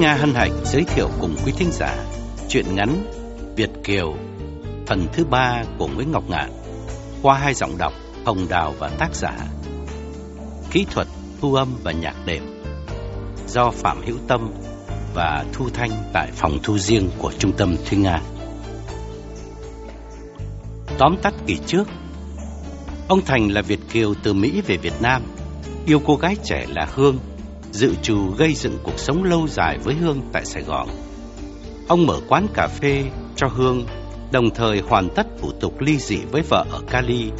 Nga hân hạnh giới thiệu cùng quý thính giả truyện ngắn Việt Kiều phần thứ ba của Nguyễn Ngọc Ngạn qua hai giọng đọc Hồng Đào và tác giả. Kỹ thuật thu âm và nhạc đệm do Phạm Hữu Tâm và Thu Thanh tại phòng thu riêng của Trung tâm Thúy Nga. Tóm tắt kỳ trước, ông Thành là Việt Kiều từ Mỹ về Việt Nam, yêu cô gái trẻ là Hương dự trù gây dựng cuộc sống lâu dài với Hương tại Sài Gòn. Ông mở quán cà phê cho Hương, đồng thời hoàn tất thủ tục ly dị với vợ ở Cali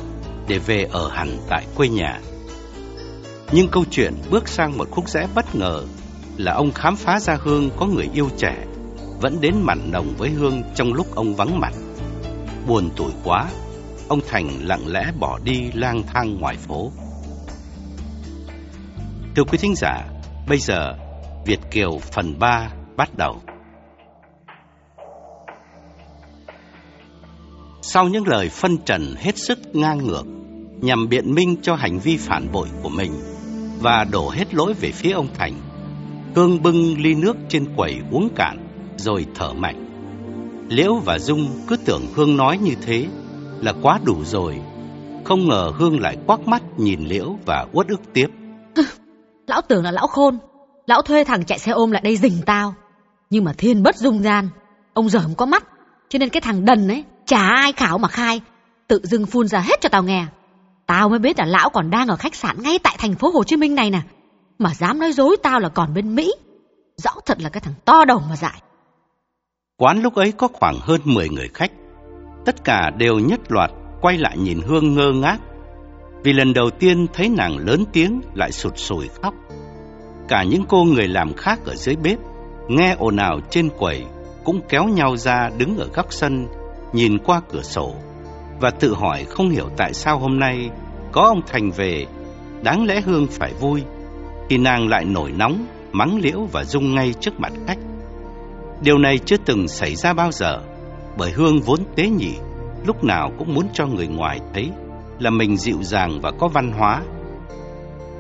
để về ở hẳn tại quê nhà. Nhưng câu chuyện bước sang một khúc rẽ bất ngờ là ông khám phá ra Hương có người yêu trẻ, vẫn đến mặn nồng với Hương trong lúc ông vắng mặt. Buồn tuổi quá, ông Thành lặng lẽ bỏ đi lang thang ngoài phố. Thưa quý thính giả, Bây giờ, Việt Kiều phần 3 bắt đầu. Sau những lời phân trần hết sức ngang ngược nhằm biện minh cho hành vi phản bội của mình và đổ hết lỗi về phía ông Thành, Hương bưng ly nước trên quầy uống cạn rồi thở mạnh. Liễu và Dung cứ tưởng Hương nói như thế là quá đủ rồi, không ngờ Hương lại quắc mắt nhìn Liễu và uất ức tiếp. Lão tưởng là lão khôn. Lão thuê thằng chạy xe ôm lại đây dình tao. Nhưng mà thiên bất dung gian, Ông giờ không có mắt. Cho nên cái thằng đần ấy, Chả ai khảo mà khai. Tự dưng phun ra hết cho tao nghe. Tao mới biết là lão còn đang ở khách sạn ngay tại thành phố Hồ Chí Minh này nè. Mà dám nói dối tao là còn bên Mỹ. Rõ thật là cái thằng to đầu mà dại. Quán lúc ấy có khoảng hơn 10 người khách. Tất cả đều nhất loạt quay lại nhìn Hương ngơ ngác vì lần đầu tiên thấy nàng lớn tiếng lại sụt sùi khóc. Cả những cô người làm khác ở dưới bếp, nghe ồn ào trên quầy, cũng kéo nhau ra đứng ở góc sân, nhìn qua cửa sổ, và tự hỏi không hiểu tại sao hôm nay có ông Thành về, đáng lẽ Hương phải vui, thì nàng lại nổi nóng, mắng liễu và rung ngay trước mặt khách. Điều này chưa từng xảy ra bao giờ, bởi Hương vốn tế nhị, lúc nào cũng muốn cho người ngoài thấy là mình dịu dàng và có văn hóa.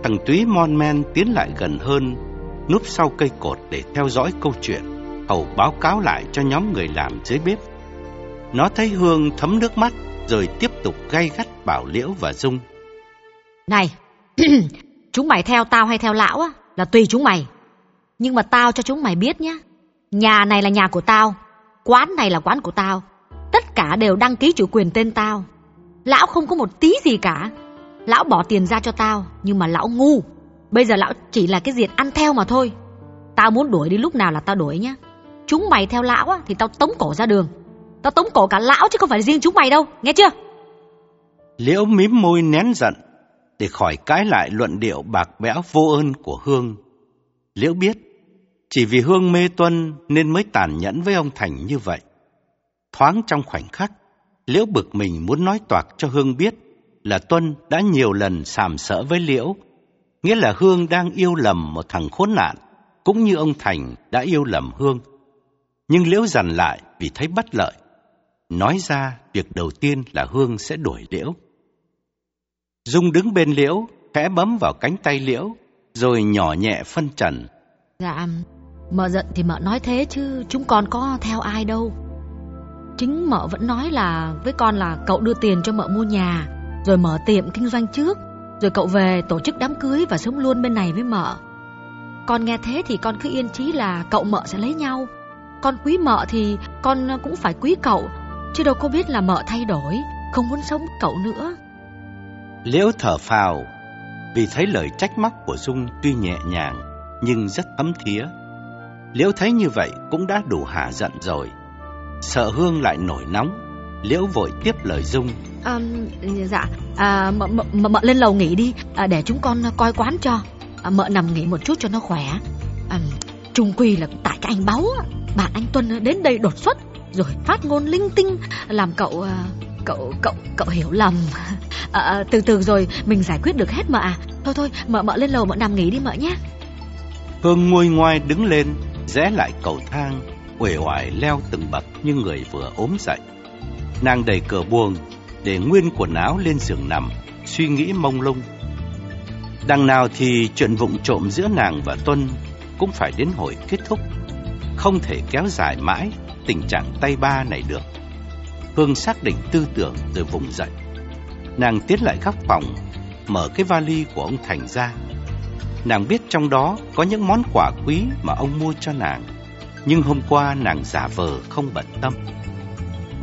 Thằng Túy mon men tiến lại gần hơn, núp sau cây cột để theo dõi câu chuyện, hầu báo cáo lại cho nhóm người làm dưới bếp. Nó thấy Hương thấm nước mắt, rồi tiếp tục gay gắt bảo Liễu và Dung. Này, chúng mày theo tao hay theo lão á, là tùy chúng mày. Nhưng mà tao cho chúng mày biết nhé, nhà này là nhà của tao, quán này là quán của tao. Tất cả đều đăng ký chủ quyền tên tao. Lão không có một tí gì cả. Lão bỏ tiền ra cho tao Nhưng mà lão ngu. Bây giờ lão chỉ là cái diện ăn theo mà thôi. Tao muốn đuổi đi lúc nào là tao đuổi nhá. Chúng mày theo lão á, thì tao tống cổ ra đường. Tao tống cổ cả lão chứ không phải riêng chúng mày đâu Nghe chưa? Liễu mím môi nén giận Để khỏi cái lại luận điệu bạc bẽo vô ơn của Hương. Liễu biết Chỉ vì Hương mê tuân Nên mới tàn nhẫn với ông Thành như vậy. Thoáng trong khoảnh khắc Liễu bực mình muốn nói toạc cho Hương biết là Tuân đã nhiều lần sàm sỡ với Liễu, nghĩa là Hương đang yêu lầm một thằng khốn nạn, cũng như ông Thành đã yêu lầm Hương. Nhưng Liễu dằn lại vì thấy bất lợi. Nói ra việc đầu tiên là Hương sẽ đuổi Liễu. Dung đứng bên Liễu, khẽ bấm vào cánh tay Liễu, rồi nhỏ nhẹ phân trần. Dạ, mợ giận thì mợ nói thế chứ chúng con có theo ai đâu. Chính mợ vẫn nói là với con là cậu đưa tiền cho mợ mua nhà, Rồi mở tiệm kinh doanh trước, Rồi cậu về tổ chức đám cưới và sống luôn bên này với mợ. Con nghe thế thì con cứ yên chí là cậu mợ sẽ lấy nhau. Con quý mợ thì con cũng phải quý cậu, Chứ đâu có biết là mợ thay đổi, Không muốn sống cậu nữa. Liễu thở phào, Vì thấy lời trách móc của Dung tuy nhẹ nhàng Nhưng rất ấm thía. Liễu thấy như vậy cũng đã đủ hạ giận rồi. Sợ Hương lại nổi nóng Liễu vội tiếp lời Dung. À, Dạ à, mợ, mợ, mợ lên lầu nghỉ đi à, Để chúng con coi quán cho. À, Mợ nằm nghỉ một chút cho nó khỏe. À, Trung quy là tại cái anh Báu Bạn anh Tuân đến đây đột xuất Rồi phát ngôn linh tinh Làm cậu à, cậu cậu cậu hiểu lầm. À, à, Từ từ rồi mình giải quyết được hết mợ à. Thôi thôi mợ mợ lên lầu mợ nằm nghỉ đi mợ nhé. Hương nguôi ngoai đứng lên Rẽ lại cầu thang uể oải leo từng bậc như người vừa ốm dậy. Nàng đẩy cửa buồng để nguyên quần áo lên giường nằm, suy nghĩ mông lung. Đằng nào thì chuyện vụng trộm giữa nàng và Tuân cũng phải đến hồi kết thúc. Không thể kéo dài mãi tình trạng tay ba này được. Hương xác định tư tưởng rồi vùng dậy. Nàng tiến lại góc phòng, mở cái vali của ông Thành ra. Nàng biết trong đó có những món quà quý mà ông mua cho nàng. Nhưng hôm qua nàng giả vờ không bận tâm.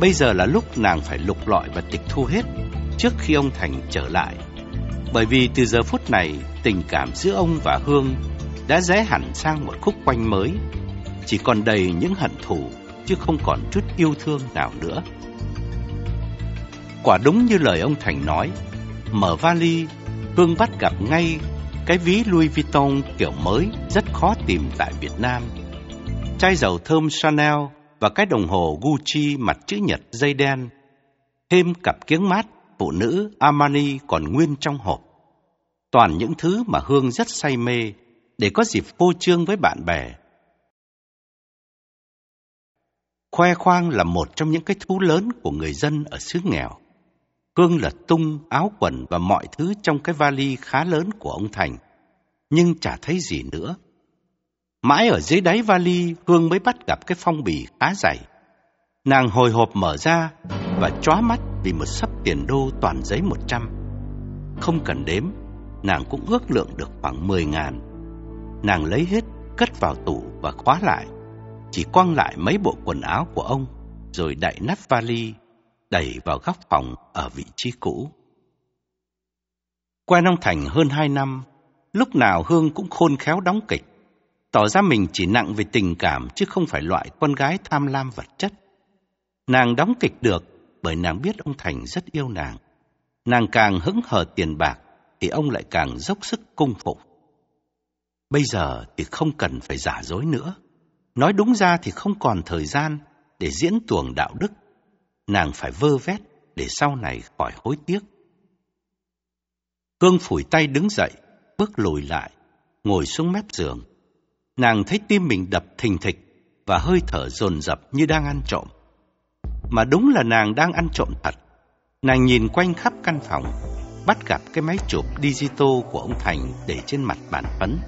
Bây giờ là lúc nàng phải lục lọi và tịch thu hết trước khi ông Thành trở lại. Bởi vì từ giờ phút này, tình cảm giữa ông và Hương đã rẽ hẳn sang một khúc quanh mới, chỉ còn đầy những hận thù chứ không còn chút yêu thương nào nữa. Quả đúng như lời ông Thành nói, mở vali, Hương bắt gặp ngay cái ví Louis Vuitton kiểu mới rất khó tìm tại Việt Nam. Chai dầu thơm Chanel và cái đồng hồ Gucci mặt chữ nhật dây đen. Thêm cặp kiếng mát phụ nữ Armani còn nguyên trong hộp. Toàn những thứ mà Hương rất say mê để có dịp phô trương với bạn bè. Khoe khoang là một trong những cái thú lớn của người dân ở xứ nghèo. Hương lật tung áo quần và mọi thứ trong cái vali khá lớn của ông Thành, nhưng chả thấy gì nữa. Mãi ở dưới đáy vali, Hương mới bắt gặp cái phong bì khá dày. Nàng hồi hộp mở ra và chóa mắt vì một sấp tiền đô toàn giấy một trăm. Không cần đếm, nàng cũng ước lượng được khoảng mười ngàn. Nàng lấy hết, cất vào tủ và khóa lại. Chỉ quăng lại mấy bộ quần áo của ông, rồi đậy nắp vali, đẩy vào góc phòng ở vị trí cũ. Quen ông Thành hơn hai năm, lúc nào Hương cũng khôn khéo đóng kịch, tỏ ra mình chỉ nặng về tình cảm chứ không phải loại con gái tham lam vật chất. Nàng đóng kịch được bởi nàng biết ông Thành rất yêu nàng. Nàng càng hững hờ tiền bạc thì ông lại càng dốc sức cung phục. Bây giờ thì không cần phải giả dối nữa. Nói đúng ra thì không còn thời gian để diễn tuồng đạo đức. Nàng phải vơ vét để sau này khỏi hối tiếc. Cương phủi tay đứng dậy, bước lùi lại, ngồi xuống mép giường. Nàng thấy tim mình đập thình thịch và hơi thở dồn dập như đang ăn trộm. Mà đúng là nàng đang ăn trộm thật. Nàng nhìn quanh khắp căn phòng, bắt gặp cái máy chụp digital của ông Thành để trên mặt bàn phấn.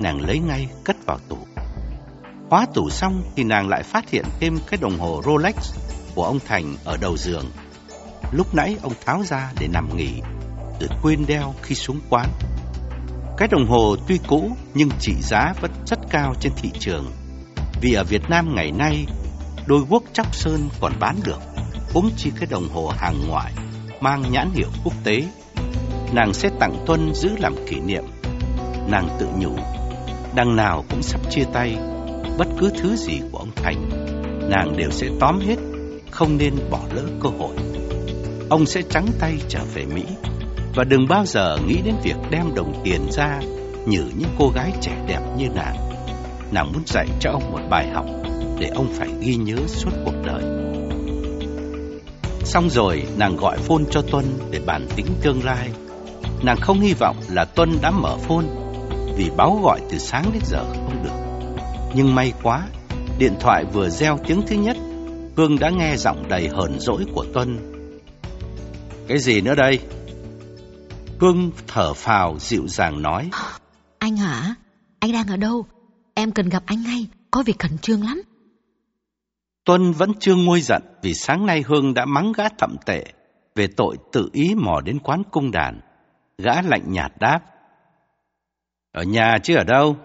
Nàng lấy ngay cất vào tủ. Khóa tủ xong thì nàng lại phát hiện thêm cái đồng hồ Rolex của ông Thành ở đầu giường. Lúc nãy ông tháo ra để nằm nghỉ, rồi quên đeo khi xuống quán. Cái đồng hồ tuy cũ nhưng trị giá vẫn rất cao trên thị trường. Vì ở Việt Nam ngày nay, đôi guốc chóc sơn còn bán được, cũng chi cái đồng hồ hàng ngoại mang nhãn hiệu quốc tế. Nàng sẽ tặng Tuân giữ làm kỷ niệm. Nàng tự nhủ, đằng nào cũng sắp chia tay, bất cứ thứ gì của ông Thành, nàng đều sẽ tóm hết, không nên bỏ lỡ cơ hội. Ông sẽ trắng tay trở về Mỹ và đừng bao giờ nghĩ đến việc đem đồng tiền ra nhử những cô gái trẻ đẹp như nàng. Nàng muốn dạy cho ông một bài học để ông phải ghi nhớ suốt cuộc đời. Xong rồi, nàng gọi phone cho Tuân để bàn tính tương lai. Nàng không hy vọng là Tuân đã mở phone vì báo gọi từ sáng đến giờ không được. Nhưng may quá, điện thoại vừa reo tiếng thứ nhất, Hương đã nghe giọng đầy hờn dỗi của Tuân. Cái gì nữa đây? Hương thở phào dịu dàng nói. Anh hả? Anh đang ở đâu? Em cần gặp anh ngay, có việc khẩn trương lắm. Tuân vẫn chưa nguôi giận vì sáng nay Hương đã mắng gã thậm tệ về tội tự ý mò đến quán cung đàn. Gã lạnh nhạt đáp. Ở nhà chứ ở đâu?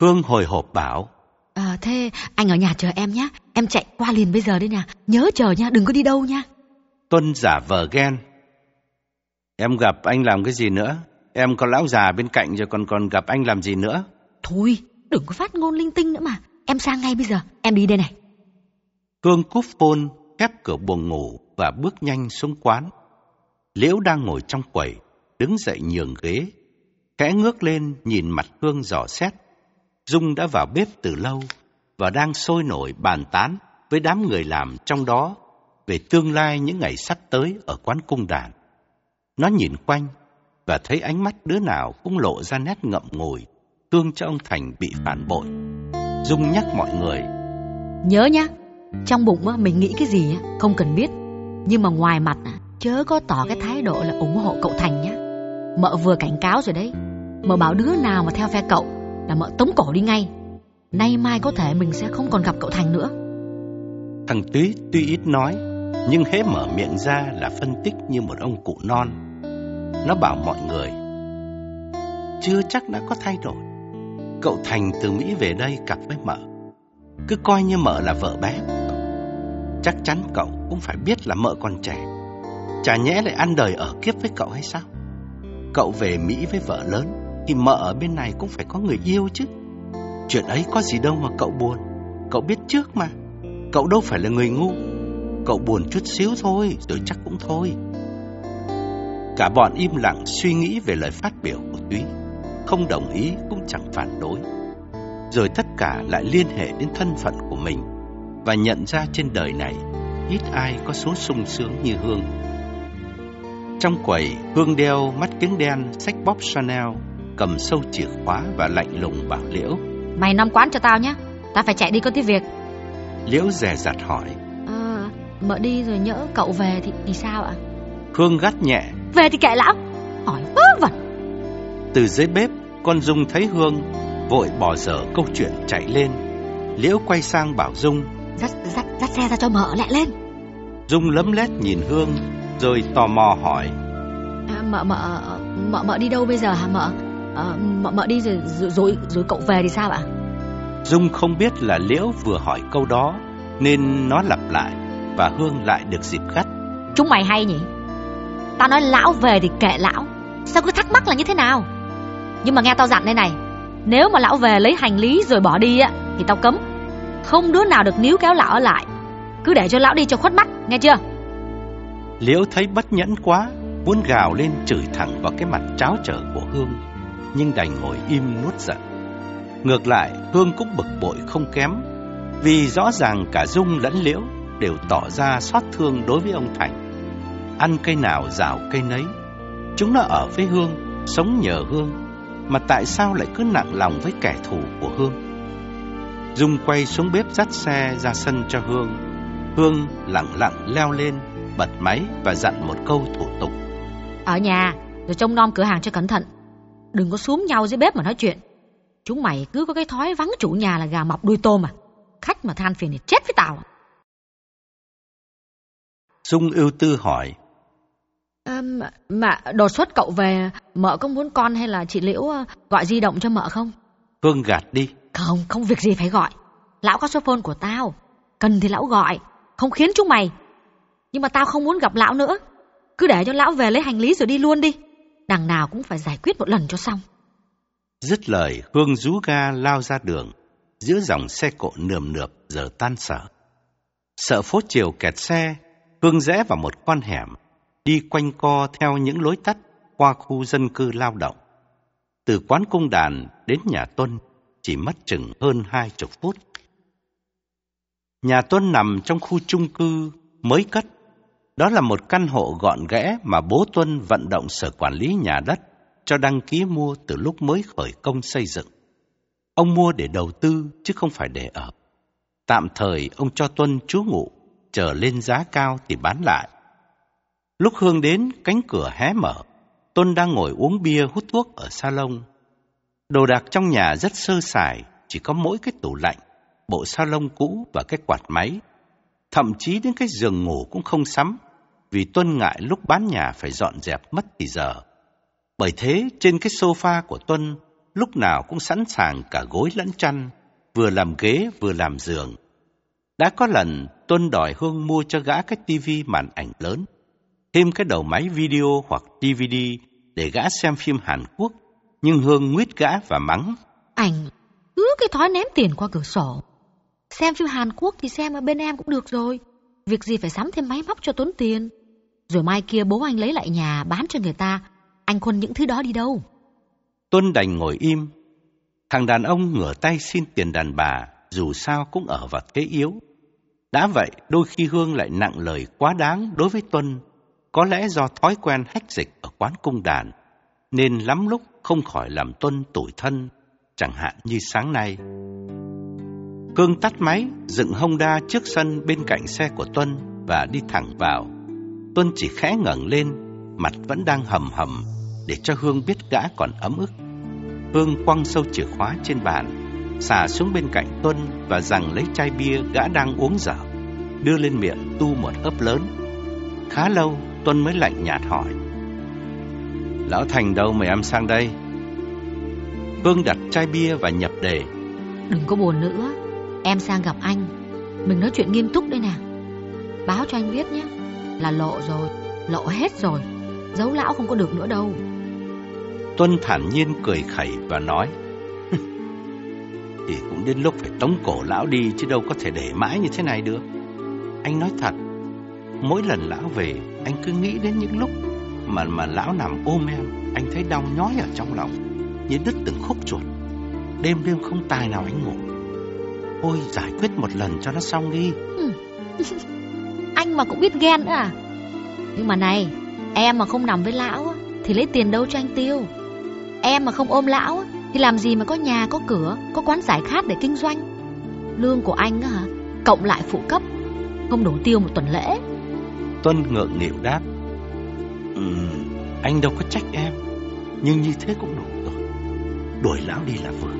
Hương hồi hộp bảo. À, thế anh ở nhà chờ em nhé. Em chạy qua liền bây giờ đây nè. Nhớ chờ nha, đừng có đi đâu nha. Tuân giả vờ ghen. Em gặp anh làm cái gì nữa? Em có lão già bên cạnh rồi còn còn gặp anh làm gì nữa? Thôi, đừng có phát ngôn linh tinh nữa mà. Em sang ngay bây giờ, em đi đây này. Hương cúp phone, khép cửa buồng ngủ và bước nhanh xuống quán. Liễu đang ngồi trong quầy, đứng dậy nhường ghế. Khẽ ngước lên nhìn mặt Hương dò xét. Dung đã vào bếp từ lâu và đang sôi nổi bàn tán với đám người làm trong đó về tương lai những ngày sắp tới ở quán cung đàn. Nó nhìn quanh và thấy ánh mắt đứa nào cũng lộ ra nét ngậm ngùi, thương cho ông Thành bị phản bội. Dung nhắc mọi người. Nhớ nhá, trong bụng mình nghĩ cái gì không cần biết, nhưng mà ngoài mặt chớ có tỏ cái thái độ là ủng hộ cậu Thành nhá. Mợ vừa cảnh cáo rồi đấy, mợ bảo đứa nào mà theo phe cậu là mợ tống cổ đi ngay. Nay mai có thể mình sẽ không còn gặp cậu Thành nữa. Thằng Túy tuy ít nói, nhưng hễ mở miệng ra là phân tích như một ông cụ non. Nó bảo mọi người, chưa chắc đã có thay đổi. Cậu Thành từ Mỹ về đây cặp với mợ. Cứ coi như mợ là vợ bé Chắc chắn cậu cũng phải biết là mợ còn trẻ. Chả nhẽ lại ăn đời ở kiếp với cậu hay sao? Cậu về Mỹ với vợ lớn thì mợ ở bên này cũng phải có người yêu chứ. Chuyện ấy có gì đâu mà cậu buồn. Cậu biết trước mà. Cậu đâu phải là người ngu. Cậu buồn chút xíu thôi rồi chắc cũng thôi. Cả bọn im lặng suy nghĩ về lời phát biểu của Túy. Không đồng ý cũng chẳng phản đối. Rồi tất cả lại liên hệ đến thân phận của mình và nhận ra trên đời này ít ai có số sung sướng như Hương. Trong quầy, Hương đeo mắt kính đen, sách bóp Chanel, cầm sâu chìa khóa và lạnh lùng bảo Liễu. Mày nằm quán cho tao nhé, tao phải chạy đi có tí việc. Liễu dè dặt hỏi. À, mợ đi rồi nhỡ cậu về thì, thì sao ạ? Hương gắt nhẹ. Về thì kệ lão, hỏi vớ vẩn. Từ dưới bếp, con Dung thấy Hương, vội bỏ dở câu chuyện chạy lên. Liễu quay sang bảo Dung. Dắt dắt dắt xe ra cho mợ lẹ lên. Dung lấm lét nhìn hương rồi tò mò hỏi. À, mợ mợ mợ mợ đi đâu bây giờ hả mợ? À, mợ mợ đi rồi, rồi rồi rồi cậu về thì sao ạ? Dung không biết là liễu vừa hỏi câu đó nên nó lặp lại và hương lại được dịp gắt. Chúng mày hay nhỉ tao nói lão về thì kệ lão. Sao cứ thắc mắc là như thế nào? Nhưng mà nghe tao dặn đây này, nếu mà lão về lấy hành lý rồi bỏ đi á, thì tao cấm. Không đứa nào được níu kéo lão ở lại. Cứ để cho lão đi cho khuất mắt, Nghe chưa? Liễu thấy bất nhẫn quá Muốn gào lên chửi thẳng vào cái mặt tráo trở của Hương. Nhưng đành ngồi im nuốt giận. Ngược lại, Hương cũng bực bội không kém. Vì rõ ràng cả Dung lẫn Liễu Đều tỏ ra xót thương đối với ông Thành. Ăn cây nào rào cây nấy Chúng nó ở với Hương Sống nhờ Hương Mà tại sao lại cứ nặng lòng với kẻ thù của Hương Dung quay xuống bếp dắt xe ra sân cho Hương. Hương lặng lặng leo lên, bật máy và dặn một câu thủ tục. Ở nhà, rồi trông nom cửa hàng cho cẩn thận. Đừng có xuống nhau dưới bếp mà nói chuyện. Chúng mày cứ có cái thói vắng chủ nhà là gà mọc đuôi tôm à. Khách mà than phiền thì chết với tao. Dung ưu tư hỏi. À, mà, đột xuất cậu về, mợ có muốn con hay là chị Liễu ờ, gọi di động cho mợ không? Hương gạt đi. Không, không việc gì phải gọi. Lão có số phone của tao. Cần thì lão gọi. Không khiến chúng mày. Nhưng mà tao không muốn gặp lão nữa. Cứ để cho lão về lấy hành lý rồi đi luôn đi. Đằng nào cũng phải giải quyết một lần cho xong. Dứt lời, Hương rú ga lao ra đường. Giữa dòng xe cộ nườm nượp giờ tan sở. Sợ phố chiều kẹt xe, Hương rẽ vào một con hẻm. Đi quanh co theo những lối tắt qua khu dân cư lao động. Từ quán cung đàn đến nhà Tuân chỉ mất chừng hơn hai chục phút. Nhà Tuân nằm trong khu chung cư mới cất. Đó là một căn hộ gọn ghẽ mà bố Tuân vận động sở quản lý nhà đất cho đăng ký mua từ lúc mới khởi công xây dựng. Ông mua để đầu tư chứ không phải để ở. Tạm thời ông cho Tuân trú ngụ, chờ lên giá cao thì bán lại. Lúc Hương đến, cánh cửa hé mở. Tuân đang ngồi uống bia hút thuốc ở salon. Đồ đạc trong nhà rất sơ sài, chỉ có mỗi cái tủ lạnh, bộ salon cũ và cái quạt máy. Thậm chí đến cái giường ngủ cũng không sắm, vì Tuân ngại lúc bán nhà phải dọn dẹp mất thì giờ. Bởi thế, trên cái sofa của Tuân, lúc nào cũng sẵn sàng cả gối lẫn chăn, vừa làm ghế vừa làm giường. Đã có lần Tuân đòi Hương mua cho gã cái tivi màn ảnh lớn, thêm cái đầu máy video hoặc DVD để gã xem phim Hàn Quốc nhưng Hương nguyết gã và mắng. Anh cứ cái thói ném tiền qua cửa sổ. Xem phim Hàn Quốc thì xem ở bên em cũng được rồi. Việc gì phải sắm thêm máy móc cho tốn tiền. Rồi mai kia bố anh lấy lại nhà bán cho người ta. Anh khuân những thứ đó đi đâu. Tuân đành ngồi im. Thằng đàn ông ngửa tay xin tiền đàn bà dù sao cũng ở vào thế yếu. Đã vậy, đôi khi Hương lại nặng lời quá đáng đối với Tuân, có lẽ do thói quen hách dịch ở quán cung đàn, nên lắm lúc không khỏi làm Tuân tủi thân, chẳng hạn như sáng nay. Cương tắt máy, dựng Honda trước sân bên cạnh xe của Tuân và đi thẳng vào. Tuân chỉ khẽ ngẩng lên, mặt vẫn đang hầm hầm để cho Hương biết gã còn ấm ức. Hương quăng sâu chìa khóa trên bàn, xả xuống bên cạnh Tuân và rằng lấy chai bia gã đang uống dở, đưa lên miệng tu một hớp lớn. Khá lâu, Tuân mới lạnh nhạt hỏi. Lão Thành đâu mời em sang đây? Hương đặt chai bia và nhập đề. Đừng có buồn nữa, em sang gặp anh. Mình nói chuyện nghiêm túc đây nè. Báo cho anh biết nhé, là lộ rồi, lộ hết rồi. Giấu lão không có được nữa đâu. Tuân thản nhiên cười khẩy và nói Thì cũng đến lúc phải tống cổ lão đi chứ đâu có thể để mãi như thế này được Anh nói thật Mỗi lần lão về anh cứ nghĩ đến những lúc mà mà lão nằm ôm em Anh thấy đau nhói ở trong lòng Như đứt từng khúc chuột. Đêm đêm không tài nào anh ngủ. Ôi giải quyết một lần cho nó xong đi. Ừ. Anh mà cũng biết ghen nữa à? Nhưng mà này Em mà không nằm với lão Thì lấy tiền đâu cho anh tiêu? Em mà không ôm lão Thì làm gì mà có nhà, có cửa, có quán giải khát để kinh doanh? Lương của anh á hả? Cộng lại phụ cấp Không đủ tiêu một tuần lễ. Tuân ngượng nghịu đáp ừ, Anh đâu có trách em Nhưng như thế cũng đủ rồi Đuổi lão đi là vừa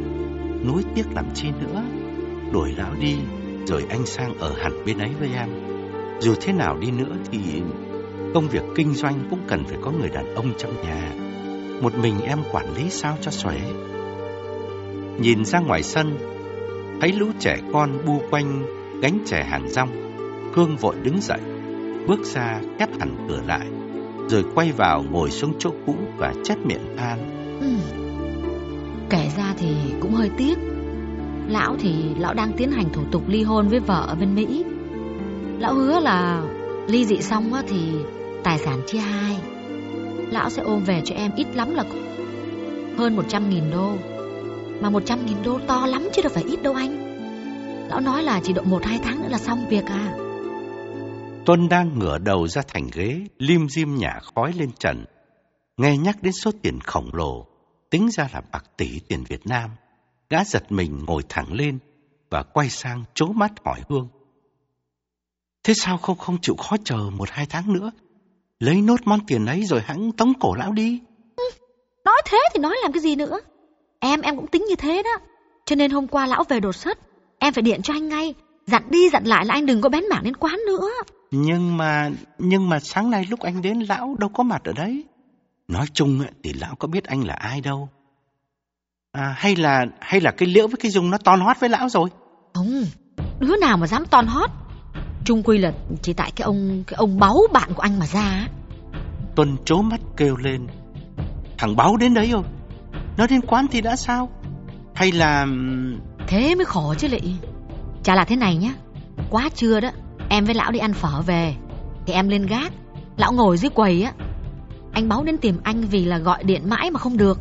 Nối tiếc làm chi nữa Đuổi lão đi Rồi anh sang ở hẳn bên ấy với em Dù thế nào đi nữa thì Công việc kinh doanh cũng cần phải có người đàn ông trong nhà một mình em quản lý sao cho xuể. Nhìn ra ngoài sân, thấy lũ trẻ con bu quanh gánh trẻ hàng rong. Cương vội đứng dậy, bước ra khép hẳn cửa lại, rồi quay vào ngồi xuống chỗ cũ và chép miệng than. Ừ. Kể ra thì cũng hơi tiếc. Lão thì lão đang tiến hành thủ tục ly hôn với vợ ở bên Mỹ. Lão hứa là ly dị xong thì tài sản chia hai. Lão sẽ ôm về cho em ít lắm là hơn 100 nghìn đô Mà 100 nghìn đô to lắm chứ đâu phải ít đâu anh Lão nói là chỉ độ 1-2 tháng nữa là xong việc à Tuân đang ngửa đầu ra thành ghế Lim dim nhả khói lên trần Nghe nhắc đến số tiền khổng lồ Tính ra là bạc tỷ tiền Việt Nam Gã giật mình ngồi thẳng lên Và quay sang chố mắt hỏi Hương Thế sao không không chịu khó chờ một hai tháng nữa Lấy nốt món tiền ấy rồi hãng tống cổ lão đi. Ừ, nói thế thì nói làm cái gì nữa. Em em cũng tính như thế đó. Cho nên hôm qua lão về đột xuất, em phải điện cho anh ngay. Dặn đi dặn lại là anh đừng có bén mảng đến quán nữa. Nhưng mà, nhưng mà sáng nay lúc anh đến lão đâu có mặt ở đấy. Nói chung thì lão có biết anh là ai đâu. À, hay là hay là cái liễu với cái dung nó ton hót với lão rồi? Không, đứa nào mà dám ton hót Trung quy là chỉ tại cái ông cái ông báu bạn của anh mà ra. Tuân trố mắt kêu lên. Thằng báu đến đấy rồi. Nó đến quán thì đã sao? Hay là... Thế mới khổ chứ lị. Chả là thế này nhá. Quá trưa đó, em với lão đi ăn phở về. Thì em lên gác, lão ngồi dưới quầy á. Anh báo đến tìm anh vì là gọi điện mãi mà không được.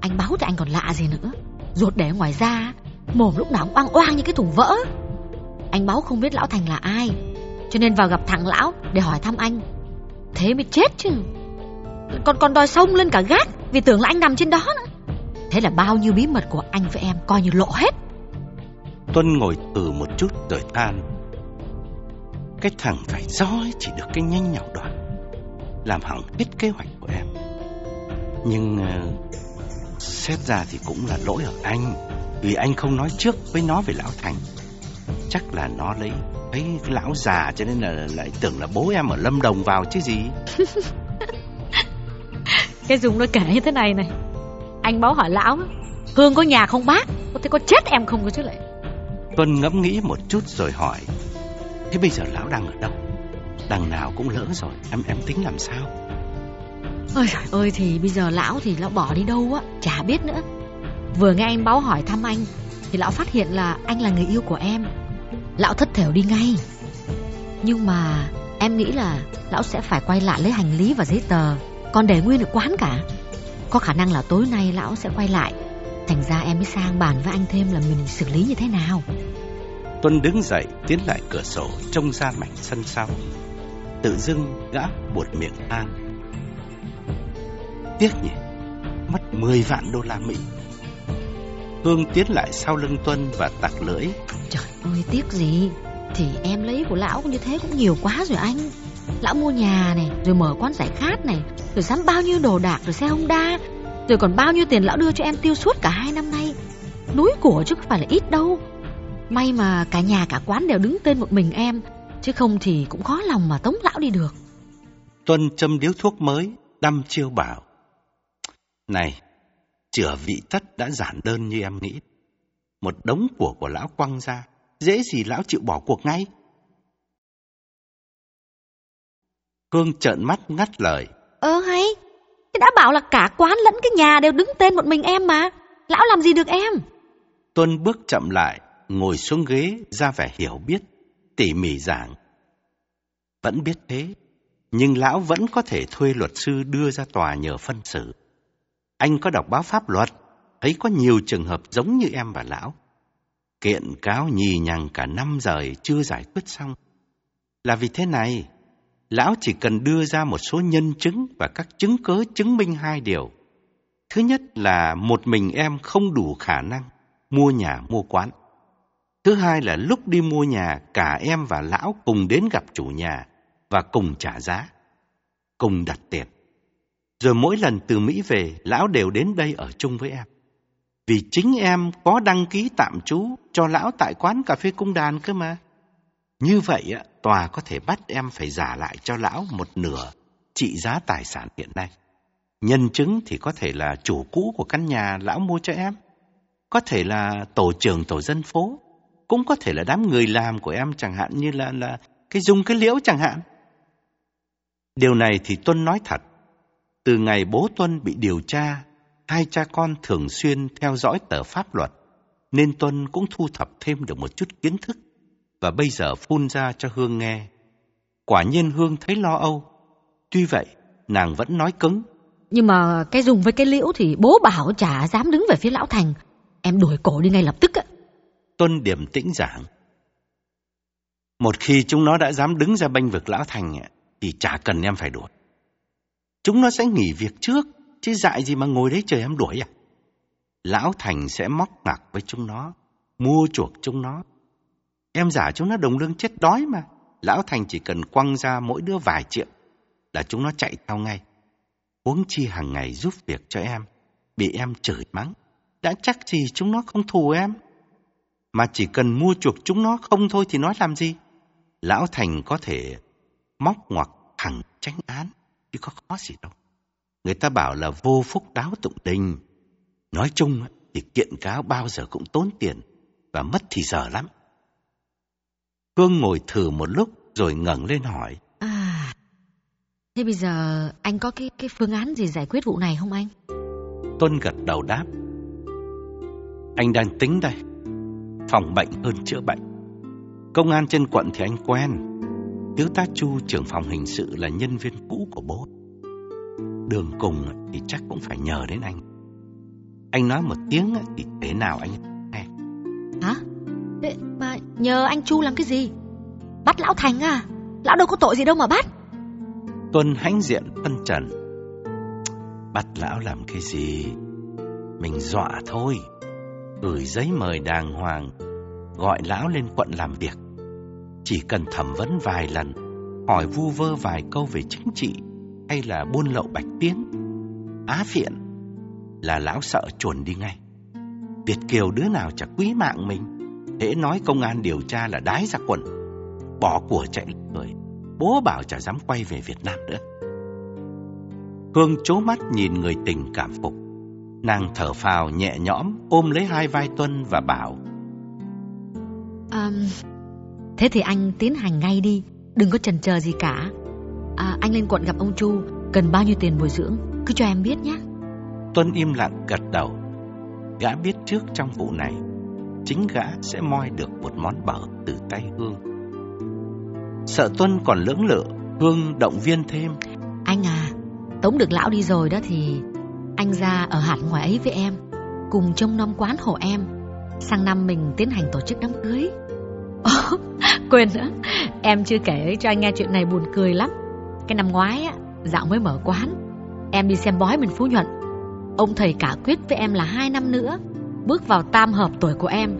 Anh báo thì anh còn lạ gì nữa. Ruột để ngoài ra, mồm lúc nào cũng oang oang như cái thùng vỡ. Anh báo không biết lão Thành là ai Cho nên vào gặp thằng lão để hỏi thăm anh Thế mới chết chứ Còn còn đòi sông lên cả gác Vì tưởng là anh nằm trên đó nữa Thế là bao nhiêu bí mật của anh với em coi như lộ hết Tuân ngồi từ một chút rồi than cái thằng phải roi chỉ được cái nhanh nhảu đoạn Làm hỏng hết kế hoạch của em Nhưng uh, Xét ra thì cũng là lỗi ở anh Vì anh không nói trước với nó về Lão Thành Chắc là nó lấy thấy lão già cho nên là lại tưởng là bố em ở Lâm Đồng vào chứ gì. cái Dung nó kể như thế này này. Anh báo hỏi lão, Hương có nhà không bác? Có thế có chết em không có chứ lại. Tuân ngẫm nghĩ một chút rồi hỏi. Thế bây giờ lão đang ở đâu? Đằng nào cũng lỡ rồi, em em tính làm sao? Ôi trời ơi thì bây giờ lão thì lão bỏ đi đâu á, chả biết nữa. Vừa nghe anh báo hỏi thăm anh thì lão phát hiện là anh là người yêu của em Lão thất thểu đi ngay Nhưng mà em nghĩ là Lão sẽ phải quay lại lấy hành lý và giấy tờ Còn để nguyên ở quán cả Có khả năng là tối nay lão sẽ quay lại Thành ra em mới sang bàn với anh thêm là mình xử lý như thế nào Tuân đứng dậy, tiến lại cửa sổ Trông ra mảnh sân sau. Tự dưng gã buột miệng an: Tiếc nhỉ, Mất 10 vạn đô la Mỹ. Hương tiến lại sau lưng Tuân và tặc lưỡi. Trời ơi, tiếc gì? Thì em lấy của lão như thế cũng nhiều quá rồi anh. Lão mua nhà này, Rồi mở quán giải khát này, Rồi sắm bao nhiêu đồ đạc Rồi xe Honda, Rồi còn bao nhiêu tiền lão đưa cho em tiêu suốt cả hai năm nay. Núi của chứ không phải là ít đâu. May mà cả nhà cả quán đều đứng tên một mình em Chứ không thì cũng khó lòng mà tống lão đi được Tuân châm điếu thuốc mới, đăm chiêu bảo. Này, chữa vị tất đã giản đơn như em nghĩ. Một đống của của lão quăng ra, dễ gì lão chịu bỏ cuộc ngay. Hương trợn mắt ngắt lời. Ơ hay, đã bảo là cả quán lẫn cái nhà đều đứng tên một mình em mà. Lão làm gì được em? Tuân bước chậm lại, ngồi xuống ghế, ra vẻ hiểu biết, tỉ mỉ giảng. Vẫn biết thế, nhưng lão vẫn có thể thuê luật sư đưa ra tòa nhờ phân xử. Anh có đọc báo pháp luật, thấy có nhiều trường hợp giống như em và lão. Kiện cáo nhì nhằng cả năm rời chưa giải quyết xong. Là vì thế này, lão chỉ cần đưa ra một số nhân chứng và các chứng cớ chứng minh hai điều. Thứ nhất là một mình em không đủ khả năng mua nhà mua quán. Thứ hai là lúc đi mua nhà, cả em và lão cùng đến gặp chủ nhà và cùng trả giá, cùng đặt tiền. Rồi mỗi lần từ Mỹ về, lão đều đến đây ở chung với em. Vì chính em có đăng ký tạm trú cho lão tại quán cà phê cung đàn cơ mà. Như vậy, tòa có thể bắt em phải giả lại cho lão một nửa trị giá tài sản hiện nay. Nhân chứng thì có thể là chủ cũ của căn nhà lão mua cho em. Có thể là tổ trưởng tổ dân phố. Cũng có thể là đám người làm của em chẳng hạn như là là cái dung cái liễu chẳng hạn. Điều này thì Tuân nói thật. Từ ngày bố Tuân bị điều tra, hai cha con thường xuyên theo dõi tờ pháp luật, nên Tuân cũng thu thập thêm được một chút kiến thức, và bây giờ phun ra cho Hương nghe. Quả nhiên Hương thấy lo âu. Tuy vậy, nàng vẫn nói cứng. Nhưng mà cái dùng với cái liễu thì bố bảo chả dám đứng về phía lão thành. Em đuổi cổ đi ngay lập tức á. Tuân điểm tĩnh giảng. Một khi chúng nó đã dám đứng ra bênh vực lão thành thì chả cần em phải đuổi. Chúng nó sẽ nghỉ việc trước, chứ dại gì mà ngồi đấy chờ em đuổi à? Lão Thành sẽ móc ngạc với chúng nó, mua chuộc chúng nó. Em giả chúng nó đồng lương chết đói mà. Lão Thành chỉ cần quăng ra mỗi đứa vài triệu là chúng nó chạy theo ngay. Huống chi hàng ngày giúp việc cho em, bị em chửi mắng. Đã chắc gì chúng nó không thù em. Mà chỉ cần mua chuộc chúng nó không thôi thì nói làm gì. Lão Thành có thể móc ngoặc thẳng tránh án, chứ có khó gì đâu. Người ta bảo là vô phúc đáo tụng tình. Nói chung thì kiện cáo bao giờ cũng tốn tiền và mất thì giờ lắm. Hương ngồi thử một lúc rồi ngẩng lên hỏi. À, thế bây giờ anh có cái cái phương án gì giải quyết vụ này không anh? Tuân gật đầu đáp. Anh đang tính đây. Phòng bệnh hơn chữa bệnh. Công an trên quận thì anh quen, Thiếu tá Chu trưởng phòng hình sự là nhân viên cũ của bố. Đường cùng thì chắc cũng phải nhờ đến anh. Anh nói một tiếng thì thế nào anh nghe. Hả? Thế mà nhờ anh Chu làm cái gì? Bắt lão Thành à? Lão đâu có tội gì đâu mà bắt. Tuân hãnh diện phân trần. Bắt lão làm cái gì? Mình dọa thôi. Gửi giấy mời đàng hoàng, gọi lão lên quận làm việc. Chỉ cần thẩm vấn vài lần, hỏi vu vơ vài câu về chính trị hay là buôn lậu bạch tiến, á phiện là lão sợ chuồn đi ngay. Việt kiều đứa nào chả quý mạng mình, hễ nói công an điều tra là đái ra quần, bỏ của chạy người, bố bảo chả dám quay về Việt Nam nữa. Hương chố mắt nhìn người tình cảm phục. Nàng thở phào nhẹ nhõm ôm lấy hai vai Tuân và bảo um, Thế thì anh tiến hành ngay đi, đừng có chần chờ gì cả. À, anh lên quận gặp ông Chu, cần bao nhiêu tiền bồi dưỡng, cứ cho em biết nhé. Tuân im lặng gật đầu. Gã biết trước trong vụ này, chính gã sẽ moi được một món bở từ tay Hương. Sợ Tuân còn lưỡng lự, Hương động viên thêm. Anh à, tống được lão đi rồi đó thì anh ra ở hẳn ngoài ấy với em, cùng trông nom quán hộ em. Sang năm mình tiến hành tổ chức đám cưới. Quên nữa Em chưa kể cho anh nghe chuyện này buồn cười lắm Cái năm ngoái á Dạo mới mở quán Em đi xem bói bên Phú Nhuận Ông thầy cả quyết với em là hai năm nữa Bước vào tam hợp tuổi của em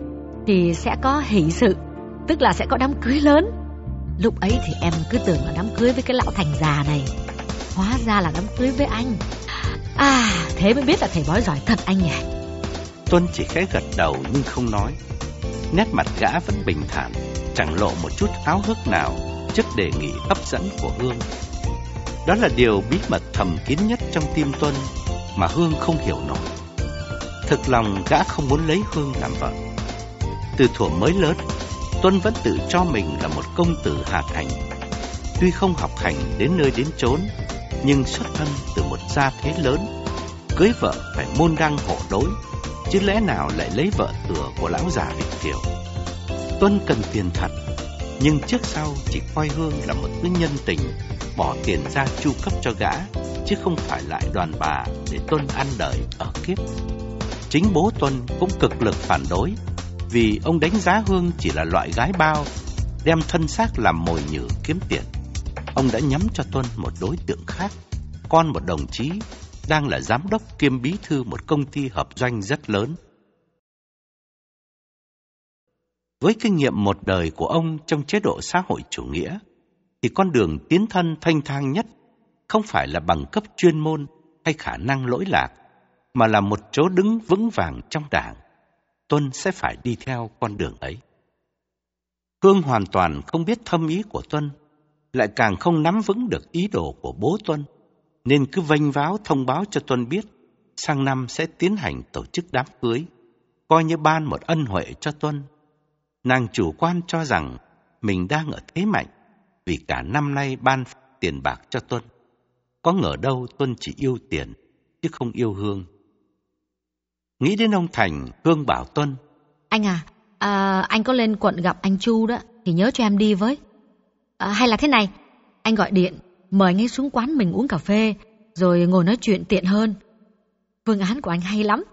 Thì sẽ có hỷ sự Tức là sẽ có đám cưới lớn Lúc ấy thì em cứ tưởng là đám cưới với cái lão thành già này Hóa ra là đám cưới với anh À, thế mới biết là thầy bói giỏi thật anh nhỉ. Tuân chỉ khẽ gật đầu nhưng không nói. Nét mặt gã vẫn bình thản, chẳng lộ một chút áo hức nào trước đề nghị hấp dẫn của Hương. Đó là điều bí mật thầm kín nhất trong tim Tuân mà Hương không hiểu nổi. Thực lòng gã không muốn lấy Hương làm vợ. Từ thuở mới lớn, Tuân vẫn tự cho mình là một công tử hạt thành. Tuy không học hành đến nơi đến chốn, nhưng xuất thân từ một gia thế lớn, cưới vợ phải môn đăng hộ đối, chứ lẽ nào lại lấy vợ thừa của lão già Việt Kiều. Tuân cần tiền thật, nhưng trước sau chỉ coi Hương là một thứ nhân tình, bỏ tiền ra chu cấp cho gã, chứ không phải lại đoàn bà để Tuân ăn đời ở kiếp. Chính bố Tuân cũng cực lực phản đối, vì ông đánh giá Hương chỉ là loại gái bao, đem thân xác làm mồi nhử kiếm tiền. Ông đã nhắm cho Tuân một đối tượng khác, con một đồng chí đang là giám đốc kiêm bí thư một công ty hợp doanh rất lớn. Với kinh nghiệm một đời của ông trong chế độ xã hội chủ nghĩa, thì con đường tiến thân thanh thang nhất không phải là bằng cấp chuyên môn hay khả năng lỗi lạc, mà là một chỗ đứng vững vàng trong đảng. Tuân sẽ phải đi theo con đường ấy. Hương hoàn toàn không biết thâm ý của Tuân, lại càng không nắm vững được ý đồ của bố Tuân, nên cứ vênh váo thông báo cho Tuân biết sang năm sẽ tiến hành tổ chức đám cưới, coi như ban một ân huệ cho Tuân. Nàng chủ quan cho rằng mình đang ở thế mạnh, vì cả năm nay ban tiền bạc cho Tuân. Có ngờ đâu Tuân chỉ yêu tiền, chứ không yêu Hương. Nghĩ đến ông Thành, Hương bảo Tuân. Anh à, à, anh có lên quận gặp anh Chu đó, thì nhớ cho em đi với. À, hay là thế này, anh gọi điện, mời ngay xuống quán mình uống cà phê, rồi ngồi nói chuyện tiện hơn. Phương án của anh hay lắm.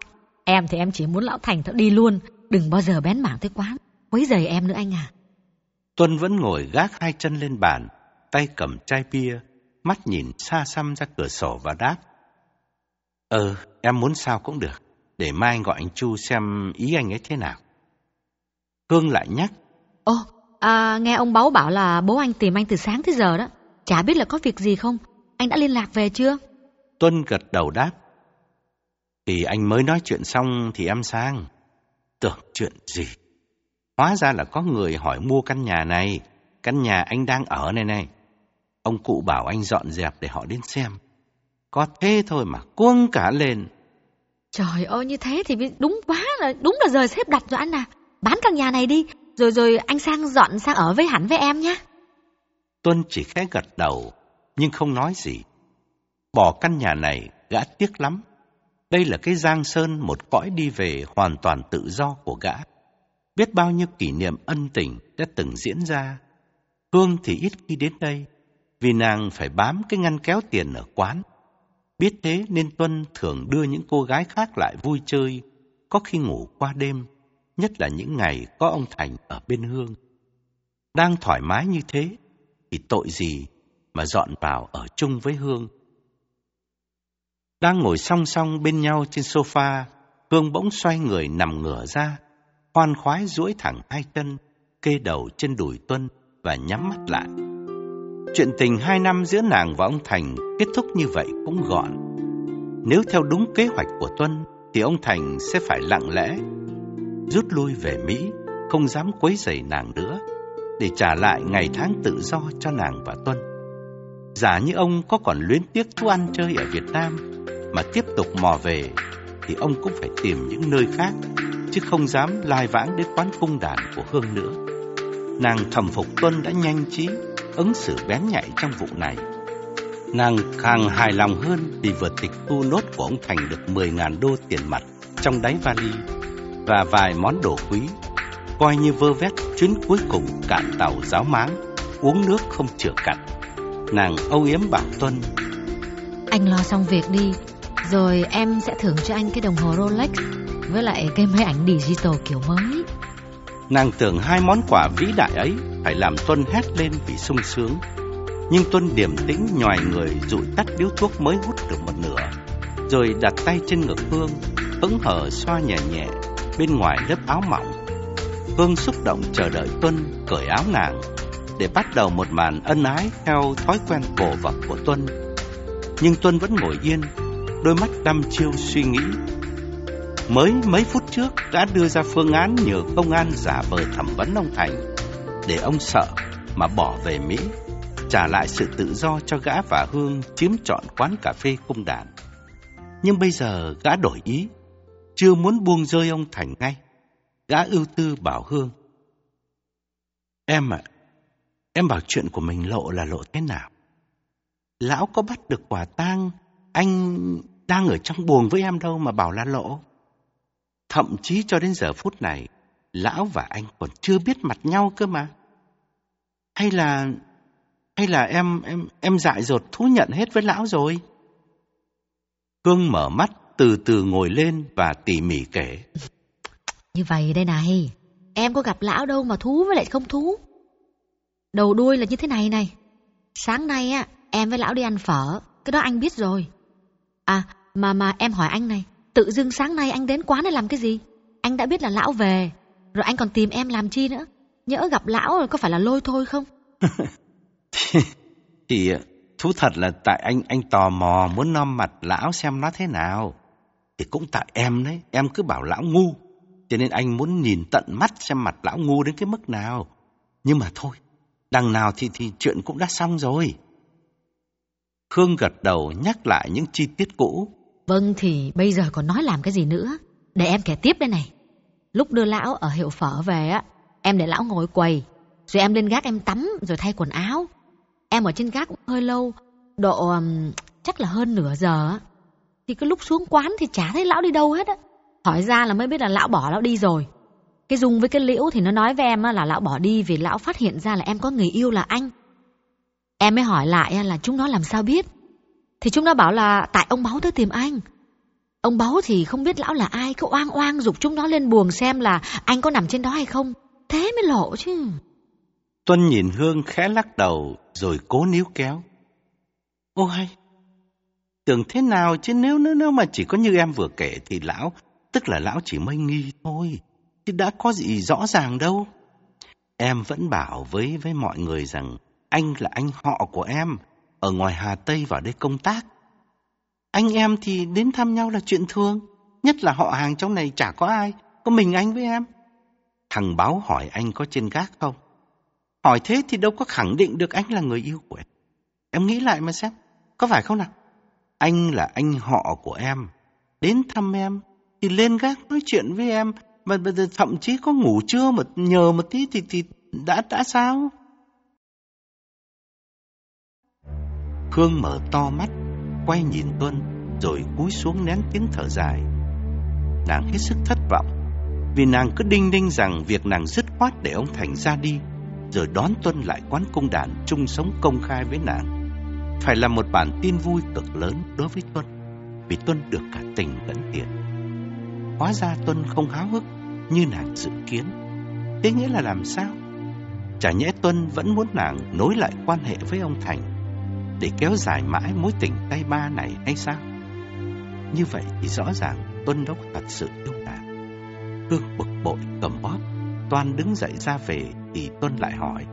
Em thì em chỉ muốn Lão Thành thợ đi luôn, đừng bao giờ bén mảng tới quán, quấy giày em nữa anh à. Tuân vẫn ngồi gác hai chân lên bàn, tay cầm chai bia, mắt nhìn xa xăm ra cửa sổ và đáp. Ờ, em muốn sao cũng được, để mai gọi anh Chu xem ý anh ấy thế nào. Hương lại nhắc. Ồ, à, nghe ông Báu bảo là bố anh tìm anh từ sáng tới giờ đó. Chả biết là có việc gì không? Anh đã liên lạc về chưa? Tuân gật đầu đáp. Thì anh mới nói chuyện xong thì em sang. Tưởng chuyện gì? Hóa ra là có người hỏi mua căn nhà này, căn nhà anh đang ở này này. Ông cụ bảo anh dọn dẹp để họ đến xem. Có thế thôi mà cuông cả lên. Trời ơi như thế thì đúng quá là đúng là rời xếp đặt rồi anh à. Bán căn nhà này đi, rồi rồi anh sang dọn sang ở với hẳn với em nhé. Tuân chỉ khẽ gật đầu, nhưng không nói gì. Bỏ căn nhà này, gã tiếc lắm. Đây là cái giang sơn một cõi đi về hoàn toàn tự do của gã. Biết bao nhiêu kỷ niệm ân tình đã từng diễn ra. Hương thì ít khi đến đây, vì nàng phải bám cái ngăn kéo tiền ở quán. Biết thế nên Tuân thường đưa những cô gái khác lại vui chơi, có khi ngủ qua đêm, nhất là những ngày có ông Thành ở bên Hương. Đang thoải mái như thế, thì tội gì mà dọn vào ở chung với Hương. Đang ngồi song song bên nhau trên sofa, Hương bỗng xoay người nằm ngửa ra, khoan khoái duỗi thẳng hai chân, kê đầu trên đùi Tuân và nhắm mắt lại. Chuyện tình hai năm giữa nàng và ông Thành kết thúc như vậy cũng gọn. Nếu theo đúng kế hoạch của Tuân, thì ông Thành sẽ phải lặng lẽ rút lui về Mỹ, không dám quấy rầy nàng nữa, để trả lại ngày tháng tự do cho nàng và Tuân. Giả như ông có còn luyến tiếc thú ăn chơi ở Việt Nam mà tiếp tục mò về, thì ông cũng phải tìm những nơi khác, chứ không dám lai vãng đến quán cung đàn của Hương nữa. Nàng thầm phục Tuân đã nhanh trí, ứng xử bén nhạy trong vụ này. Nàng càng hài lòng hơn vì vừa tịch thu nốt của ông Thành được 10.000 đô tiền mặt trong đáy vali và vài món đồ quý, coi như vơ vét chuyến cuối cùng cạn tàu giáo máng, uống nước không chữa cạn. Nàng âu yếm bảo Tuân. Anh lo xong việc đi, rồi em sẽ thưởng cho anh cái đồng hồ Rolex với lại cái máy ảnh digital kiểu mới. Nàng tưởng hai món quà vĩ đại ấy phải làm Tuân hét lên vì sung sướng. Nhưng Tuân điềm tĩnh nhòi người rụi tắt điếu thuốc mới hút được một nửa, rồi đặt tay trên ngực Hương, hững hờ xoa nhẹ nhẹ bên ngoài lớp áo mỏng. Hương xúc động chờ đợi Tuân cởi áo nàng để bắt đầu một màn ân ái theo thói quen cổ vật của Tuân. Nhưng Tuân vẫn ngồi yên, đôi mắt đăm chiêu suy nghĩ. Mới mấy phút trước đã đưa ra phương án nhờ công an giả vờ thẩm vấn ông Thành để ông sợ mà bỏ về Mỹ, trả lại sự tự do cho gã và Hương chiếm trọn quán cà phê cung đàn. Nhưng bây giờ gã đổi ý, chưa muốn buông rơi ông Thành ngay. Gã ưu tư bảo Hương. Em ạ, em bảo chuyện của mình lộ là lộ thế nào? Lão có bắt được quả tang, anh đang ở trong buồng với em đâu mà bảo là lộ. Thậm chí cho đến giờ phút này, lão và anh còn chưa biết mặt nhau cơ mà. Hay là hay là em em em dại dột thú nhận hết với lão rồi? Hương mở mắt, từ từ ngồi lên và tỉ mỉ kể. Như vậy đây này, em có gặp lão đâu mà thú với lại không thú. Đầu đuôi là như thế này này. Sáng nay á, em với lão đi ăn phở, cái đó anh biết rồi. À, mà mà em hỏi anh này, tự dưng sáng nay anh đến quán để làm cái gì? Anh đã biết là lão về, rồi anh còn tìm em làm chi nữa? Nhỡ gặp lão rồi có phải là lôi thôi không? thì, thì thú thật là tại anh anh tò mò muốn nom mặt lão xem nó thế nào. Thì cũng tại em đấy, em cứ bảo lão ngu. Cho nên anh muốn nhìn tận mắt xem mặt lão ngu đến cái mức nào. Nhưng mà thôi, đằng nào thì thì chuyện cũng đã xong rồi. Khương gật đầu nhắc lại những chi tiết cũ. Vâng thì bây giờ còn nói làm cái gì nữa? Để em kể tiếp đây này. Lúc đưa lão ở hiệu phở về á, em để lão ngồi quầy. Rồi em lên gác em tắm rồi thay quần áo. Em ở trên gác cũng hơi lâu, độ um, chắc là hơn nửa giờ. á thì cái lúc xuống quán thì chả thấy lão đi đâu hết á. Hỏi ra là mới biết là lão bỏ lão đi rồi. Cái Dung với cái Liễu thì nó nói với em là lão bỏ đi vì lão phát hiện ra là em có người yêu là anh. Em mới hỏi lại là chúng nó làm sao biết. Thì chúng nó bảo là tại ông Báu tới tìm anh. Ông Báu thì không biết lão là ai, cứ oang oang dục chúng nó lên buồng xem là anh có nằm trên đó hay không. Thế mới lộ chứ. Tuân nhìn Hương khẽ lắc đầu rồi cố níu kéo. Ô hay, tưởng thế nào chứ nếu nếu nếu mà chỉ có như em vừa kể thì lão, tức là lão chỉ mây nghi thôi, chứ đã có gì rõ ràng đâu. Em vẫn bảo với với mọi người rằng anh là anh họ của em, ở ngoài Hà Tây vào đây công tác. Anh em thì đến thăm nhau là chuyện thường, nhất là họ hàng trong này chả có ai, có mình anh với em. Thằng báo hỏi anh có trên gác không? Hỏi thế thì đâu có khẳng định được anh là người yêu của em. Em nghĩ lại mà xem, có phải không nào? Anh là anh họ của em, đến thăm em, thì lên gác nói chuyện với em, mà thậm chí có ngủ trưa mà nhờ một tí thì, thì đã đã sao? Khương mở to mắt, quay nhìn Tuân, rồi cúi xuống nén tiếng thở dài. Nàng hết sức thất vọng, vì nàng cứ đinh đinh rằng việc nàng dứt khoát để ông Thành ra đi, rồi đón Tuân lại quán công đàn chung sống công khai với nàng. Phải là một bản tin vui cực lớn đối với Tuân, vì Tuân được cả tình lẫn tiền. Hóa ra Tuân không háo hức như nàng dự kiến. Thế nghĩa là làm sao? Chả nhẽ Tuân vẫn muốn nàng nối lại quan hệ với ông Thành để kéo dài mãi mối tình tay ba này hay sao? Như vậy thì rõ ràng Tuân đâu thật sự yêu nàng. Hương bực bội cầm bóp, Toan đứng dậy ra về thì Tuân lại hỏi.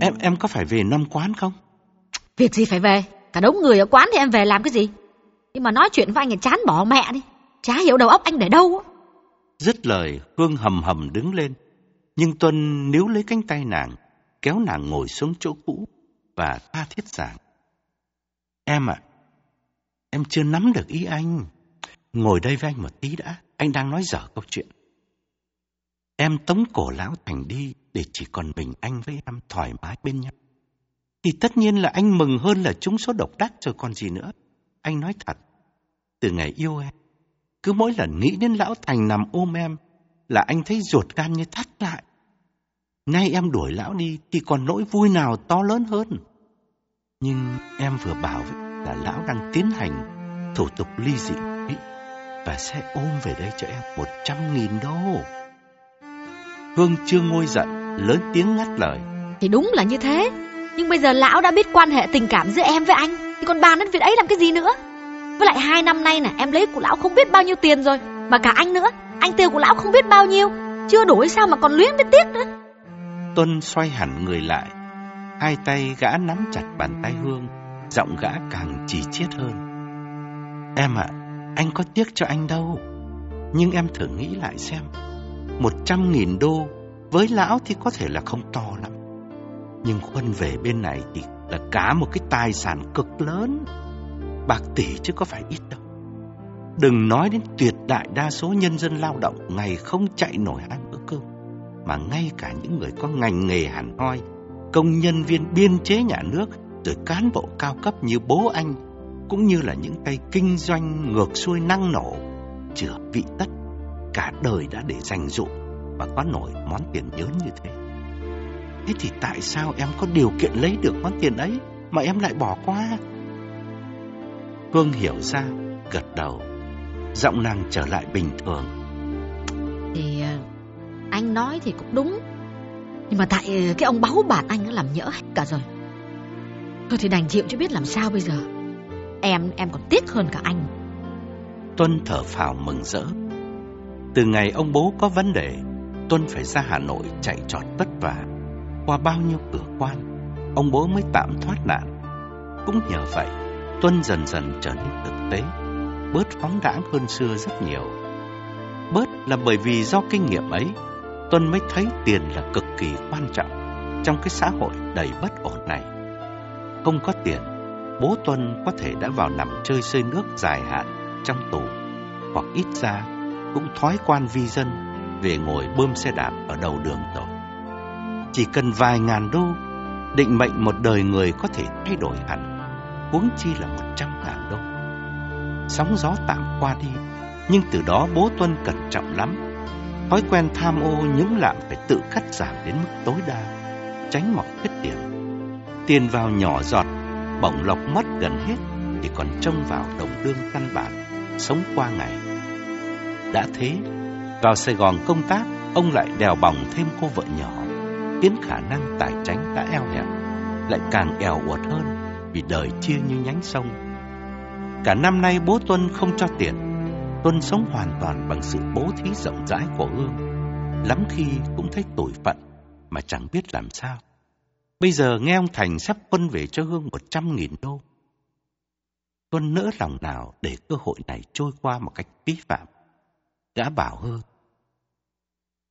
Em em có phải về năm quán không? Việc gì phải về? Cả đống người ở quán thì em về làm cái gì? Nhưng mà nói chuyện với anh thì chán bỏ mẹ đi. Chả hiểu đầu óc anh để đâu. Dứt lời, Hương hầm hầm đứng lên. Nhưng Tuân níu lấy cánh tay nàng, kéo nàng ngồi xuống chỗ cũ và tha thiết giảng. Em ạ, em chưa nắm được ý anh. Ngồi đây với anh một tí đã, anh đang nói dở câu chuyện. Em tống cổ lão Thành đi để chỉ còn mình anh với em thoải mái bên nhau. Thì tất nhiên là anh mừng hơn là chúng số độc đắc rồi còn gì nữa. Anh nói thật, từ ngày yêu em, cứ mỗi lần nghĩ đến lão Thành nằm ôm em là anh thấy ruột gan như thắt lại. Nay em đuổi lão đi thì còn nỗi vui nào to lớn hơn. Nhưng em vừa bảo là lão đang tiến hành thủ tục ly dị và sẽ ôm về đây cho em một trăm nghìn đô. Hương chưa ngôi giận, lớn tiếng ngắt lời. Thì đúng là như thế, nhưng bây giờ lão đã biết quan hệ tình cảm giữa em với anh, thì còn bàn đến việc ấy làm cái gì nữa? Với lại hai năm nay nè, em lấy của lão không biết bao nhiêu tiền rồi, mà cả anh nữa, anh tiêu của lão không biết bao nhiêu, chưa đủ sao mà còn luyến với tiếc nữa. Tuân xoay hẳn người lại, hai tay gã nắm chặt bàn tay Hương, giọng gã càng chỉ chiết hơn. Em ạ, anh có tiếc cho anh đâu. Nhưng em thử nghĩ lại xem. Một trăm nghìn đô với lão thì có thể là không to lắm. Nhưng khuân về bên này thì là cả một cái tài sản cực lớn. Bạc tỷ chứ có phải ít đâu. Đừng nói đến tuyệt đại đa số nhân dân lao động ngày không chạy nổi ăn bữa cơm. Mà ngay cả những người có ngành nghề hẳn hoi, công nhân viên biên chế nhà nước, rồi cán bộ cao cấp như bố anh, cũng như là những tay kinh doanh ngược xuôi năng nổ, chữa vị tất, cả đời đã để dành dụm và có nổi món tiền lớn như thế. Thế thì tại sao em có điều kiện lấy được món tiền ấy mà em lại bỏ qua? Hương hiểu ra, gật đầu. Giọng nàng trở lại bình thường. Thì à, anh nói thì cũng đúng. Nhưng mà tại à, cái ông báu bạt anh nó làm nhỡ hết cả rồi. Thôi thì đành chịu chứ biết làm sao bây giờ. Em em còn tiếc hơn cả anh. Tuân thở phào mừng rỡ. Từ ngày ông bố có vấn đề, Tuân phải ra Hà Nội chạy trọt vất vả. Qua bao nhiêu cửa quan, ông bố mới tạm thoát nạn. Cũng nhờ vậy, Tuân dần dần trở nên thực tế, bớt phóng đãng hơn xưa rất nhiều. Bớt là bởi vì do kinh nghiệm ấy, Tuân mới thấy tiền là cực kỳ quan trọng trong cái xã hội đầy bất ổn này. Không có tiền, bố Tuân có thể đã vào nằm chơi xơi nước dài hạn trong tù, hoặc ít ra cũng thói quan vi dân về ngồi bơm xe đạp ở đầu đường rồi. Chỉ cần vài ngàn đô, định mệnh một đời người có thể thay đổi hẳn, huống chi là một trăm ngàn đô. Sóng gió tạm qua đi, nhưng từ đó bố Tuân cẩn trọng lắm. Thói quen tham ô những lạm phải tự cắt giảm đến mức tối đa, tránh mọc khuyết điểm. Tiền vào nhỏ giọt, bổng lọc mất gần hết, thì còn trông vào đồng lương căn bản, sống qua ngày. Đã thế, vào Sài Gòn công tác, ông lại đèo bỏng thêm cô vợ nhỏ, khiến khả năng tài chính đã eo hẹp, lại càng eo uột hơn vì đời chia như nhánh sông. Cả năm nay bố Tuân không cho tiền, Tuân sống hoàn toàn bằng sự bố thí rộng rãi của Hương. Lắm khi cũng thấy tủi phận mà chẳng biết làm sao. Bây giờ nghe ông Thành sắp quân về cho Hương một trăm nghìn đô. Tuân nỡ lòng nào để cơ hội này trôi qua một cách vi phạm. Đã bảo Hương,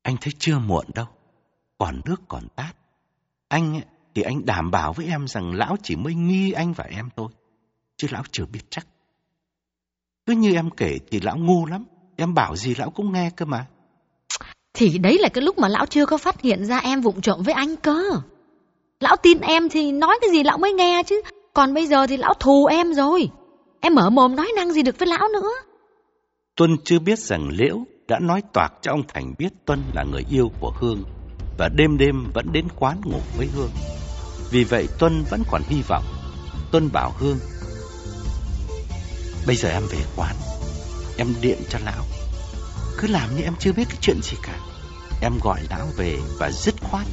anh thấy chưa muộn đâu, còn nước còn tát. Anh thì anh đảm bảo với em rằng lão chỉ mới nghi anh và em thôi, chứ lão chưa biết chắc. Cứ như em kể thì lão ngu lắm, em bảo gì lão cũng nghe cơ mà. Thì đấy là cái lúc mà lão chưa có phát hiện ra em vụng trộm với anh cơ. Lão tin em thì nói cái gì lão mới nghe chứ. Còn bây giờ thì lão thù em rồi. Em mở mồm nói năng gì được với lão nữa. Tuân chưa biết rằng Liễu đã nói toạc cho ông Thành biết Tuân là người yêu của Hương và đêm đêm vẫn đến quán ngủ với Hương. Vì vậy Tuân vẫn còn hy vọng. Tuân bảo Hương, Bây giờ em về quán, Em điện cho lão. Cứ làm như em chưa biết cái chuyện gì cả. Em gọi lão về và dứt khoát.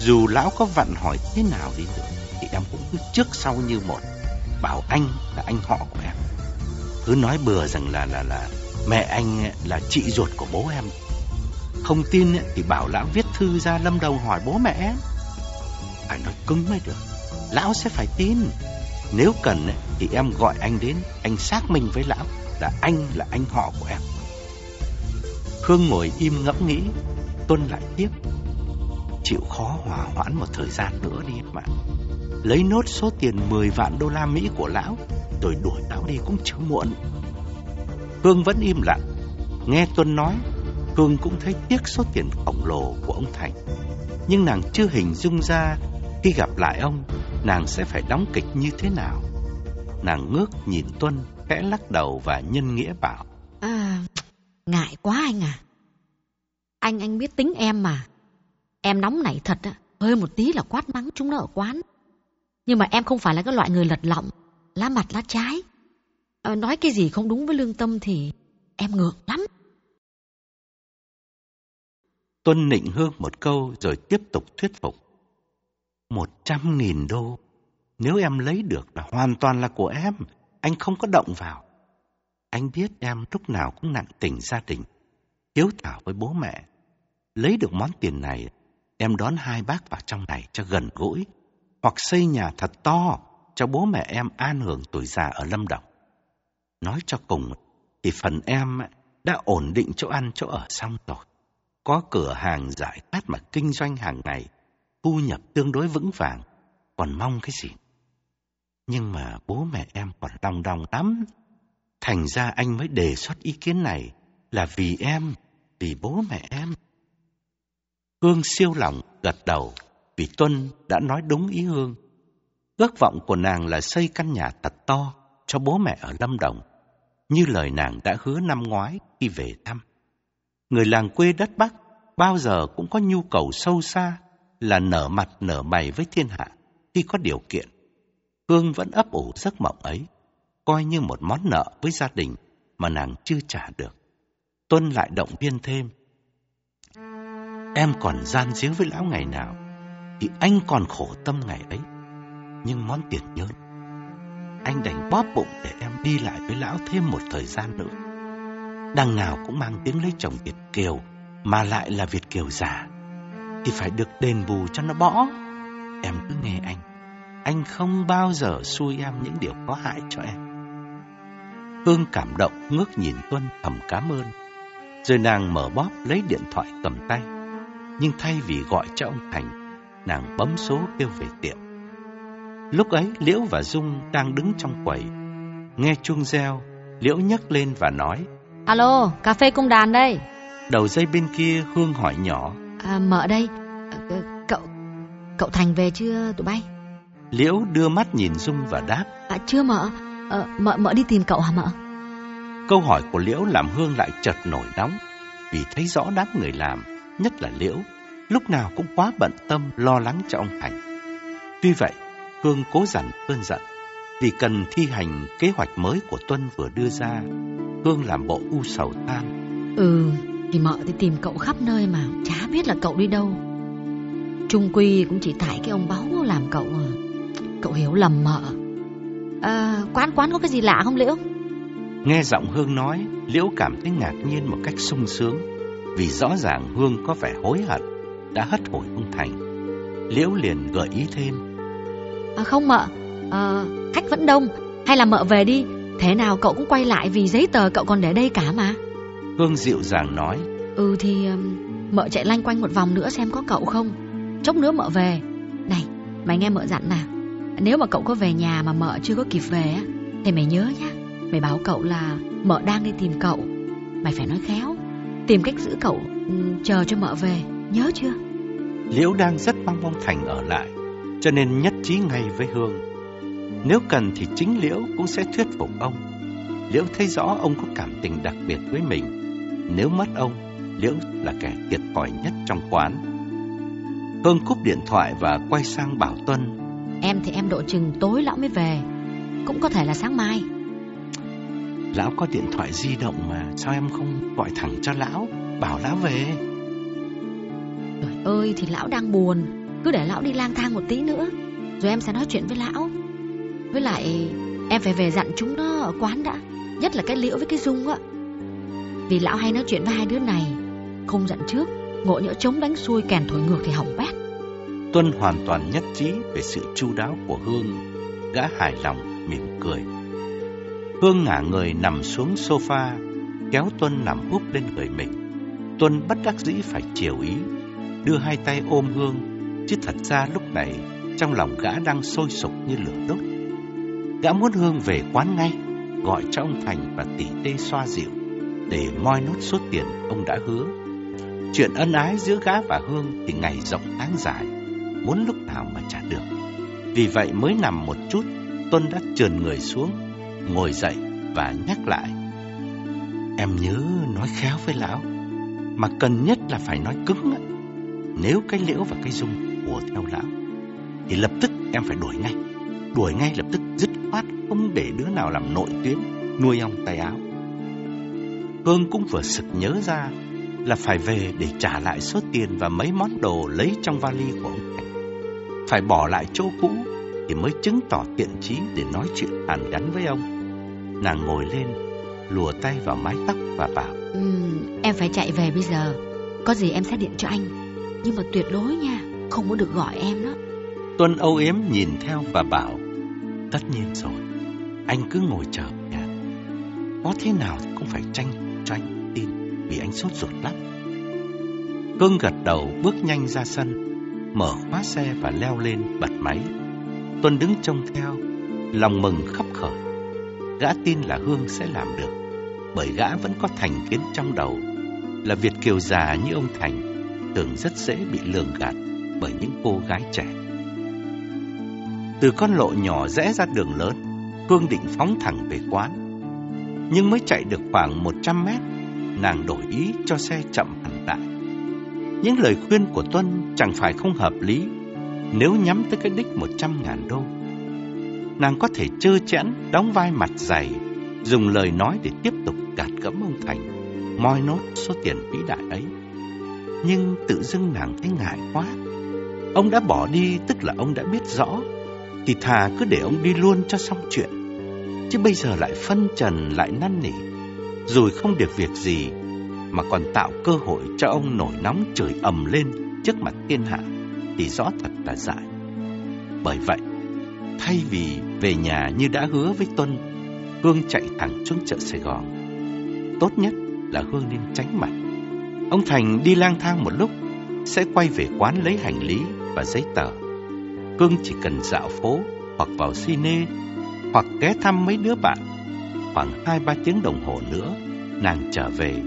Dù lão có vặn hỏi thế nào đi nữa, Thì em cũng cứ trước sau như một, Bảo anh là anh họ của em. Cứ nói bừa rằng là là là Mẹ anh là chị ruột của bố em. Không tin thì bảo lão viết thư ra Lâm Đồng hỏi bố mẹ. Em Phải nói cứng mới được. Lão sẽ phải tin. Nếu cần thì em gọi anh đến, Anh xác minh với lão Là anh là anh họ của em. Hương ngồi im ngẫm nghĩ, Tuân lại tiếp. Chịu khó hòa hoãn một thời gian nữa đi mà. Lấy nốt số tiền 10 vạn đô la Mỹ của lão, Rồi đuổi lão đi cũng chưa muộn. Hương vẫn im lặng. Nghe Tuân nói Hương cũng thấy tiếc số tiền khổng lồ của ông Thành Nhưng nàng chưa hình dung ra Khi gặp lại ông Nàng sẽ phải đóng kịch như thế nào Nàng ngước nhìn Tuân Khẽ lắc đầu và nhân nghĩa bảo À, ngại quá anh à. Anh anh biết tính em mà. Em nóng nảy thật á, hơi một tí là quát mắng chúng nó ở quán. Nhưng mà em không phải là cái loại người lật lọng, lá mặt lá trái. à, nói cái gì không đúng với lương tâm thì em ngược lắm. Tuân nịnh hương một câu rồi tiếp tục thuyết phục. Một trăm nghìn đô, nếu em lấy được là hoàn toàn là của em, anh không có động vào. Anh biết em lúc nào cũng nặng tình gia đình, hiếu thảo với bố mẹ. Lấy được món tiền này, em đón hai bác vào trong này cho gần gũi, hoặc xây nhà thật to cho bố mẹ em an hưởng tuổi già ở Lâm Đồng. Nói cho cùng thì phần em đã ổn định chỗ ăn chỗ ở xong rồi. Có cửa hàng giải khát mà kinh doanh hàng ngày, thu nhập tương đối vững vàng, còn mong cái gì? Nhưng mà bố mẹ em còn đong đong lắm. Thành ra anh mới đề xuất ý kiến này là vì em, vì bố mẹ em. Hương siêu lòng gật đầu vì Tuân đã nói đúng ý Hương. Ước vọng của nàng là xây căn nhà thật to cho bố mẹ ở Lâm Đồng, như lời nàng đã hứa năm ngoái khi về thăm. Người làng quê đất Bắc bao giờ cũng có nhu cầu sâu xa là nở mặt nở mày với thiên hạ khi có điều kiện. Hương vẫn ấp ủ giấc mộng ấy, coi như một món nợ với gia đình mà nàng chưa trả được. Tuân lại động viên thêm. Em còn gian díu với lão ngày nào, thì anh còn khổ tâm ngày ấy. Nhưng món tiền nhơn, anh đành bóp bụng để em đi lại với lão thêm một thời gian nữa. Đằng nào cũng mang tiếng lấy chồng Việt Kiều, mà lại là Việt Kiều giả, thì phải được đền bù cho nó bỏ. Em cứ nghe anh, anh không bao giờ xui em những điều có hại cho em. Hương cảm động ngước nhìn Tuân thầm cảm ơn. Rồi nàng mở bóp lấy điện thoại cầm tay. Nhưng thay vì gọi cho ông Thành, nàng bấm số kêu về tiệm. Lúc ấy Liễu và Dung đang đứng trong quầy. Nghe chuông reo, Liễu nhấc lên và nói Alo, cà phê cung đàn đây. Đầu dây bên kia Hương hỏi nhỏ. À, Mợ đây. À, Cậu cậu Thành về chưa tụi bay? Liễu đưa mắt nhìn Dung và đáp. À chưa mợ à, Mợ mợ đi tìm cậu hả mợ Câu hỏi của Liễu làm Hương lại chợt nổi nóng. Vì thấy rõ đám người làm Nhất là Liễu Lúc nào cũng quá bận tâm lo lắng cho ông Thành. Tuy vậy Hương cố dằn cơn giận Vì cần thi hành kế hoạch mới của Tuân vừa đưa ra. Hương làm bộ u sầu than. Ừ Thì mợ đi tìm cậu khắp nơi mà Chả biết là cậu đi đâu. Trung Quy cũng chỉ tại cái ông báu làm cậu à Cậu hiểu lầm mợ. À, Quán quán có cái gì lạ không Liễu? Nghe giọng Hương nói Liễu cảm thấy ngạc nhiên một cách sung sướng. Vì rõ ràng Hương có vẻ hối hận Đã hất hủi ông Thành. Liễu liền gợi ý thêm. À, Không mợ. À, Khách vẫn đông Hay là mợ về đi. Thế nào cậu cũng quay lại vì giấy tờ cậu còn để đây cả mà. Hương dịu dàng nói. Ừ thì um, mợ chạy lanh quanh một vòng nữa xem có cậu không. Chốc nữa mợ về. Này mày nghe mợ dặn nè. Nếu mà cậu có về nhà mà mợ chưa có kịp về á Thì mày nhớ nhá. Mày báo cậu là mợ đang đi tìm cậu. Mày phải nói khéo. Tìm cách giữ cậu um, chờ cho mợ về. Nhớ chưa? Liễu đang rất mong ông Thành ở lại Cho nên nhất trí ngay với Hương Nếu cần thì chính Liễu cũng sẽ thuyết phục ông. Liễu thấy rõ ông có cảm tình đặc biệt với mình. Nếu mất ông Liễu là kẻ thiệt thòi nhất trong quán. Hương cúp điện thoại và quay sang bảo Tuân. Em thì em độ chừng tối lão mới về. Cũng có thể là sáng mai. Lão có điện thoại di động mà Sao em không gọi thẳng cho lão? Bảo lão về. Trời ơi thì lão đang buồn. Cứ để lão đi lang thang một tí nữa. Rồi em sẽ nói chuyện với lão với lại, em phải về dặn chúng nó ở quán đã, Nhất là cái liễu với cái dung á. Vì lão hay nói chuyện với hai đứa này, Không dặn trước, Ngộ nhỡ chống đánh xuôi kèn thổi ngược thì hỏng bét. Tuân hoàn toàn nhất trí về sự chu đáo của Hương, Gã hài lòng, mỉm cười. Hương ngả người nằm xuống sofa, Kéo Tuân nằm úp lên người mình. Tuân bất đắc dĩ phải chiều ý, Đưa hai tay ôm Hương, Chứ thật ra lúc này Trong lòng gã đang sôi sục như lửa đốt. Gã muốn Hương về quán ngay, Gọi cho ông Thành và tỷ tê xoa dịu, Để moi nốt số tiền ông đã hứa. Chuyện ân ái giữa gã và Hương Thì ngày rộng tháng dài, Muốn lúc nào mà trả được. Vì vậy mới nằm một chút, Tuân đã trườn người xuống, Ngồi dậy và nhắc lại. Em nhớ nói khéo với lão, Mà cần nhất là phải nói cứng á. Nếu cái liễu và cái dung của theo lão, Thì lập tức em phải đuổi ngay Đuổi ngay lập tức dứt khoát Không để đứa nào làm nội tuyến Nuôi ong tay áo. Hương cũng vừa sực nhớ ra Là phải về để trả lại số tiền Và mấy món đồ lấy trong vali của ông Thành. Phải bỏ lại chỗ cũ Thì mới chứng tỏ tiện chí Để nói chuyện hàn gắn với ông. Nàng ngồi lên Lùa tay vào mái tóc và bảo ừ, Em phải chạy về bây giờ. Có gì em sẽ điện cho anh. Nhưng mà tuyệt đối nha Không có được gọi em đó. Tuân âu yếm nhìn theo và bảo Tất nhiên rồi Anh cứ ngồi chờ nhà có thế nào thì cũng phải tranh cho anh tin vì anh sốt ruột lắm. Cương gật đầu bước nhanh ra sân, mở khóa xe và leo lên bật máy. Tuân đứng trông theo, lòng mừng khắp khởi. Gã tin là Hương sẽ làm được, bởi gã vẫn có thành kiến trong đầu là Việt kiều già như ông Thành thường rất dễ bị lường gạt bởi những cô gái trẻ. Từ con lộ nhỏ rẽ ra đường lớn, phương định phóng thẳng về quán. Nhưng mới chạy được khoảng 100 mét, nàng đổi ý cho xe chậm hẳn lại. Những lời khuyên của Tuân chẳng phải không hợp lý nếu nhắm tới cái đích 100 ngàn đô. Nàng có thể chơ chẽn, đóng vai mặt dày, dùng lời nói để tiếp tục gạt gẫm ông Thành, moi nốt số tiền vĩ đại ấy. Nhưng tự dưng nàng thấy ngại quá. Ông đã bỏ đi tức là ông đã biết rõ, thì thà cứ để ông đi luôn cho xong chuyện. Chứ bây giờ lại phân trần lại năn nỉ, rồi không được việc gì mà còn tạo cơ hội cho ông nổi nóng chửi ầm lên trước mặt thiên hạ thì rõ thật là dại. Bởi vậy, thay vì về nhà như đã hứa với Tuân, Hương chạy thẳng xuống chợ Sài Gòn. Tốt nhất là Hương nên tránh mặt. Ông Thành đi lang thang một lúc, sẽ quay về quán lấy hành lý và giấy tờ cương chỉ cần dạo phố hoặc vào cine hoặc ghé thăm mấy đứa bạn. Khoảng hai ba tiếng đồng hồ nữa, nàng trở về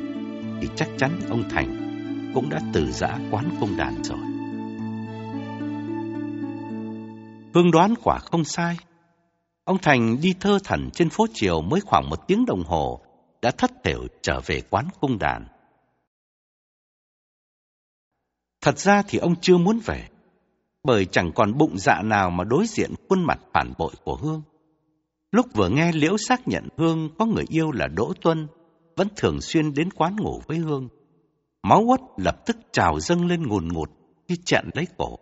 thì chắc chắn ông Thành cũng đã từ giã quán công đàn rồi. Hương đoán quả không sai. Ông Thành đi thơ thẩn trên phố chiều mới khoảng một tiếng đồng hồ đã thất thểu trở về quán cung đàn. Thật ra thì ông chưa muốn về, bởi chẳng còn bụng dạ nào mà đối diện khuôn mặt phản bội của Hương. Lúc vừa nghe Liễu xác nhận Hương có người yêu là Đỗ Tuân, vẫn thường xuyên đến quán ngủ với Hương. Máu uất lập tức trào dâng lên ngùn ngụt khi chặn lấy cổ,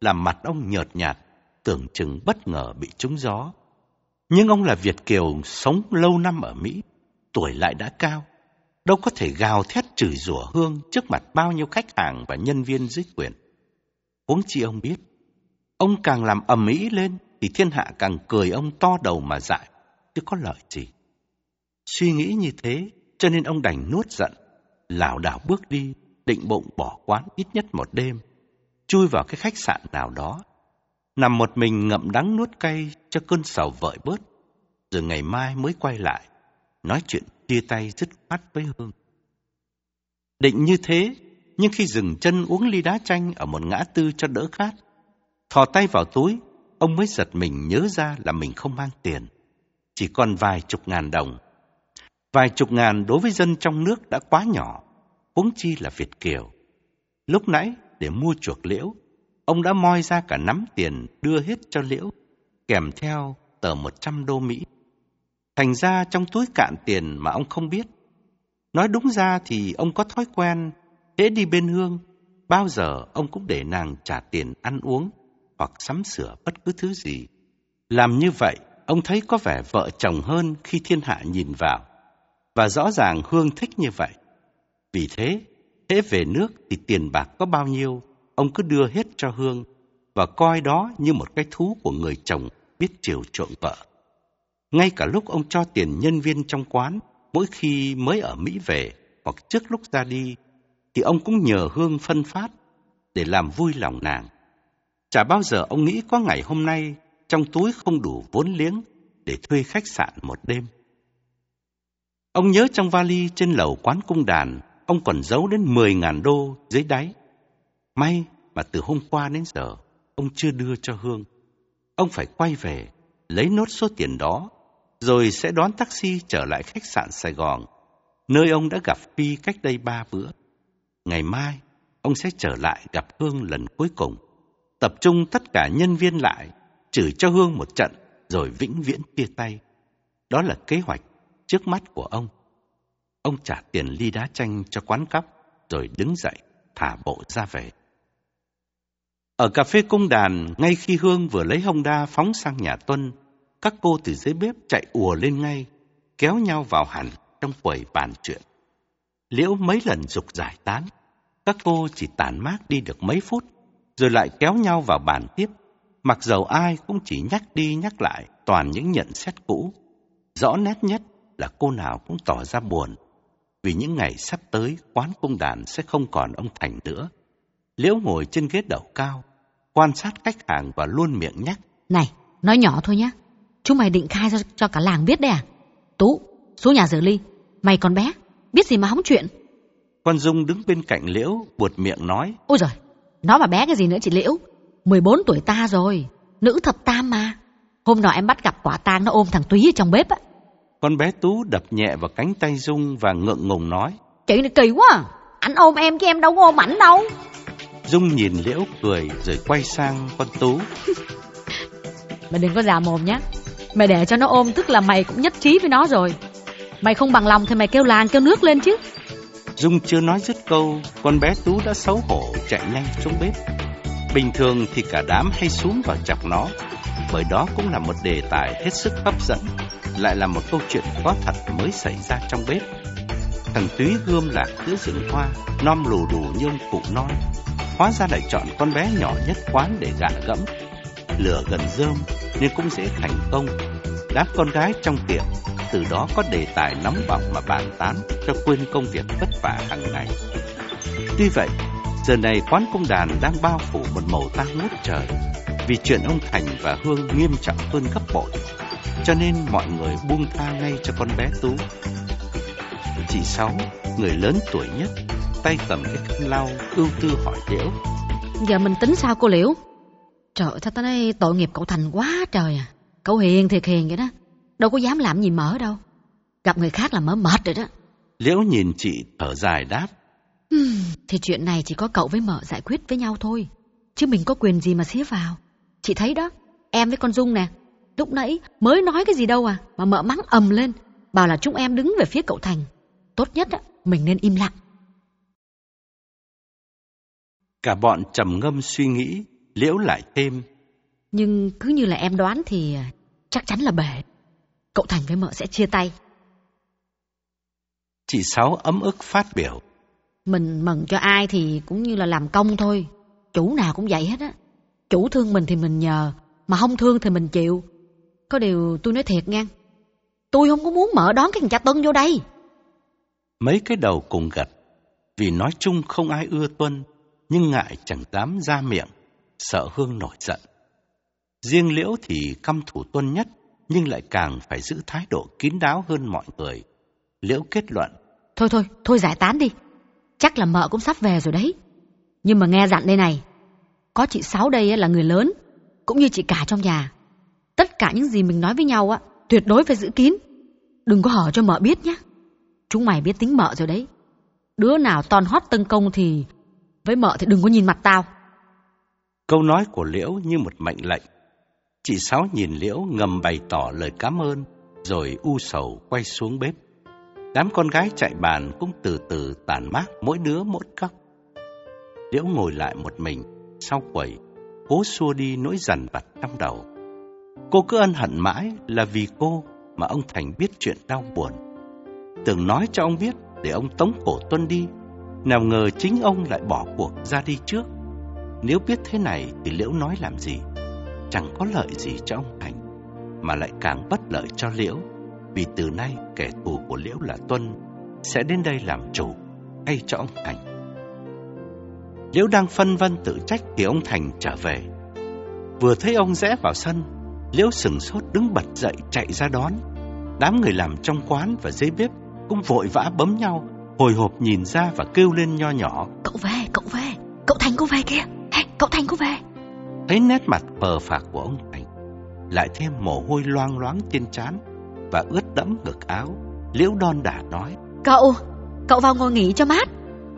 làm mặt ông nhợt nhạt, tưởng chừng bất ngờ bị trúng gió. Nhưng ông là Việt Kiều sống lâu năm ở Mỹ, tuổi lại đã cao, đâu có thể gào thét chửi rủa Hương trước mặt bao nhiêu khách hàng và nhân viên dưới quyền. Huống chi ông biết, ông càng làm ầm ĩ lên thì thiên hạ càng cười ông to đầu mà dại, chứ có lợi gì. Suy nghĩ như thế, cho nên ông đành nuốt giận, lảo đảo bước đi, định bụng bỏ quán ít nhất một đêm, chui vào cái khách sạn nào đó, nằm một mình ngậm đắng nuốt cay cho cơn sầu vợi bớt, rồi ngày mai mới quay lại, nói chuyện chia tay dứt khoát với Hương. Định như thế, nhưng khi dừng chân uống ly đá chanh ở một ngã tư cho đỡ khát, thò tay vào túi, ông mới giật mình nhớ ra là mình không mang tiền, chỉ còn vài chục ngàn đồng. Vài chục ngàn đối với dân trong nước đã quá nhỏ, huống chi là Việt Kiều. Lúc nãy, để mua chuộc liễu, ông đã moi ra cả nắm tiền đưa hết cho liễu, kèm theo tờ một trăm đô Mỹ. Thành ra trong túi cạn tiền mà ông không biết. Nói đúng ra thì ông có thói quen, hễ đi bên Hương, bao giờ ông cũng để nàng trả tiền ăn uống hoặc sắm sửa bất cứ thứ gì. Làm như vậy, ông thấy có vẻ vợ chồng hơn khi thiên hạ nhìn vào. Và rõ ràng Hương thích như vậy. Vì thế, hễ về nước thì tiền bạc có bao nhiêu, ông cứ đưa hết cho Hương và coi đó như một cái thú của người chồng biết chiều chuộng vợ. Ngay cả lúc ông cho tiền nhân viên trong quán, mỗi khi mới ở Mỹ về hoặc trước lúc ra đi, thì ông cũng nhờ Hương phân phát để làm vui lòng nàng. Chả bao giờ ông nghĩ có ngày hôm nay trong túi không đủ vốn liếng để thuê khách sạn một đêm. Ông nhớ trong vali trên lầu quán cung đàn, ông còn giấu đến 10.000 đô dưới đáy. May mà từ hôm qua đến giờ, ông chưa đưa cho Hương. Ông phải quay về, lấy nốt số tiền đó rồi sẽ đón taxi trở lại khách sạn Sài Gòn, nơi ông đã gặp Phi cách đây ba bữa. Ngày mai, ông sẽ trở lại gặp Hương lần cuối cùng, tập trung tất cả nhân viên lại, chửi cho Hương một trận, rồi vĩnh viễn chia tay. Đó là kế hoạch trước mắt của ông. Ông trả tiền ly đá chanh cho quán cóc, rồi đứng dậy, thả bộ ra về. Ở cà phê cung đàn, ngay khi Hương vừa lấy Honda phóng sang nhà Tuân, các cô từ dưới bếp chạy ùa lên ngay, kéo nhau vào hẳn trong quầy bàn chuyện. Liễu mấy lần dục giải tán, các cô chỉ tản mát đi được mấy phút, rồi lại kéo nhau vào bàn tiếp, mặc dầu ai cũng chỉ nhắc đi nhắc lại toàn những nhận xét cũ. Rõ nét nhất là cô nào cũng tỏ ra buồn, vì những ngày sắp tới quán cung đàn sẽ không còn ông Thành nữa. Liễu ngồi trên ghế đầu cao, quan sát khách hàng và luôn miệng nhắc. Này, nói nhỏ thôi nhé. Chúng mày định khai cho, cho cả làng biết đấy à? Tú, xuống nhà rửa ly. Mày còn bé, biết gì mà hóng chuyện. Con Dung đứng bên cạnh Liễu, buột miệng nói. Ôi giời, nó mà bé cái gì nữa chị Liễu. 14 tuổi ta rồi, nữ thập tam mà. Hôm nọ em bắt gặp quả tang nó ôm thằng Túy ở trong bếp á. Con bé Tú đập nhẹ vào cánh tay Dung và ngượng ngùng nói. Chị này kỳ quá à. Anh ôm em chứ em đâu có ôm ảnh đâu. Dung nhìn Liễu cười rồi quay sang con Tú. Mày đừng có già mồm nhé. Mày để cho nó ôm tức là mày cũng nhất trí với nó rồi. Mày không bằng lòng thì mày kêu làng kêu nước lên chứ. Dung chưa nói dứt câu, con bé Tú đã xấu hổ chạy nhanh xuống bếp. Bình thường thì cả đám hay xuống vào chọc nó, bởi đó cũng là một đề tài hết sức hấp dẫn, lại là một câu chuyện có thật mới xảy ra trong bếp. Thằng Túy gươm lạc giữa rừng hoa, non lù đù như ông cụ non. Hóa ra lại chọn con bé nhỏ nhất quán để gạ gẫm. Lửa gần rơm nên cũng dễ thành công. Đám con gái trong tiệm từ đó có đề tài nóng bỏng mà bàn tán cho quên công việc vất vả hàng ngày. Tuy vậy, giờ này quán công đàn đang bao phủ một màu tang ngút trời vì chuyện ông Thành và Hương nghiêm trọng hơn gấp bội, cho nên mọi người buông tha ngay cho con bé Tú. Chị Sáu, người lớn tuổi nhất, tay cầm cái khăn lau, ưu tư hỏi Liễu. Giờ mình tính sao cô Liễu? Trời ơi, sao tao đây tội nghiệp cậu Thành quá trời à. Cậu hiền thiệt hiền vậy đó. Đâu có dám làm gì mở đâu. Gặp người khác là mở mệt rồi đó. Liễu nhìn chị thở dài đáp. Thì chuyện này chỉ có cậu với mợ giải quyết với nhau thôi. Chứ mình có quyền gì mà xía vào. Chị thấy đó, em với con Dung nè. Lúc nãy mới nói cái gì đâu à, mà mợ mắng ầm lên. Bảo là chúng em đứng về phía cậu Thành. Tốt nhất á, mình nên im lặng. Cả bọn trầm ngâm suy nghĩ, Liễu lại thêm. Nhưng cứ như là em đoán thì à, chắc chắn là bể. Cậu Thành với mợ sẽ chia tay. Chị Sáu ấm ức phát biểu. Mình mừng cho ai thì cũng như là làm công thôi. Chủ nào cũng vậy hết á. Chủ thương mình thì mình nhờ, mà không thương thì mình chịu. Có điều tôi nói thiệt nha. Tôi không có muốn mở đón cái thằng cha Tuân vô đây. Mấy cái đầu cùng gật, vì nói chung không ai ưa Tuân, nhưng ngại chẳng dám ra miệng, sợ Hương nổi giận. Riêng Liễu thì căm thủ Tuân nhất, nhưng lại càng phải giữ thái độ kín đáo hơn mọi người. Liễu kết luận. Thôi thôi, thôi giải tán đi. Chắc là mợ cũng sắp về rồi đấy. Nhưng mà nghe dặn đây này, có chị Sáu đây là người lớn, cũng như chị cả trong nhà. Tất cả những gì mình nói với nhau á, tuyệt đối phải giữ kín. Đừng có hở cho mợ biết nhé. Chúng mày biết tính mợ rồi đấy. Đứa nào ton hót tân công thì với mợ thì đừng có nhìn mặt tao. Câu nói của Liễu như một mệnh lệnh. Chị Sáu nhìn Liễu ngầm bày tỏ lời cảm ơn, rồi u sầu quay xuống bếp. Đám con gái chạy bàn cũng từ từ tàn mát mỗi đứa mỗi cốc. Liễu ngồi lại một mình, sau quầy, cố xua đi nỗi dằn vặt trong đầu. Cô cứ ân hận mãi là vì cô mà ông Thành biết chuyện đau buồn. Tưởng nói cho ông biết để ông tống cổ Tuân đi, nào ngờ chính ông lại bỏ cuộc ra đi trước. Nếu biết thế này thì Liễu nói làm gì? Chẳng có lợi gì cho ông Thành, mà lại càng bất lợi cho Liễu, vì từ nay kẻ thù của Liễu là Tuân sẽ đến đây làm chủ hay cho ông Thành. Liễu đang phân vân tự trách thì ông Thành trở về. Vừa thấy ông rẽ vào sân, Liễu sừng sốt đứng bật dậy chạy ra đón. Đám người làm trong quán và dưới bếp cũng vội vã bấm nhau, hồi hộp nhìn ra và kêu lên nho nhỏ. Cậu về, cậu về, cậu Thành cô về kìa, hey, cậu Thành cô về. Thấy nét mặt phờ phạc của ông Thành, lại thêm mồ hôi loang loáng trên trán và ướt đẫm ngực áo, Liễu đon đả nói. Cậu, cậu vào ngồi nghỉ cho mát.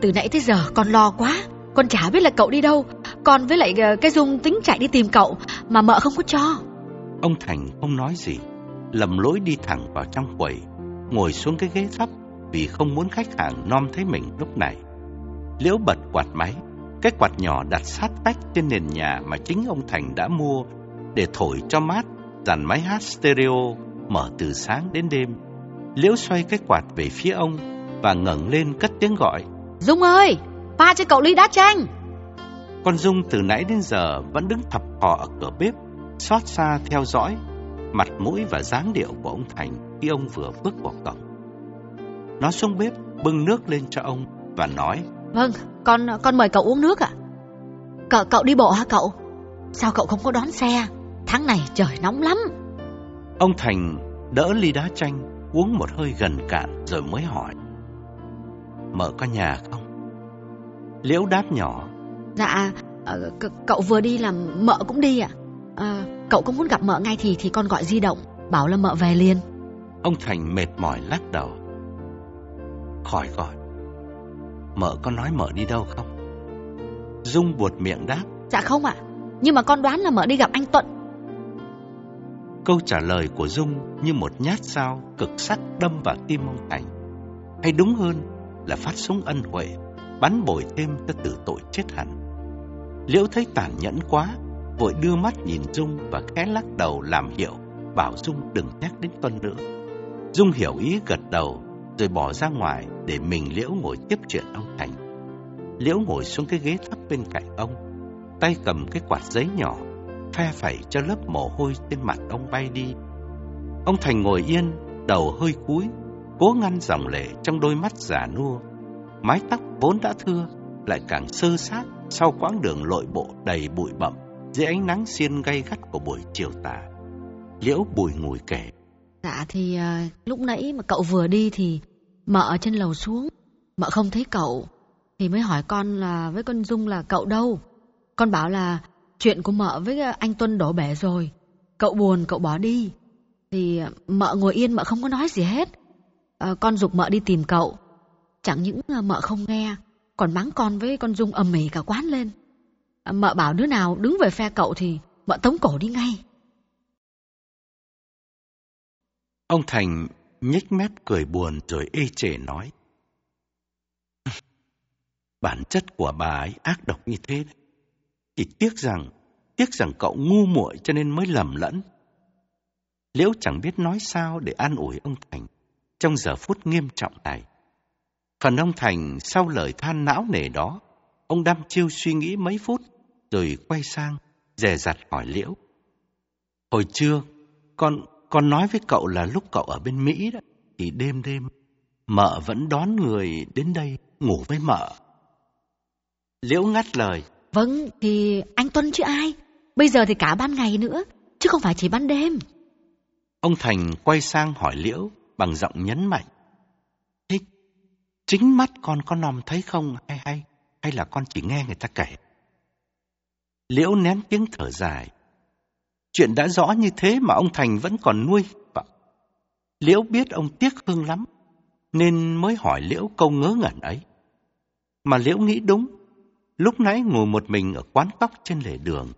Từ nãy tới giờ con lo quá, con chả biết là cậu đi đâu. Con với lại ờ, cái Dung tính chạy đi tìm cậu mà mợ không có cho. Ông Thành không nói gì, lầm lỗi đi thẳng vào trong quầy, ngồi xuống cái ghế thấp vì không muốn khách hàng nom thấy mình lúc này. Liễu bật quạt máy, cái quạt nhỏ đặt sát vách trên nền nhà mà chính ông Thành đã mua để thổi cho mát dàn máy hát stereo mở từ sáng đến đêm. Liễu xoay cái quạt về phía ông và ngẩng lên cất tiếng gọi. Dung ơi, pha cho cậu ly đá chanh. Con Dung từ nãy đến giờ vẫn đứng thập thò ở cửa bếp, xót xa theo dõi. mặt mũi và dáng điệu của ông Thành khi ông vừa bước vào cổng. Nó xuống bếp bưng nước lên cho ông và nói Vâng, con con mời cậu uống nước ạ. Cậu cậu đi bộ hả cậu? Sao cậu không có đón xe? Tháng này trời nóng lắm. Ông Thành đỡ ly đá chanh uống một hơi gần cạn rồi mới hỏi Mợ có nhà không? Liễu đáp nhỏ Dạ, ờ, cậu vừa đi là mợ cũng đi ạ. À, cậu có muốn gặp mợ ngay thì thì con gọi di động, bảo là mợ về liền. Ông Thành mệt mỏi lắc đầu Khỏi gọi Mợ có nói mợ đi đâu không? Dung buột miệng đáp Dạ không ạ, nhưng mà con đoán là mợ đi gặp anh Tuận. Câu trả lời của Dung như một nhát dao cực sắc đâm vào tim ông Thành. Hay đúng hơn là phát súng ân huệ, bắn bồi thêm cho tử tội chết hẳn. Liễu thấy tàn nhẫn quá, vội đưa mắt nhìn Dung và khẽ lắc đầu làm hiệu, bảo Dung đừng nhắc đến Tuân nữa. Dung hiểu ý gật đầu, rồi bỏ ra ngoài để mình Liễu ngồi tiếp chuyện ông Thành. Liễu ngồi xuống cái ghế thấp bên cạnh ông, tay cầm cái quạt giấy nhỏ, phe phẩy cho lớp mồ hôi trên mặt ông bay đi. Ông Thành ngồi yên, đầu hơi cúi, cố ngăn dòng lệ trong đôi mắt già nua. Mái tóc vốn đã thưa, lại càng sơ sát sau quãng đường lội bộ đầy bụi bặm dưới ánh nắng xiên gay gắt của buổi chiều tà. Liễu bùi ngùi kể. Dạ thì uh, lúc nãy mà cậu vừa đi thì mợ ở trên lầu xuống, mợ không thấy cậu thì mới hỏi con là với con Dung là cậu đâu. Con bảo là chuyện của mợ với ờ, anh Tuân đổ bể rồi. Cậu buồn cậu bỏ đi. Thì ờ, mợ ngồi yên mợ không có nói gì hết. À, con dục mợ đi tìm cậu. Chẳng những mợ không nghe, còn mắng con với con Dung ầm ĩ cả quán lên. À, mợ bảo đứa nào đứng về phe cậu thì mợ tống cổ đi ngay. Ông Thành nhếch mép cười buồn rồi ê chề nói. Bản chất của bà ấy ác độc như thế đấy. Chỉ tiếc rằng, tiếc rằng cậu ngu muội cho nên mới lầm lẫn. Liễu chẳng biết nói sao để an ủi ông Thành trong giờ phút nghiêm trọng này. Phần ông Thành sau lời than não nề đó, ông đăm chiêu suy nghĩ mấy phút rồi quay sang, dè dặt hỏi Liễu. Hồi trưa, con con nói với cậu là lúc cậu ở bên Mỹ đó, thì đêm đêm mợ vẫn đón người đến đây ngủ với mợ. Liễu ngắt lời. Vâng, thì anh Tuân chứ ai. Bây giờ thì cả ban ngày nữa, chứ không phải chỉ ban đêm. Ông Thành quay sang hỏi Liễu bằng giọng nhấn mạnh. Thế chính mắt con có nòm thấy không hay hay hay là con chỉ nghe người ta kể? Liễu nén tiếng thở dài. Chuyện đã rõ như thế mà ông Thành vẫn còn nuôi. Liễu biết ông tiếc Hương lắm, nên mới hỏi Liễu câu ngớ ngẩn ấy. Mà Liễu nghĩ đúng, lúc nãy ngồi một mình ở quán cóc trên lề đường,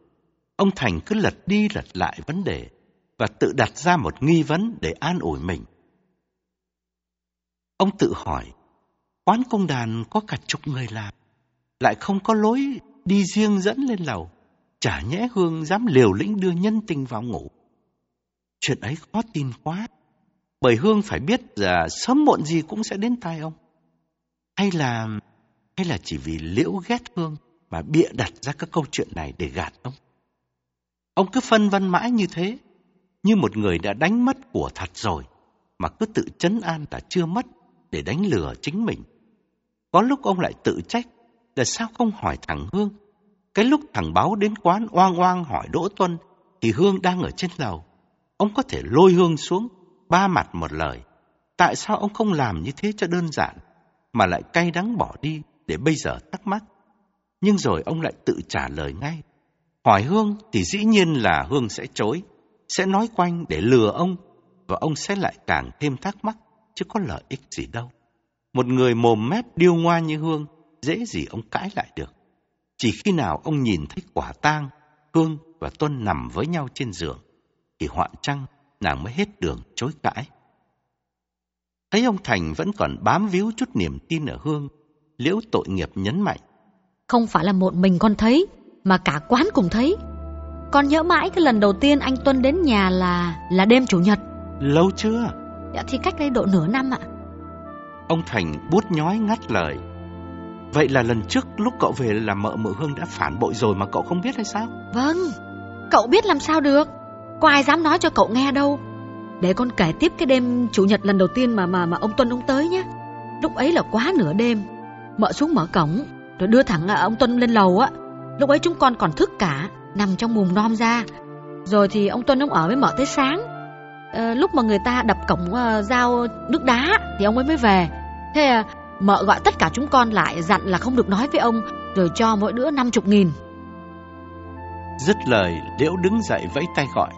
ông Thành cứ lật đi lật lại vấn đề và tự đặt ra một nghi vấn để an ủi mình. Ông tự hỏi, quán công đàn có cả chục người làm, lại không có lối đi riêng dẫn lên lầu. Chả nhẽ Hương dám liều lĩnh đưa nhân tình vào ngủ. Chuyện ấy khó tin quá, bởi Hương phải biết là sớm muộn gì cũng sẽ đến tai ông. Hay là hay là chỉ vì Liễu ghét Hương mà bịa đặt ra các câu chuyện này để gạt ông. Ông cứ phân vân mãi như thế, như một người đã đánh mất của thật rồi, mà cứ tự chấn an là chưa mất để đánh lừa chính mình. Có lúc ông lại tự trách là sao không hỏi thẳng Hương cái lúc thằng báo đến quán oang oang hỏi Đỗ Tuân thì Hương đang ở trên lầu. Ông có thể lôi Hương xuống, ba mặt một lời. Tại sao ông không làm như thế cho đơn giản, mà lại cay đắng bỏ đi để bây giờ thắc mắc? Nhưng rồi ông lại tự trả lời ngay. Hỏi Hương thì dĩ nhiên là Hương sẽ chối, sẽ nói quanh để lừa ông, và ông sẽ lại càng thêm thắc mắc, chứ có lợi ích gì đâu. Một người mồm mép điêu ngoa như Hương, dễ gì ông cãi lại được. Chỉ khi nào ông nhìn thấy quả tang, Hương và Tuân nằm với nhau trên giường, thì hoạn trăng nàng mới hết đường chối cãi. Thấy ông Thành vẫn còn bám víu chút niềm tin ở Hương, Liễu tội nghiệp nhấn mạnh. Không phải là một mình con thấy, mà cả quán cùng thấy. Con nhớ mãi cái lần đầu tiên anh Tuân đến nhà là là đêm chủ nhật. Lâu chưa? Dạ thì cách đây độ nửa năm ạ. Ông Thành bút nhói ngắt lời. Vậy là lần trước lúc cậu về là mợ mợ Hương đã phản bội rồi mà cậu không biết hay sao? Vâng, cậu biết làm sao được. Có ai dám nói cho cậu nghe đâu. Để con kể tiếp cái đêm chủ nhật lần đầu tiên mà mà mà ông Tuân ông tới nhé. Lúc ấy là quá nửa đêm. Mợ xuống mở cổng Rồi đưa thẳng à, ông Tuân lên lầu á. Lúc ấy chúng con còn thức cả Nằm trong mùng non ra. Rồi thì ông Tuân ông ở với mợ tới sáng. À, Lúc mà người ta đập cổng uh, giao nước đá Thì ông ấy mới về. Thế à, mợ gọi tất cả chúng con lại Dặn là không được nói với ông Rồi cho mỗi đứa năm chục nghìn. Dứt lời Liễu đứng dậy vẫy tay gọi.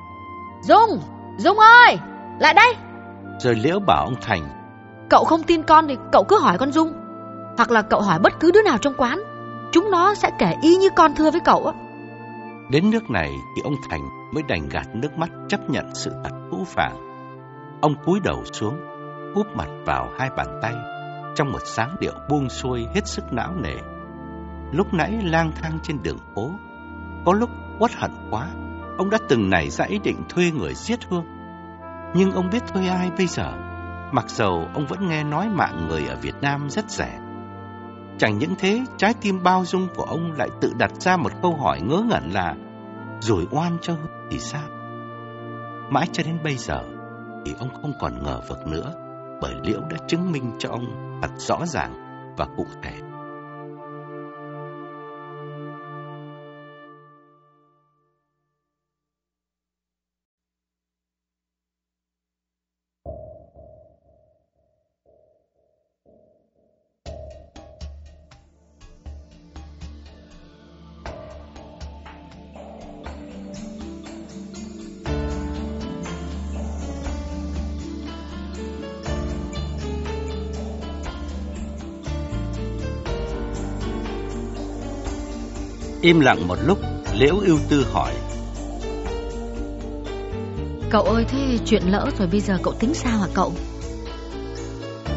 Dung, Dung ơi, lại đây! Rồi Liễu bảo ông Thành. Cậu không tin con thì cậu cứ hỏi con Dung. Hoặc là cậu hỏi bất cứ đứa nào trong quán. Chúng nó sẽ kể y như con thưa với cậu á. Đến nước này thì ông Thành mới đành gạt nước mắt chấp nhận sự thật phũ phàng. Ông cúi đầu xuống, úp mặt vào hai bàn tay, trong một sáng điệu buông xuôi hết sức não nề. Lúc nãy lang thang trên đường phố, có lúc uất hận quá, ông đã từng nảy ra ý định thuê người giết Hương. Nhưng ông biết thuê ai bây giờ, mặc dầu ông vẫn nghe nói mạng người ở Việt Nam rất rẻ. Chẳng những thế, trái tim bao dung của ông lại tự đặt ra một câu hỏi ngớ ngẩn là rồi oan cho Hương thì sao? Mãi cho đến bây giờ thì ông không còn ngờ vực nữa bởi Liễu đã chứng minh cho ông thật rõ ràng và cụ thể. Im lặng một lúc, Liễu ưu tư hỏi. Cậu ơi, thế chuyện lỡ rồi bây giờ cậu tính sao hả cậu?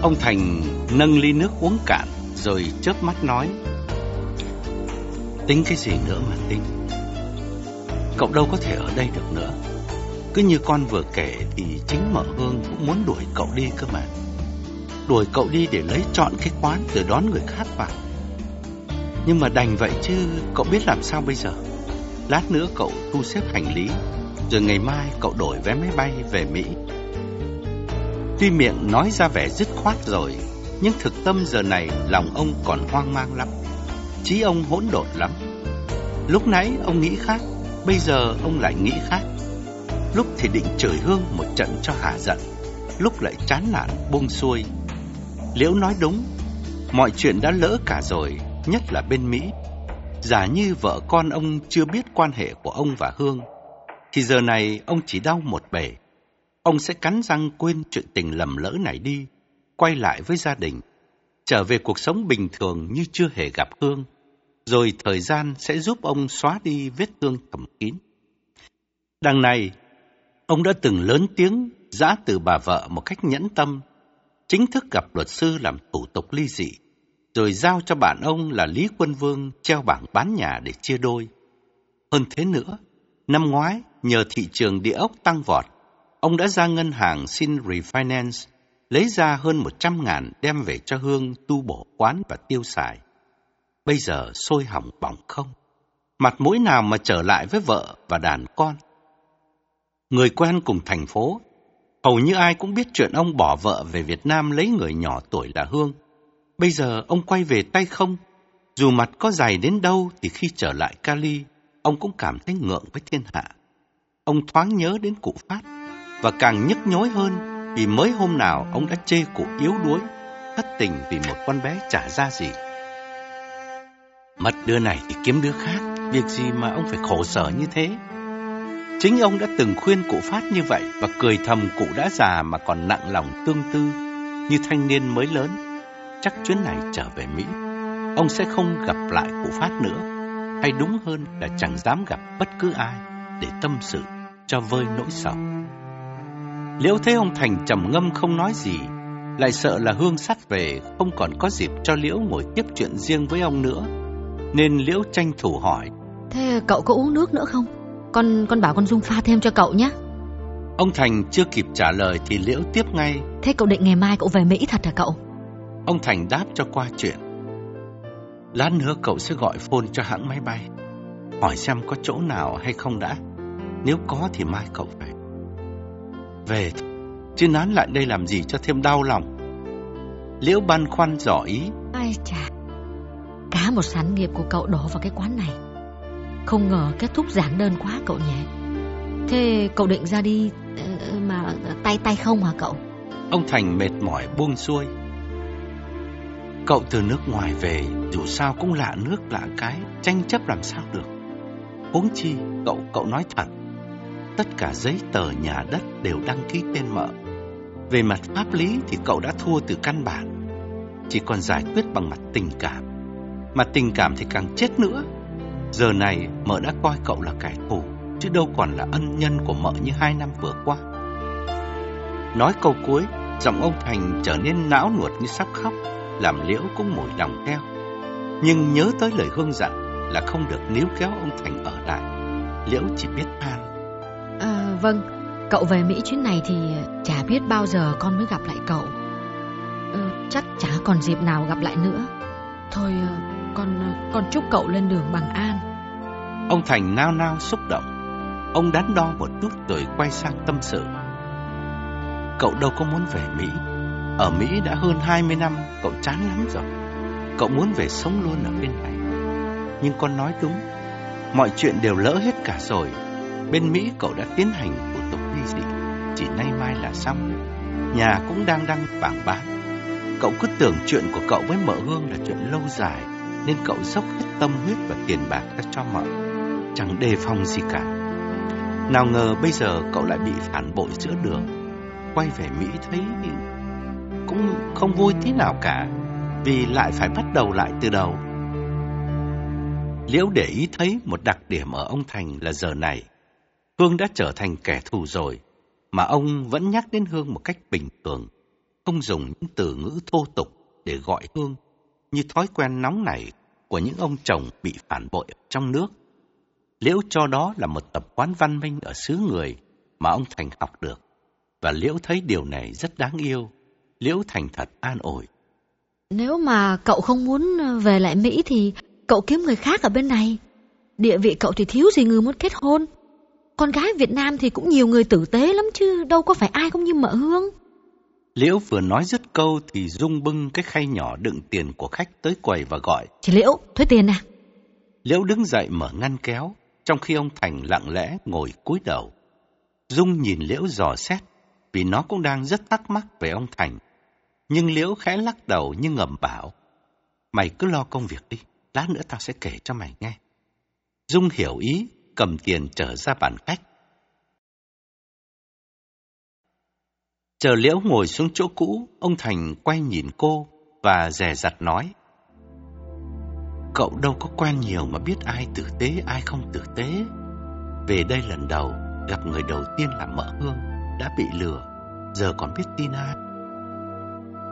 Ông Thành nâng ly nước uống cạn, rồi chớp mắt nói. Tính cái gì nữa mà tính? Cậu đâu có thể ở đây được nữa. Cứ như con vừa kể thì chính mợ Hương cũng muốn đuổi cậu đi cơ mà. Đuổi cậu đi để lấy chọn cái quán rồi đón người khác vào. Nhưng mà đành vậy chứ, cậu biết làm sao bây giờ? Lát nữa cậu thu xếp hành lý, Rồi ngày mai cậu đổi vé máy bay về Mỹ. Tuy miệng nói ra vẻ dứt khoát rồi, Nhưng thực tâm giờ này lòng ông còn hoang mang lắm. Chí ông hỗn độn lắm. Lúc nãy ông nghĩ khác, Bây giờ ông lại nghĩ khác. Lúc thì định chửi Hương một trận cho hà giận, Lúc lại chán nản, buông xuôi. Liễu nói đúng, Mọi chuyện đã lỡ cả rồi nhất là bên Mỹ. Giả như vợ con ông chưa biết quan hệ của ông và Hương, thì giờ này ông chỉ đau một bể. Ông sẽ cắn răng quên chuyện tình lầm lỡ này đi, quay lại với gia đình, trở về cuộc sống bình thường như chưa hề gặp Hương, rồi thời gian sẽ giúp ông xóa đi vết thương thầm kín. Đằng này, ông đã từng lớn tiếng giã từ bà vợ một cách nhẫn tâm, chính thức gặp luật sư làm thủ tục ly dị rồi giao cho bạn ông là Lý Quân Vương treo bảng bán nhà để chia đôi. Hơn thế nữa, năm ngoái nhờ thị trường địa ốc tăng vọt, ông đã ra ngân hàng xin refinance, lấy ra hơn 100 ngàn đem về cho Hương tu bổ quán và tiêu xài. Bây giờ sôi hỏng bỏng không, mặt mũi nào mà trở lại với vợ và đàn con. Người quen cùng thành phố, hầu như ai cũng biết chuyện ông bỏ vợ về Việt Nam lấy người nhỏ tuổi là Hương. Bây giờ ông quay về tay không, dù mặt có dày đến đâu thì khi trở lại Cali, ông cũng cảm thấy ngượng với thiên hạ. Ông thoáng nhớ đến cụ Phát và càng nhức nhối hơn vì mới hôm nào ông đã chê cụ yếu đuối, thất tình vì một con bé trả ra gì. Mất đứa này thì kiếm đứa khác, việc gì mà ông phải khổ sở như thế? Chính ông đã từng khuyên cụ Phát như vậy và cười thầm cụ đã già mà còn nặng lòng tương tư như thanh niên mới lớn chắc chuyến này trở về Mỹ, ông sẽ không gặp lại cụ Phát nữa, hay đúng hơn là chẳng dám gặp bất cứ ai để tâm sự cho vơi nỗi sầu. Liễu thấy ông Thành trầm ngâm không nói gì, lại sợ là Hương sắt về không còn có dịp cho Liễu ngồi tiếp chuyện riêng với ông nữa, nên Liễu tranh thủ hỏi. Thế cậu có uống nước nữa không? Con con bảo con Dung pha thêm cho cậu nhé. Ông Thành chưa kịp trả lời thì Liễu tiếp ngay. Thế cậu định ngày mai cậu về Mỹ thật hả cậu? Ông Thành đáp cho qua chuyện. Lát nữa cậu sẽ gọi phone cho hãng máy bay. Hỏi xem có chỗ nào hay không đã. Nếu có thì mai cậu về. Về thôi, chứ nán lại đây làm gì cho thêm đau lòng. Liễu băn khoăn dò ý. Ai chà, cả một sản nghiệp của cậu đổ vào cái quán này. Không ngờ kết thúc giản đơn quá cậu nhé. Thế cậu định ra đi ờ, mà tay tay không hả cậu? Ông Thành mệt mỏi buông xuôi. Cậu từ nước ngoài về, dù sao cũng lạ nước lạ cái, tranh chấp làm sao được. Huống chi, cậu cậu nói thật, tất cả giấy tờ nhà đất đều đăng ký tên mợ. Về mặt pháp lý thì cậu đã thua từ căn bản, chỉ còn giải quyết bằng mặt tình cảm. Mà tình cảm thì càng chết nữa. Giờ này mợ đã coi cậu là kẻ thù, chứ đâu còn là ân nhân của mợ như hai năm vừa qua. Nói câu cuối, giọng ông Thành trở nên não nuột như sắp khóc, làm Liễu cũng mỏi lòng theo. Nhưng nhớ tới lời Hương dặn là không được níu kéo ông Thành ở lại. Liễu chỉ biết than. À, vâng, cậu về Mỹ chuyến này thì chả biết bao giờ con mới gặp lại cậu. Ừ, chắc chả còn dịp nào gặp lại nữa. Thôi, ờ, con con chúc cậu lên đường bằng an. Ông Thành nao nao xúc động. Ông đắn đo một chút rồi quay sang tâm sự. Cậu đâu có muốn về Mỹ. Ở Mỹ đã hơn 20 năm, cậu chán lắm rồi. Cậu muốn về sống luôn ở bên này. Nhưng con nói đúng, mọi chuyện đều lỡ hết cả rồi. Bên Mỹ cậu đã tiến hành thủ tục ly dị, chỉ nay mai là xong. Nhà cũng đang đăng bảng bán. Cậu cứ tưởng chuyện của cậu với mợ Hương là chuyện lâu dài, nên cậu dốc hết tâm huyết và tiền bạc ra cho mợ. Chẳng đề phòng gì cả. Nào ngờ bây giờ cậu lại bị phản bội giữa đường. Quay về Mỹ thấy cũng không vui tí nào cả, vì lại phải bắt đầu lại từ đầu. Liễu để ý thấy một đặc điểm ở ông Thành là giờ này. Hương đã trở thành kẻ thù rồi, mà ông vẫn nhắc đến Hương một cách bình thường, không dùng những từ ngữ thô tục để gọi Hương, như thói quen nóng này của những ông chồng bị phản bội trong nước. Liễu cho đó là một tập quán văn minh ở xứ người mà ông Thành học được, và Liễu thấy điều này rất đáng yêu. Liễu thành thật an ủi. Nếu mà cậu không muốn về lại Mỹ thì cậu kiếm người khác ở bên này. Địa vị cậu thì thiếu gì người muốn kết hôn. Con gái Việt Nam thì cũng nhiều người tử tế lắm chứ, đâu có phải ai cũng như mợ Hương. Liễu vừa nói dứt câu thì Dung bưng cái khay nhỏ đựng tiền của khách tới quầy và gọi. Chị Liễu, thuế tiền nè. Liễu đứng dậy mở ngăn kéo, trong khi ông Thành lặng lẽ ngồi cúi đầu. Dung nhìn Liễu dò xét, vì nó cũng đang rất thắc mắc về ông Thành. Nhưng Liễu khẽ lắc đầu như ngầm bảo. Mày cứ lo công việc đi, lát nữa tao sẽ kể cho mày nghe. Dung hiểu ý, cầm tiền trở ra bàn khách. Chờ Liễu ngồi xuống chỗ cũ, ông Thành quay nhìn cô và dè dặt nói. Cậu đâu có quen nhiều mà biết ai tử tế, ai không tử tế. Về đây lần đầu, gặp người đầu tiên là mỡ Hương, đã bị lừa, giờ còn biết tin ai.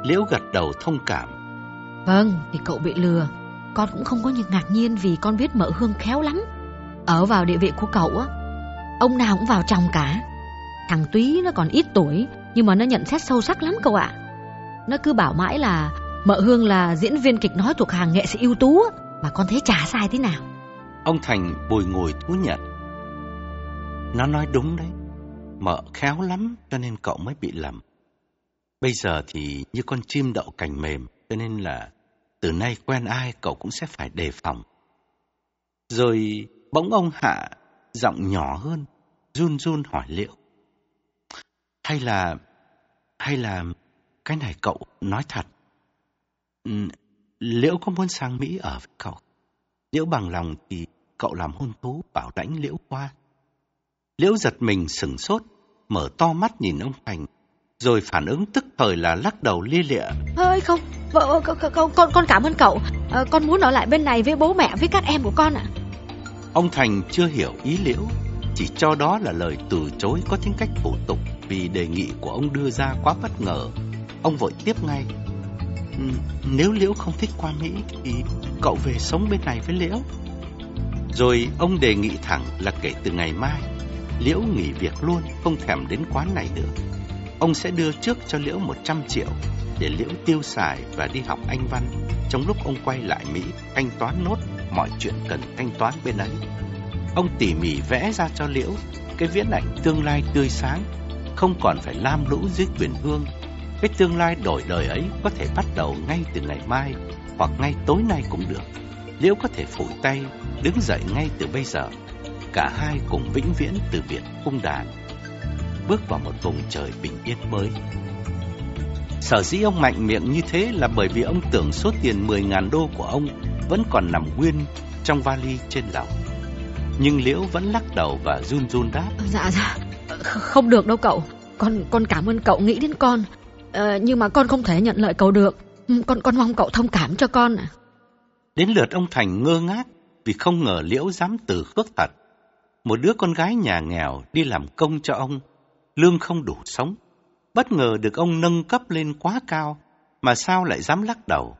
Liễu gật đầu thông cảm. Vâng, thì cậu bị lừa. Con cũng không có những ngạc nhiên vì con biết mợ Hương khéo lắm. Ở vào địa vị của cậu á, ông nào cũng vào trong cả. Thằng Túy nó còn ít tuổi, nhưng mà nó nhận xét sâu sắc lắm cậu ạ. Nó cứ bảo mãi là mợ Hương là diễn viên kịch nói thuộc hàng nghệ sĩ ưu tú mà con thấy chả sai thế nào. Ông Thành bồi ngồi thú nhận. Nó nói đúng đấy. Mợ khéo lắm cho nên cậu mới bị lầm. Bây giờ thì như con chim đậu cành mềm, cho nên là từ nay quen ai cậu cũng sẽ phải đề phòng. Rồi bỗng ông Hạ giọng nhỏ hơn, run run hỏi liệu Hay là, hay là cái này cậu nói thật? Ừ, Liễu có muốn sang Mỹ ở với cậu? Liễu bằng lòng thì cậu làm hôn thú bảo lãnh Liễu qua. Liễu giật mình sừng sốt, mở to mắt nhìn ông Thành rồi phản ứng tức thời là lắc đầu lia lịa. Ơi không, vợ con, con con con cảm ơn cậu. À, con muốn ở lại bên này với bố mẹ với các em của con ạ. Ông Thành chưa hiểu ý liễu, chỉ cho đó là lời từ chối có tính cách thủ tục vì đề nghị của ông đưa ra quá bất ngờ. Ông vội tiếp ngay. Nếu Liễu không thích qua Mỹ thì cậu về sống bên này với Liễu. Rồi ông đề nghị thẳng là kể từ ngày mai, Liễu nghỉ việc luôn, không thèm đến quán này nữa. Ông sẽ đưa trước cho Liễu 100 triệu để Liễu tiêu xài và đi học Anh văn trong lúc ông quay lại Mỹ thanh toán nốt mọi chuyện cần thanh toán bên ấy. Ông tỉ mỉ vẽ ra cho Liễu cái viễn ảnh tương lai tươi sáng, không còn phải lam lũ dưới quyền hương. Cái tương lai đổi đời ấy có thể bắt đầu ngay từ ngày mai hoặc ngay tối nay cũng được. Liễu có thể phủi tay, đứng dậy ngay từ bây giờ. Cả hai cùng vĩnh viễn từ biệt cung đàn, bước vào một vùng trời bình yên mới. Sở dĩ ông mạnh miệng như thế là bởi vì ông tưởng số tiền 10.000 đô của ông vẫn còn nằm nguyên trong vali trên lòng. Nhưng Liễu vẫn lắc đầu và run run đáp. Dạ dạ, không được đâu cậu. Con con cảm ơn cậu nghĩ đến con. Ờ, nhưng mà con không thể nhận lời cậu được. Ừ, con con mong cậu thông cảm cho con. Đến lượt ông Thành ngơ ngác vì không ngờ Liễu dám từ khước thật. Một đứa con gái nhà nghèo đi làm công cho ông, lương không đủ sống. Bất ngờ được ông nâng cấp lên quá cao, mà sao lại dám lắc đầu?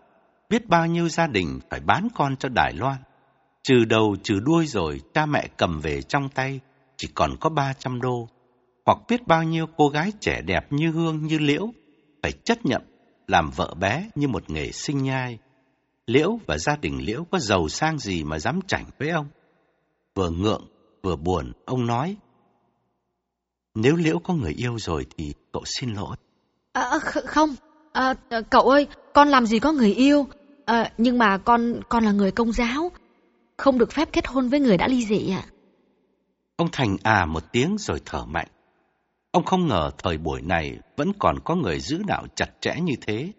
Biết bao nhiêu gia đình phải bán con cho Đài Loan. Trừ đầu trừ đuôi rồi, cha mẹ cầm về trong tay, chỉ còn có 300 đô. Hoặc biết bao nhiêu cô gái trẻ đẹp như Hương, như Liễu, phải chấp nhận làm vợ bé như một nghề sinh nhai. Liễu và gia đình Liễu có giàu sang gì mà dám chảnh với ông? Vừa ngượng, vừa buồn, ông nói, nếu Liễu có người yêu rồi thì cậu xin lỗi. À, không, à, cậu ơi, con làm gì có người yêu, à, nhưng mà con con là người công giáo, không được phép kết hôn với người đã ly dị ạ. Ông Thành à một tiếng rồi thở mạnh. Ông không ngờ thời buổi này vẫn còn có người giữ đạo chặt chẽ như thế.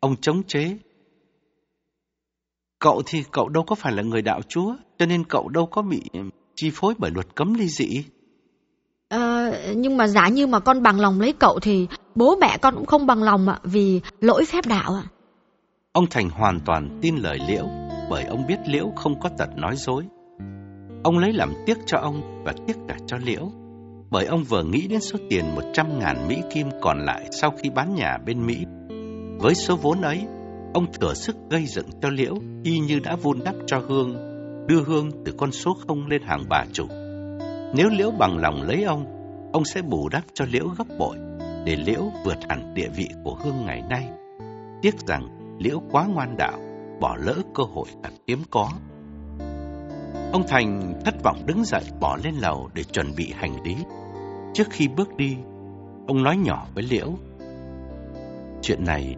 Ông chống chế. Cậu thì cậu đâu có phải là người đạo chúa, cho nên cậu đâu có bị chi phối bởi luật cấm ly dị. Ờ, nhưng mà giả như mà con bằng lòng lấy cậu thì bố mẹ con cũng không bằng lòng ạ, vì lỗi phép đạo ạ. Ông Thành hoàn toàn tin lời Liễu, bởi ông biết Liễu không có tật nói dối. Ông lấy làm tiếc cho ông và tiếc cả cho Liễu, bởi ông vừa nghĩ đến số tiền 100 ngàn Mỹ Kim còn lại sau khi bán nhà bên Mỹ. Với số vốn ấy, ông thừa sức gây dựng cho Liễu y như đã vun đắp cho Hương, đưa Hương từ con số không lên hàng bà chủ. Nếu Liễu bằng lòng lấy ông, ông sẽ bù đắp cho Liễu gấp bội, để Liễu vượt hẳn địa vị của Hương ngày nay. Tiếc rằng Liễu quá ngoan đạo, bỏ lỡ cơ hội thật hiếm có. Ông Thành thất vọng đứng dậy bỏ lên lầu để chuẩn bị hành lý. Trước khi bước đi, ông nói nhỏ với Liễu. Chuyện này,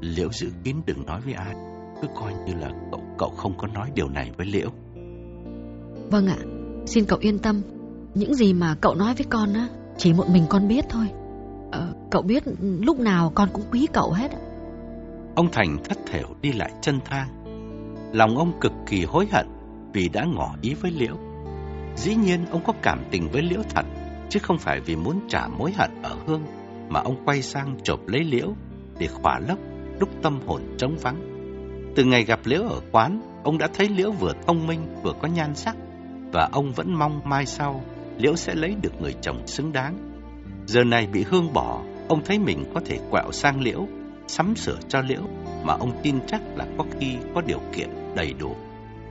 Liễu giữ kín đừng nói với ai. Cứ coi như là cậu cậu không có nói điều này với Liễu. Vâng ạ, xin cậu yên tâm. Những gì mà cậu nói với con á, chỉ một mình con biết thôi. Ờ, cậu biết lúc nào con cũng quý cậu hết. Ông Thành thất thểu đi lại chân thang. Lòng ông cực kỳ hối hận vì đã ngỏ ý với Liễu. Dĩ nhiên ông có cảm tình với Liễu thật, chứ không phải vì muốn trả mối hận ở Hương mà ông quay sang chộp lấy Liễu để khỏa lấp lúc tâm hồn trống vắng. Từ ngày gặp Liễu ở quán, ông đã thấy Liễu vừa thông minh vừa có nhan sắc và ông vẫn mong mai sau Liễu sẽ lấy được người chồng xứng đáng. Giờ này bị Hương bỏ, ông thấy mình có thể quẹo sang Liễu, sắm sửa cho Liễu mà ông tin chắc là có khi có điều kiện đầy đủ.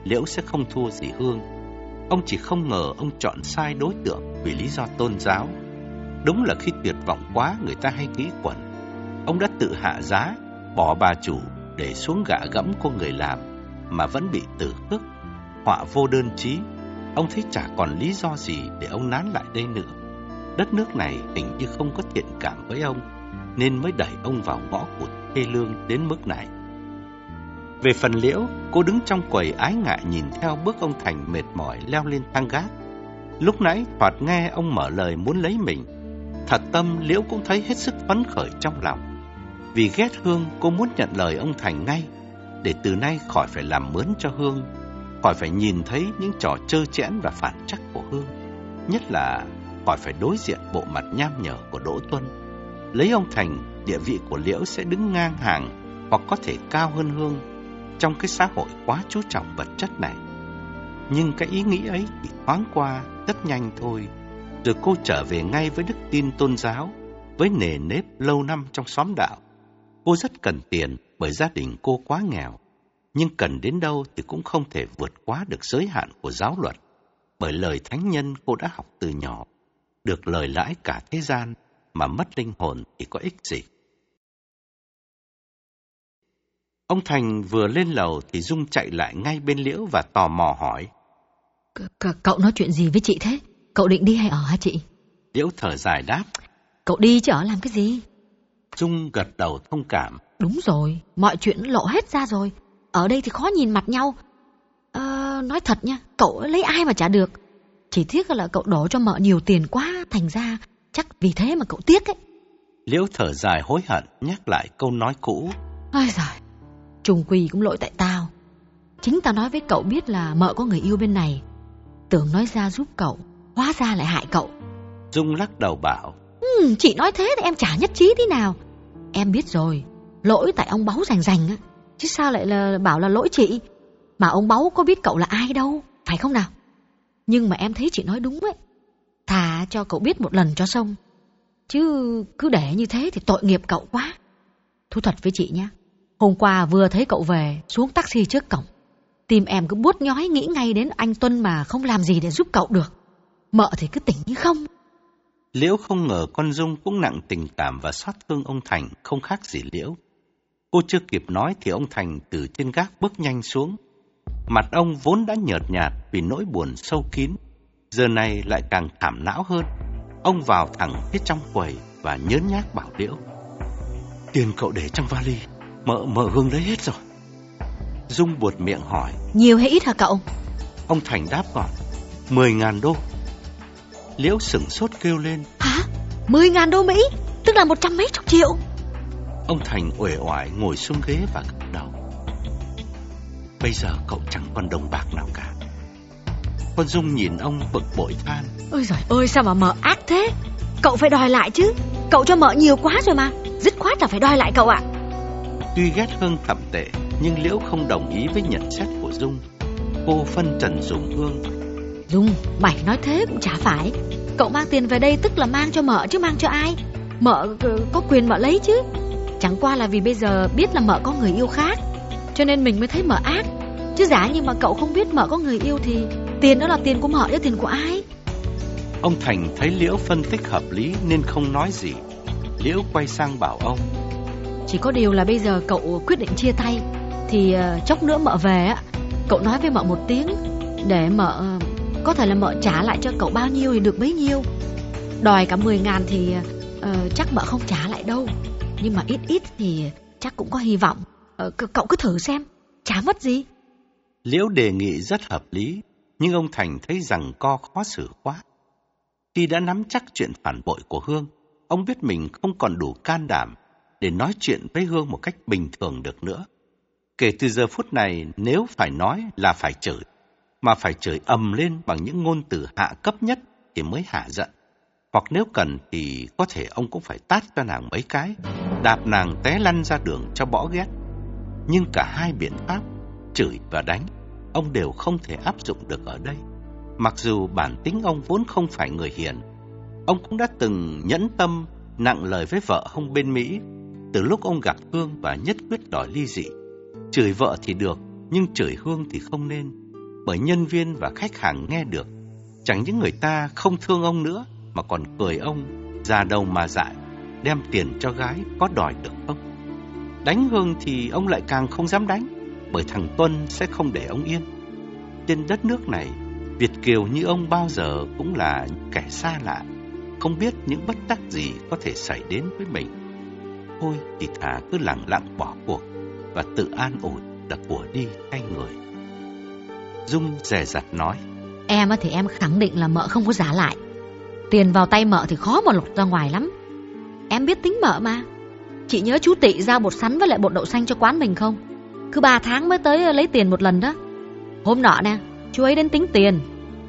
Liễu sẽ không thua gì Hương. Ông chỉ không ngờ ông chọn sai đối tượng vì lý do tôn giáo. Đúng là khi tuyệt vọng quá người ta hay nghĩ quẩn. Ông đã tự hạ giá, bỏ bà chủ để xuống gạ gẫm của người làm mà vẫn bị tử khước. Họa vô đơn chí, ông thấy chả còn lý do gì để ông nán lại đây nữa. Đất nước này hình như không có thiện cảm với ông, nên mới đẩy ông vào ngõ cụt thê lương đến mức này. Về phần liễu, cô đứng trong quầy ái ngại nhìn theo bước ông Thành mệt mỏi leo lên thang gác. Lúc nãy thoạt nghe ông mở lời muốn lấy mình. Thật tâm liễu cũng thấy hết sức phấn khởi trong lòng. Vì ghét Hương, cô muốn nhận lời ông Thành ngay, để từ nay khỏi phải làm mướn cho Hương, khỏi phải nhìn thấy những trò trơ chẽn và phản chắc của Hương. Nhất là khỏi phải đối diện bộ mặt nham nhở của Đỗ Tuân. Lấy ông Thành, địa vị của Liễu sẽ đứng ngang hàng hoặc có thể cao hơn Hương trong cái xã hội quá chú trọng vật chất này. Nhưng cái ý nghĩ ấy chỉ thoáng qua rất nhanh thôi, rồi cô trở về ngay với đức tin tôn giáo, với nề nếp lâu năm trong xóm đạo. Cô rất cần tiền bởi gia đình cô quá nghèo, nhưng cần đến đâu thì cũng không thể vượt quá được giới hạn của giáo luật, bởi lời thánh nhân cô đã học từ nhỏ, được lời lãi cả thế gian mà mất linh hồn thì có ích gì. Ông Thành vừa lên lầu thì Dung chạy lại ngay bên Liễu và tò mò hỏi. C- cậu nói chuyện gì với chị thế? Cậu định đi hay ở hả chị? Liễu thở dài đáp. Cậu đi chứ ở làm cái gì? Dung gật đầu thông cảm. Đúng rồi, mọi chuyện lộ hết ra rồi. Ở đây thì khó nhìn mặt nhau. Ờ, nói thật nha, cậu lấy ai mà trả được. Chỉ tiếc là cậu đổ cho mợ nhiều tiền quá, thành ra chắc vì thế mà cậu tiếc ấy. Liễu thở dài hối hận nhắc lại câu nói cũ. Ôi giời, trùng quỳ cũng lỗi tại tao. Chính tao nói với cậu biết là mợ có người yêu bên này. Tưởng nói ra giúp cậu, hóa ra lại hại cậu. Dung lắc đầu bảo. Ừ, chị nói thế thì em chả nhất trí thế nào. Em biết rồi, lỗi tại ông báu rành rành á. Chứ sao lại là bảo là lỗi chị? Mà ông báu có biết cậu là ai đâu, phải không nào? Nhưng mà em thấy chị nói đúng ấy. Thà cho cậu biết một lần cho xong. Chứ cứ để như thế thì tội nghiệp cậu quá. Thú thật với chị nhé. Hôm qua vừa thấy cậu về xuống taxi trước cổng. Tim em cứ buốt nhói nghĩ ngay đến anh Tuân mà không làm gì để giúp cậu được. Mợ thì cứ tỉnh như không. Liễu không ngờ con Dung cũng nặng tình cảm và xót thương ông Thành không khác gì Liễu. Cô chưa kịp nói thì ông Thành từ trên gác bước nhanh xuống. Mặt ông vốn đã nhợt nhạt vì nỗi buồn sâu kín, giờ này lại càng thảm não hơn. Ông vào thẳng phía trong quầy và nhớn nhác bảo Liễu. Tiền cậu để trong vali, mợ mợ Hương lấy hết rồi. Dung buột miệng hỏi. Nhiều hay ít hả cậu? Ông Thành đáp gọn. Mười ngàn đô. Liễu sửng sốt kêu lên. Hả? Mười ngàn đô Mỹ? Tức là một trăm mấy chục triệu. Ông Thành uể oải ngồi xuống ghế và gật đầu. Bây giờ cậu chẳng còn đồng bạc nào cả. Con Dung nhìn ông bực bội than. Ôi giời ơi sao mà mợ ác thế? Cậu phải đòi lại chứ. Cậu cho mợ nhiều quá rồi mà. Dứt khoát là phải đòi lại cậu ạ. Tuy ghét Hương thậm tệ, nhưng Liễu không đồng ý với nhận xét của Dung. Cô phân trần dùng Hương. Dung, mày nói thế cũng chả phải. Cậu mang tiền về đây tức là mang cho mợ chứ mang cho ai? Mợ ờ, có quyền mợ lấy chứ. Chẳng qua là vì bây giờ biết là mợ có người yêu khác Cho nên mình mới thấy mợ ác. Chứ giả như mà cậu không biết mợ có người yêu Thì tiền đó là tiền của mợ chứ tiền của ai? Ông Thành thấy Liễu phân tích hợp lý Nên không nói gì. Liễu quay sang bảo ông. Chỉ có điều là bây giờ cậu quyết định chia tay Thì uh, chốc nữa mợ về á Cậu nói với mợ một tiếng Để mợ uh, Có thể là mợ trả lại cho cậu bao nhiêu thì được bấy nhiêu. Đòi cả 10 ngàn thì uh, chắc mợ không trả lại đâu nhưng mà ít ít thì chắc cũng có hy vọng. Ờ, cậu cứ thử xem, chả mất gì. Liễu đề nghị rất hợp lý, nhưng ông Thành thấy rằng co khó xử quá. Khi đã nắm chắc chuyện phản bội của Hương, ông biết mình không còn đủ can đảm để nói chuyện với Hương một cách bình thường được nữa. Kể từ giờ phút này, nếu phải nói là phải chửi, mà phải chửi ầm lên bằng những ngôn từ hạ cấp nhất thì mới hạ giận. Hoặc nếu cần thì có thể ông cũng phải tát cho nàng mấy cái, đạp nàng té lăn ra đường cho bỏ ghét. Nhưng cả hai biện pháp, chửi và đánh, ông đều không thể áp dụng được ở đây. Mặc dù bản tính ông vốn không phải người hiền, ông cũng đã từng nhẫn tâm, nặng lời với vợ ông bên Mỹ, từ lúc ông gặp Hương và nhất quyết đòi ly dị. Chửi vợ thì được, nhưng chửi Hương thì không nên, bởi nhân viên và khách hàng nghe được. Chẳng những người ta không thương ông nữa, mà còn cười ông già đầu mà dại, đem tiền cho gái có đòi được không? Đánh Hương thì ông lại càng không dám đánh, bởi thằng Tuân sẽ không để ông yên. Trên đất nước này, Việt Kiều như ông bao giờ cũng là kẻ xa lạ, không biết những bất tắc gì có thể xảy đến với mình. Thôi thì thà cứ lặng lặng bỏ cuộc và tự an ủi đặt của đi thay người. Dung dè dặt nói. Em thì em khẳng định là mợ không có giả lại. Tiền vào tay mợ thì khó mà lột ra ngoài lắm Em biết tính mợ mà. Chị nhớ chú Tị giao bột sắn với lại bột đậu xanh cho quán mình không? Cứ ba tháng mới tới lấy tiền một lần đó. Hôm nọ nè Chú ấy đến tính tiền.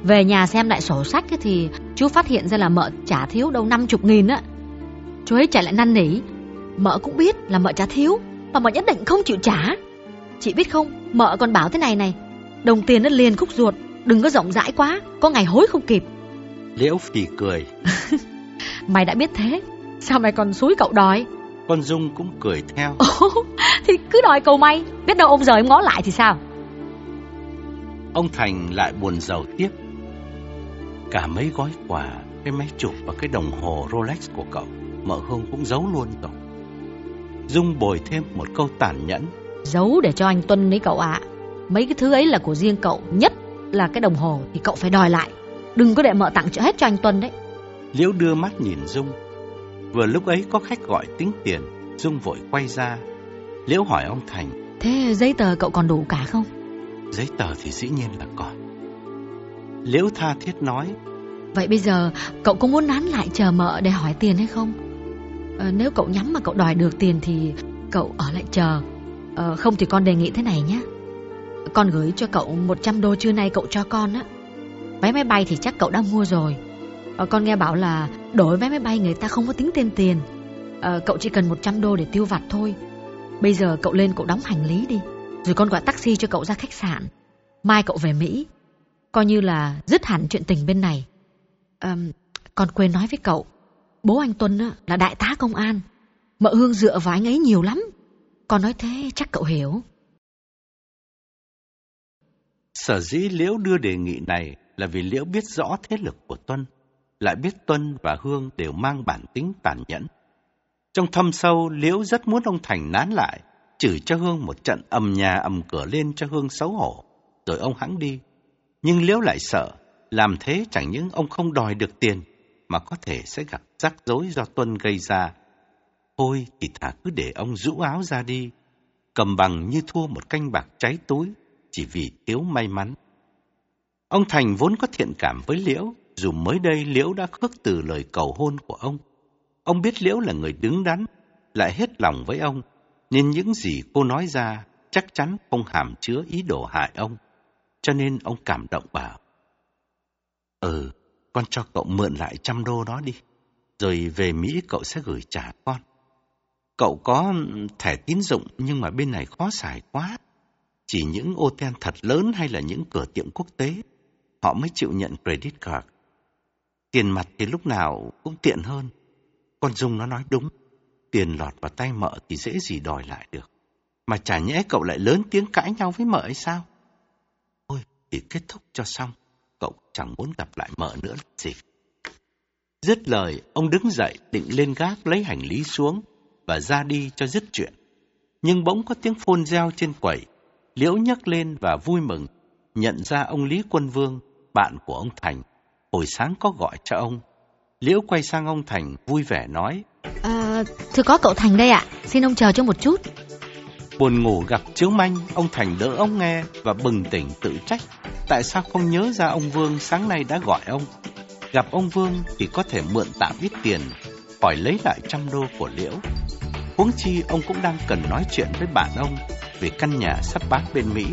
Về nhà xem lại sổ sách thì chú phát hiện ra là mợ trả thiếu đâu năm chục nghìn á. Chú ấy chạy lại năn nỉ. Mợ cũng biết là mợ trả thiếu Mà mợ nhất định không chịu trả. Chị biết không Mợ còn bảo thế này này Đồng tiền nó liền khúc ruột Đừng có rộng rãi quá Có ngày hối không kịp. Liễu phì cười. mày đã biết thế, sao mày còn xúi cậu đòi? Con Dung cũng cười theo. Ồ, thì cứ đòi cầu may, biết đâu ông rời ngó lại thì sao? Ông Thành lại buồn giàu tiếp. Cả mấy gói quà, cái máy chụp và cái đồng hồ Rolex của cậu, mợ Hương cũng giấu luôn rồi. Dung bồi thêm một câu tàn nhẫn. Giấu để cho anh Tuân đấy cậu ạ. Mấy cái thứ ấy là của riêng cậu nhất là cái đồng hồ thì cậu phải đòi lại. Đừng có để mợ tặng cho hết cho anh Tuân đấy. Liễu đưa mắt nhìn Dung. Vừa lúc ấy có khách gọi tính tiền, Dung vội quay ra. Liễu hỏi ông Thành. Thế giấy tờ cậu còn đủ cả không? Giấy tờ thì dĩ nhiên là còn. Liễu tha thiết nói. Vậy bây giờ cậu có muốn nán lại chờ mợ để hỏi tiền hay không? À, nếu cậu nhắm mà cậu đòi được tiền thì cậu ở lại chờ. À, không thì con đề nghị thế này nhé. Con gửi cho cậu 100 đô trưa nay cậu cho con á. Vé máy bay thì chắc cậu đã mua rồi. À, con nghe bảo là đổi vé máy bay người ta không có tính tên tiền. À, cậu chỉ cần 100 đô để tiêu vặt thôi. Bây giờ cậu lên cậu đóng hành lý đi. Rồi con gọi taxi cho cậu ra khách sạn. Mai cậu về Mỹ. Coi như là dứt hẳn chuyện tình bên này. À, con quên nói với cậu. Bố anh Tuân là đại tá công an. Mợ Hương dựa vào anh ấy nhiều lắm. Con nói thế chắc cậu hiểu. Sở dĩ Liễu đưa đề nghị này là vì Liễu biết rõ thế lực của Tuân, lại biết Tuân và Hương đều mang bản tính tàn nhẫn. Trong thâm sâu, Liễu rất muốn ông Thành nán lại, chửi cho Hương một trận ầm nhà ầm cửa lên cho Hương xấu hổ, rồi ông hãng đi. Nhưng Liễu lại sợ, làm thế chẳng những ông không đòi được tiền, mà có thể sẽ gặp rắc rối do Tuân gây ra. Thôi thì thả cứ để ông rũ áo ra đi, cầm bằng như thua một canh bạc cháy túi, chỉ vì thiếu may mắn. Ông Thành vốn có thiện cảm với Liễu, dù mới đây Liễu đã khước từ lời cầu hôn của ông. Ông biết Liễu là người đứng đắn, lại hết lòng với ông, nên những gì cô nói ra chắc chắn không hàm chứa ý đồ hại ông. Cho nên ông cảm động bảo, Ừ, con cho cậu mượn lại trăm đô đó đi, rồi về Mỹ cậu sẽ gửi trả con. Cậu có thẻ tín dụng nhưng mà bên này khó xài quá. Chỉ những ô ten thật lớn hay là những cửa tiệm quốc tế, họ mới chịu nhận credit card. Tiền mặt thì lúc nào cũng tiện hơn. Con Dung nó nói đúng, tiền lọt vào tay mợ thì dễ gì đòi lại được. Mà chả nhẽ cậu lại lớn tiếng cãi nhau với mợ ấy sao? Thôi thì kết thúc cho xong, cậu chẳng muốn gặp lại mợ nữa là gì. Dứt lời, ông đứng dậy định lên gác lấy hành lý xuống và ra đi cho dứt chuyện. Nhưng bỗng có tiếng phôn reo trên quầy, Liễu nhấc lên và vui mừng, nhận ra ông Lý Quân Vương, bạn của ông Thành, hồi sáng có gọi cho ông. Liễu quay sang ông Thành vui vẻ nói. À, thưa có cậu Thành đây ạ, xin ông chờ cho một chút. Buồn ngủ gặp chiếu manh, ông Thành đỡ ông nghe và bừng tỉnh tự trách. Tại sao không nhớ ra ông Vương sáng nay đã gọi ông? Gặp ông Vương thì có thể mượn tạm ít tiền, khỏi lấy lại trăm đô của Liễu. Huống chi ông cũng đang cần nói chuyện với bạn ông về căn nhà sắp bán bên Mỹ.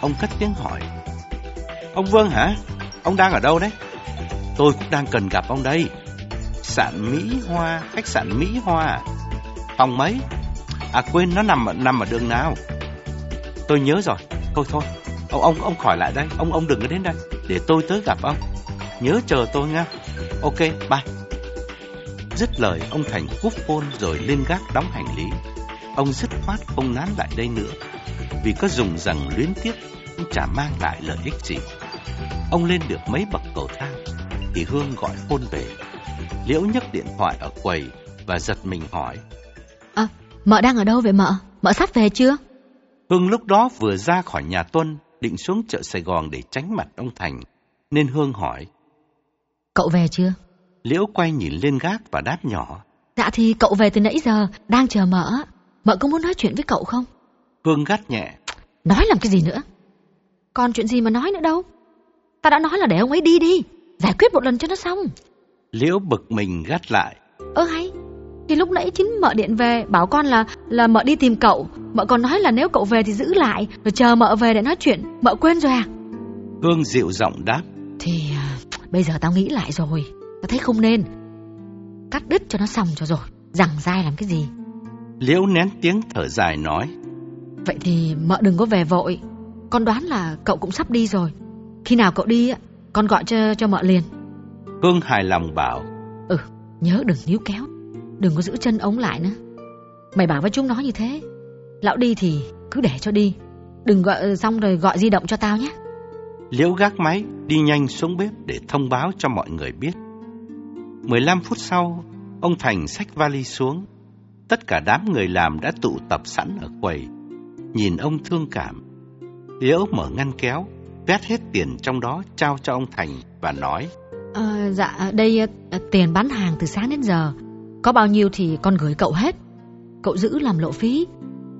Ông cất tiếng hỏi. Ông Vương hả? Ông đang ở đâu đấy? Tôi cũng đang cần gặp ông đây. Sạn Mỹ Hoa, khách sạn Mỹ Hoa. Phòng mấy? À quên, nó nằm ở, nằm ở đường nào? Tôi nhớ rồi. Thôi thôi, ông ông ông khỏi lại đây, ông ông đừng có đến đây, để tôi tới gặp ông. Nhớ chờ tôi nha. Ok, bye. Dứt lời, ông Thành cúp phone rồi lên gác đóng hành lý. Ông dứt khoát không nán lại đây nữa, vì có dùng rằng luyến tiếc cũng chả mang lại lợi ích gì. Ông lên được mấy bậc cầu thang, thì Hương gọi phone về. Liễu nhấc điện thoại ở quầy và giật mình hỏi. À, mợ đang ở đâu vậy mợ? Mợ sắp về chưa? Hương lúc đó vừa ra khỏi nhà Tuân, định xuống chợ Sài Gòn để tránh mặt ông Thành, nên Hương hỏi. Cậu về chưa? Liễu quay nhìn lên gác và đáp nhỏ. Dạ thì cậu về từ nãy giờ, đang chờ mợ. Mợ có muốn nói chuyện với cậu không? Hương gắt nhẹ. Nói làm cái gì nữa? Còn chuyện gì mà nói nữa đâu? Ta đã nói là để ông ấy đi đi, giải quyết một lần cho nó xong. Liễu bực mình gắt lại. Ơ hay, thì lúc nãy chính mợ điện về bảo con là là mợ đi tìm cậu, mợ còn nói là nếu cậu về thì giữ lại, rồi chờ mợ về để nói chuyện, mợ quên rồi à? Hương dịu giọng đáp. Thì à, bây giờ tao nghĩ lại rồi, tao thấy không nên. Cắt đứt cho nó xong cho rồi, rằng dai làm cái gì. Liễu nén tiếng thở dài nói. Vậy thì mợ đừng có về vội, con đoán là cậu cũng sắp đi rồi. Khi nào cậu đi, con gọi cho cho mợ liền. Hương hài lòng bảo. Ừ, nhớ đừng níu kéo, đừng có giữ chân ống lại nữa. Mày bảo với chúng nó như thế, lão đi thì cứ để cho đi, đừng gọi xong rồi gọi di động cho tao nhé. Liễu gác máy, đi nhanh xuống bếp để thông báo cho mọi người biết. 15 phút sau, ông Thành xách vali xuống. Tất cả đám người làm đã tụ tập sẵn ở quầy. Nhìn ông thương cảm. Liễu mở ngăn kéo, vét hết tiền trong đó trao cho ông Thành và nói. À, Dạ đây à, tiền bán hàng từ sáng đến giờ. Có bao nhiêu thì con gửi cậu hết. Cậu giữ làm lộ phí.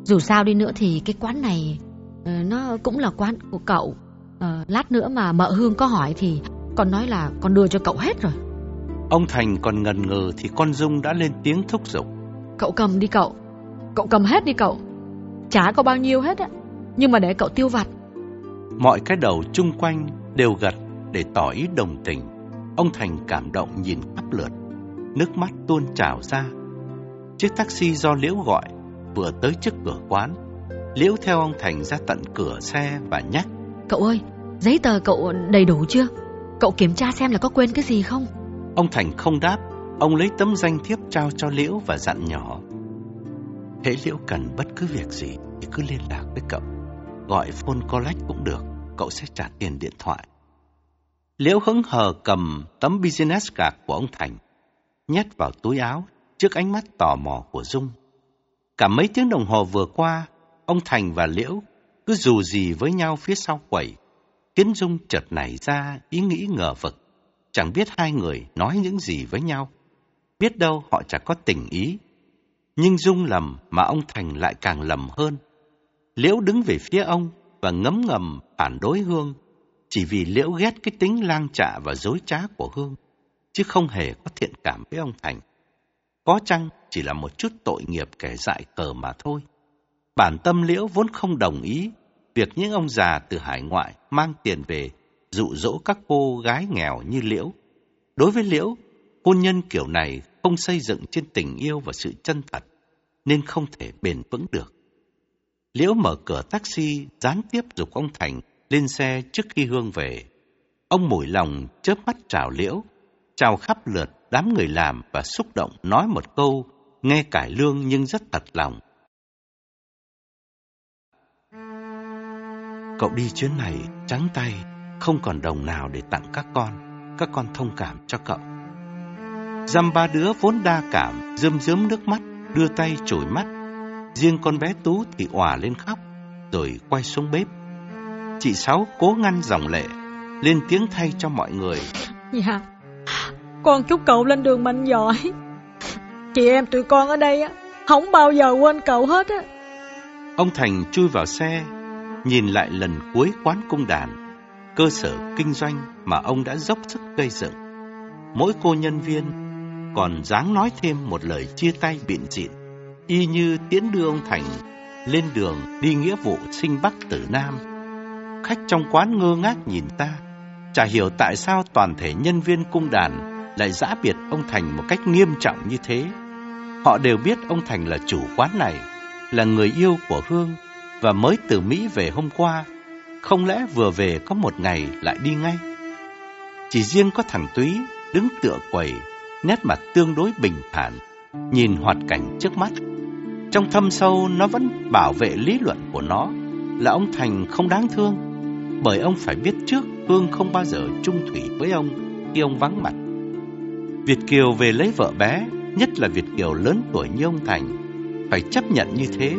Dù sao đi nữa thì cái quán này à, Nó cũng là quán của cậu. À, Lát nữa mà mợ Hương có hỏi thì Con nói là con đưa cho cậu hết rồi. Ông Thành còn ngần ngừ thì con Dung đã lên tiếng thúc giục. Cậu cầm đi cậu. Cậu cầm hết đi cậu. Chả có bao nhiêu hết á. Nhưng mà để cậu tiêu vặt Mọi cái đầu chung quanh đều gật để tỏ ý đồng tình. Ông Thành cảm động nhìn khắp lượt, nước mắt tuôn trào ra. Chiếc taxi do Liễu gọi vừa tới trước cửa quán. Liễu theo ông Thành ra tận cửa xe và nhắc. Cậu ơi, giấy tờ cậu đầy đủ chưa? Cậu kiểm tra xem là có quên cái gì không? Ông Thành không đáp, ông lấy tấm danh thiếp trao cho Liễu và dặn nhỏ. Hễ Liễu cần bất cứ việc gì thì cứ liên lạc với cậu. Gọi phone collect cũng được, cậu sẽ trả tiền điện thoại. Liễu hứng hờ cầm tấm business card của ông Thành, nhét vào túi áo trước ánh mắt tò mò của Dung. Cả mấy tiếng đồng hồ vừa qua, ông Thành và Liễu cứ dù gì với nhau phía sau quẩy. khiến Dung chợt nảy ra ý nghĩ ngờ vực. Chẳng biết hai người nói những gì với nhau. Biết đâu họ chẳng có tình ý. Nhưng Dung lầm mà ông Thành lại càng lầm hơn. Liễu đứng về phía ông và ngấm ngầm phản đối Hương, chỉ vì Liễu ghét cái tính lang trạ và dối trá của Hương, chứ không hề có thiện cảm với ông Thành. Có chăng chỉ là một chút tội nghiệp kẻ dại cờ mà thôi. Bản tâm Liễu vốn không đồng ý việc những ông già từ hải ngoại mang tiền về dụ dỗ các cô gái nghèo như Liễu. Đối với Liễu, hôn nhân kiểu này không xây dựng trên tình yêu và sự chân thật, nên không thể bền vững được. Liễu mở cửa taxi, gián tiếp dục ông Thành lên xe trước khi Hương về. Ông mủi lòng chớp mắt chào Liễu, chào khắp lượt đám người làm và xúc động nói một câu nghe cải lương nhưng rất thật lòng. Cậu đi chuyến này trắng tay, không còn đồng nào để tặng các con, các con thông cảm cho cậu. Dăm ba đứa vốn đa cảm, rơm rớm nước mắt, đưa tay chổi mắt Riêng con bé Tú thì òa lên khóc, rồi quay xuống bếp. Chị Sáu cố ngăn dòng lệ, lên tiếng thay cho mọi người. Dạ, con chúc cậu lên đường mạnh giỏi. Chị em tụi con ở đây á, không bao giờ quên cậu hết á. Ông Thành chui vào xe, nhìn lại lần cuối quán cung đàn, cơ sở kinh doanh mà ông đã dốc sức gây dựng. Mỗi cô nhân viên còn dáng nói thêm một lời chia tay biện diện y như tiễn đưa ông Thành lên đường đi nghĩa vụ sinh Bắc tử Nam. Khách trong quán ngơ ngác nhìn ta, chả hiểu tại sao toàn thể nhân viên cung đàn lại giã biệt ông Thành một cách nghiêm trọng như thế. Họ đều biết ông Thành là chủ quán này, là người yêu của Hương và mới từ Mỹ về hôm qua. Không lẽ vừa về có một ngày lại đi ngay? Chỉ riêng có thằng Túy đứng tựa quầy, nét mặt tương đối bình thản, nhìn hoạt cảnh trước mắt trong thâm sâu nó vẫn bảo vệ lý luận của nó là ông Thành không đáng thương, bởi ông phải biết trước Hương không bao giờ chung thủy với ông khi ông vắng mặt. Việt Kiều về lấy vợ bé, nhất là Việt Kiều lớn tuổi như ông Thành, phải chấp nhận như thế,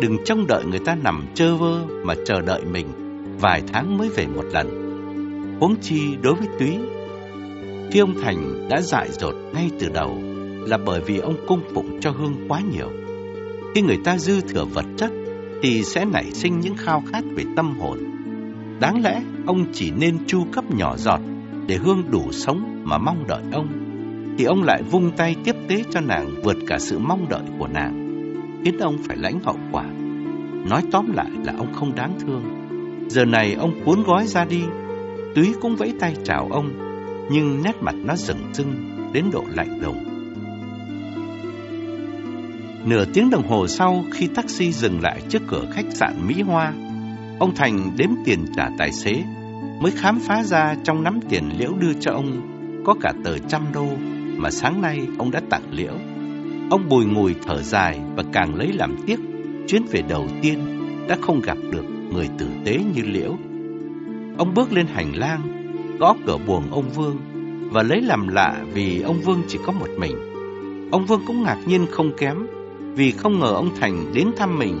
đừng trông đợi người ta nằm chơ vơ mà chờ đợi mình vài tháng mới về một lần. Huống chi đối với Túy, khi ông Thành đã dại dột ngay từ đầu là bởi vì ông cung phụng cho Hương quá nhiều. Khi người ta dư thừa vật chất thì sẽ nảy sinh những khao khát về tâm hồn. Đáng lẽ ông chỉ nên chu cấp nhỏ giọt để Hương đủ sống mà mong đợi ông. Thì ông lại vung tay tiếp tế cho nàng vượt cả sự mong đợi của nàng, khiến ông phải lãnh hậu quả. Nói tóm lại là ông không đáng thương. Giờ này ông cuốn gói ra đi, Túy cũng vẫy tay chào ông, nhưng nét mặt nó rừng rưng đến độ lạnh lùng. Nửa tiếng đồng hồ sau khi taxi dừng lại trước cửa khách sạn Mỹ Hoa, ông Thành đếm tiền trả tài xế, mới khám phá ra trong nắm tiền Liễu đưa cho ông có cả tờ trăm đô mà sáng nay ông đã tặng Liễu. Ông bùi ngùi thở dài và càng lấy làm tiếc chuyến về đầu tiên đã không gặp được người tử tế như Liễu. Ông bước lên hành lang, gõ cửa buồng ông Vương và lấy làm lạ vì ông Vương chỉ có một mình. Ông Vương cũng ngạc nhiên không kém vì không ngờ ông Thành đến thăm mình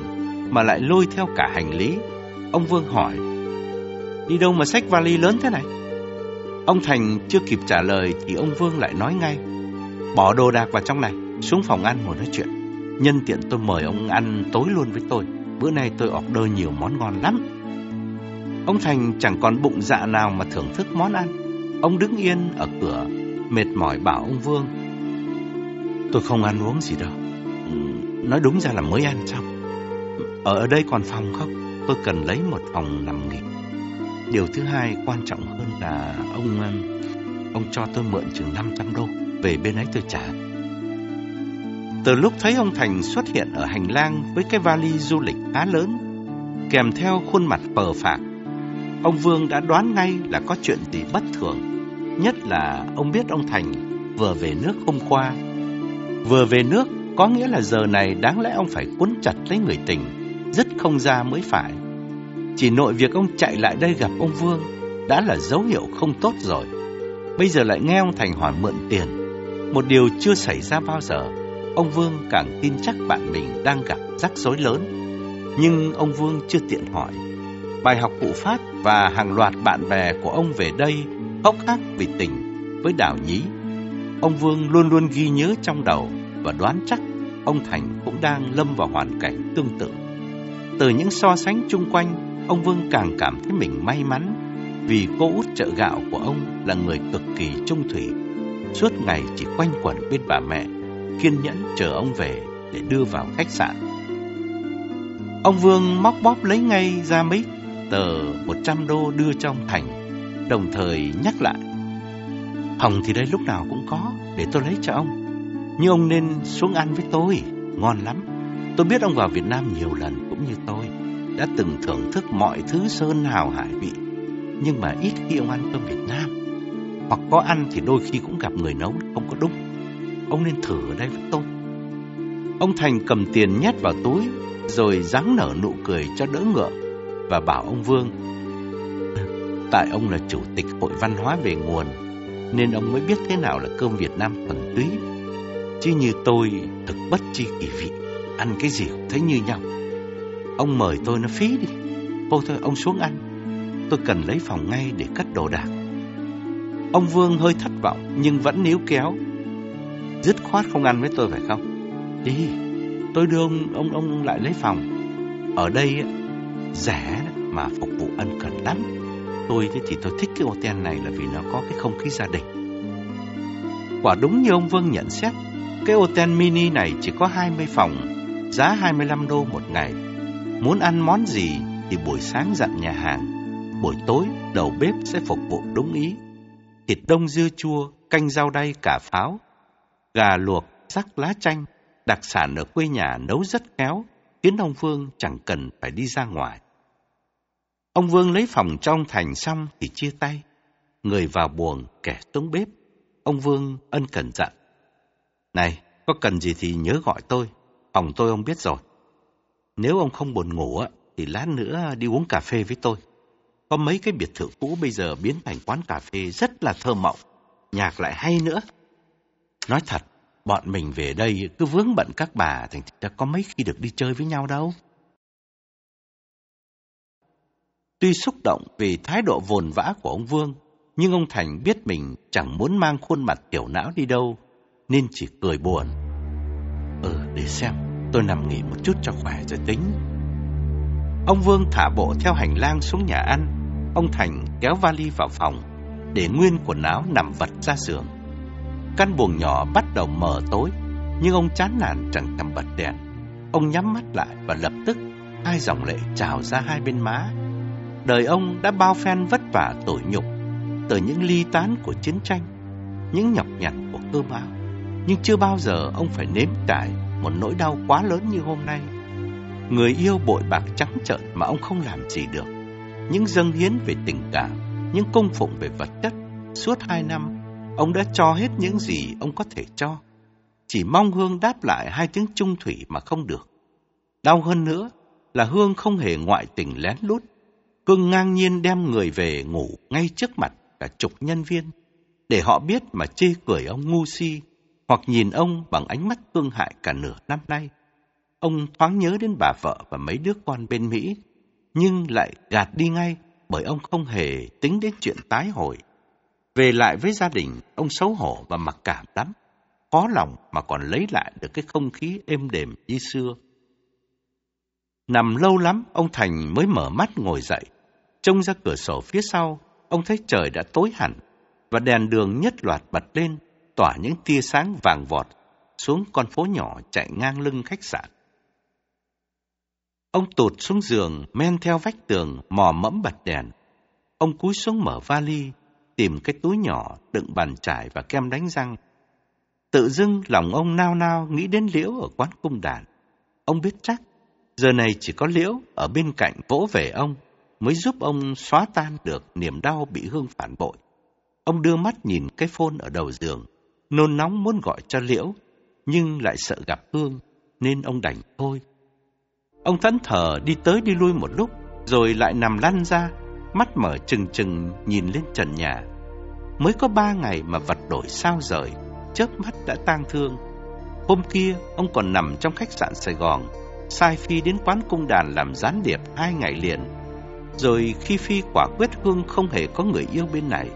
mà lại lôi theo cả hành lý. Ông Vương hỏi: Đi đâu mà xách vali lớn thế này? Ông Thành chưa kịp trả lời thì ông Vương lại nói ngay. Bỏ đồ đạc vào trong này, xuống phòng ăn ngồi nói chuyện. Nhân tiện tôi mời ông ăn tối luôn với tôi. Bữa nay tôi order nhiều món ngon lắm. Ông Thành chẳng còn bụng dạ nào mà thưởng thức món ăn. Ông đứng yên ở cửa, mệt mỏi bảo ông Vương. Tôi không ăn uống gì đâu. Nói đúng ra là mới ăn xong. Ở đây còn phòng không? Tôi cần lấy một phòng nằm nghỉ. Điều thứ hai quan trọng hơn là ông um, ông cho tôi mượn chừng 500 đô, về bên ấy tôi trả. Từ lúc thấy ông Thành xuất hiện ở hành lang với cái vali du lịch khá lớn, kèm theo khuôn mặt phờ phạc, ông Vương đã đoán ngay là có chuyện gì bất thường. Nhất là ông biết ông Thành vừa về nước hôm qua. Vừa về nước có nghĩa là giờ này đáng lẽ ông phải cuốn chặt lấy người tình, dứt không ra mới phải. Chỉ nội việc ông chạy lại đây gặp ông Vương đã là dấu hiệu không tốt rồi. Bây giờ lại nghe ông Thành Hoàn mượn tiền, một điều chưa xảy ra bao giờ. Ông Vương càng tin chắc bạn mình đang gặp rắc rối lớn. Nhưng ông Vương chưa tiện hỏi. Bài học cụ phát và hàng loạt bạn bè của ông về đây hốc hác vì tình với Đào Nhí. Ông Vương luôn luôn ghi nhớ trong đầu và đoán chắc ông Thành cũng đang lâm vào hoàn cảnh tương tự. Từ những so sánh chung quanh, ông Vương càng cảm thấy mình may mắn vì cô út chợ gạo của ông là người cực kỳ trung thủy, suốt ngày chỉ quanh quẩn bên bà mẹ, kiên nhẫn chờ ông về để đưa vào khách sạn. Ông Vương móc bóp lấy ngay ra mấy tờ 100 đô đưa trong Thành, đồng thời nhắc lại. Hồng thì đây lúc nào cũng có, để tôi lấy cho ông. Nhưng ông nên xuống ăn với tôi, ngon lắm. Tôi biết ông vào Việt Nam nhiều lần cũng như tôi đã từng thưởng thức mọi thứ sơn hào hải vị, nhưng mà ít khi ông ăn cơm Việt Nam. Hoặc có ăn thì đôi khi cũng gặp người nấu không có đúng. Ông nên thử ở đây với tôi. Ông Thành cầm tiền nhét vào túi, rồi ráng nở nụ cười cho đỡ ngượng và bảo ông Vương. Ừ, tại ông là chủ tịch hội văn hóa về nguồn, nên ông mới biết thế nào là cơm Việt Nam thuần túy. Chứ như tôi thực bất chi kỳ vị, ăn cái gì cũng thấy như nhau. Ông mời tôi nó phí đi. Thôi thôi, ông xuống ăn. Tôi cần lấy phòng ngay để cất đồ đạc. Ông Vương hơi thất vọng nhưng vẫn níu kéo. Dứt khoát không ăn với tôi phải không? Đi, tôi đưa ông ông ông lại lấy phòng. Ở đây rẻ mà phục vụ ân cần lắm. Tôi thì tôi thích cái hotel này là vì nó có cái không khí gia đình. Quả đúng như ông Vương nhận xét, cái hotel mini này chỉ có 20 phòng, giá 25 đô một ngày. Muốn ăn món gì thì buổi sáng dặn nhà hàng, buổi tối đầu bếp sẽ phục vụ đúng ý. Thịt đông dưa chua, canh rau đay cả pháo, gà luộc, sắc lá chanh, đặc sản ở quê nhà nấu rất khéo, khiến ông Vương chẳng cần phải đi ra ngoài. Ông Vương lấy phòng trong thành xong thì chia tay. Người vào buồng, kẻ xuống bếp. Ông Vương ân cần dặn. Này, có cần gì thì nhớ gọi tôi. Phòng tôi ông biết rồi. Nếu ông không buồn ngủ thì lát nữa đi uống cà phê với tôi. Có mấy cái biệt thự cũ bây giờ biến thành quán cà phê rất là thơ mộng, nhạc lại hay nữa. Nói thật, bọn mình về đây cứ vướng bận các bà thành ra có mấy khi được đi chơi với nhau đâu. Tuy xúc động vì thái độ vồn vã của ông Vương, nhưng ông Thành biết mình chẳng muốn mang khuôn mặt tiểu não đi đâu, nên chỉ cười buồn. Ừ, để xem, tôi nằm nghỉ một chút cho khỏe rồi tính. Ông Vương thả bộ theo hành lang xuống nhà ăn, ông Thành kéo vali vào phòng, để nguyên quần áo nằm vật ra giường. Căn buồng nhỏ bắt đầu mờ tối, nhưng ông chán nản chẳng thèm bật đèn. Ông nhắm mắt lại và lập tức hai dòng lệ trào ra hai bên má. Đời ông đã bao phen vất vả tủi nhục, từ những ly tán của chiến tranh, những nhọc nhằn của cơm áo. Nhưng chưa bao giờ ông phải nếm trải một nỗi đau quá lớn như hôm nay. Người yêu bội bạc trắng trợn mà ông không làm gì được. Những dâng hiến về tình cảm, những công phụng về vật chất, suốt hai năm, ông đã cho hết những gì ông có thể cho. Chỉ mong Hương đáp lại hai tiếng trung thủy mà không được. Đau hơn nữa là Hương không hề ngoại tình lén lút. Cưng ngang nhiên đem người về ngủ ngay trước mặt cả chục nhân viên, để họ biết mà chê cười ông ngu si, hoặc nhìn ông bằng ánh mắt thương hại cả nửa năm nay. Ông thoáng nhớ đến bà vợ và mấy đứa con bên Mỹ, nhưng lại gạt đi ngay bởi ông không hề tính đến chuyện tái hồi. Về lại với gia đình, ông xấu hổ và mặc cảm lắm. Khó lòng mà còn lấy lại được cái không khí êm đềm như xưa. Nằm lâu lắm, ông Thành mới mở mắt ngồi dậy. Trông ra cửa sổ phía sau, ông thấy trời đã tối hẳn và đèn đường nhất loạt bật lên, tỏa những tia sáng vàng vọt xuống con phố nhỏ chạy ngang lưng khách sạn. Ông tụt xuống giường, men theo vách tường, mò mẫm bật đèn. Ông cúi xuống mở vali, tìm cái túi nhỏ đựng bàn chải và kem đánh răng. Tự dưng lòng ông nao nao nghĩ đến Liễu ở quán cung đàn. Ông biết chắc, giờ này chỉ có Liễu ở bên cạnh vỗ về ông mới giúp ông xóa tan được niềm đau bị Hương phản bội. Ông đưa mắt nhìn cái phone ở đầu giường, nôn nóng muốn gọi cho Liễu, nhưng lại sợ gặp Hương, nên ông đành thôi. Ông thẫn thờ đi tới đi lui một lúc, rồi lại nằm lăn ra, mắt mở trừng trừng nhìn lên trần nhà. Mới có ba ngày mà vật đổi sao rời, chớp mắt đã tang thương. Hôm kia, ông còn nằm trong khách sạn Sài Gòn, sai Phi đến quán cung đàn làm gián điệp hai ngày liền. Rồi khi Phi quả quyết Hương không hề có người yêu bên này,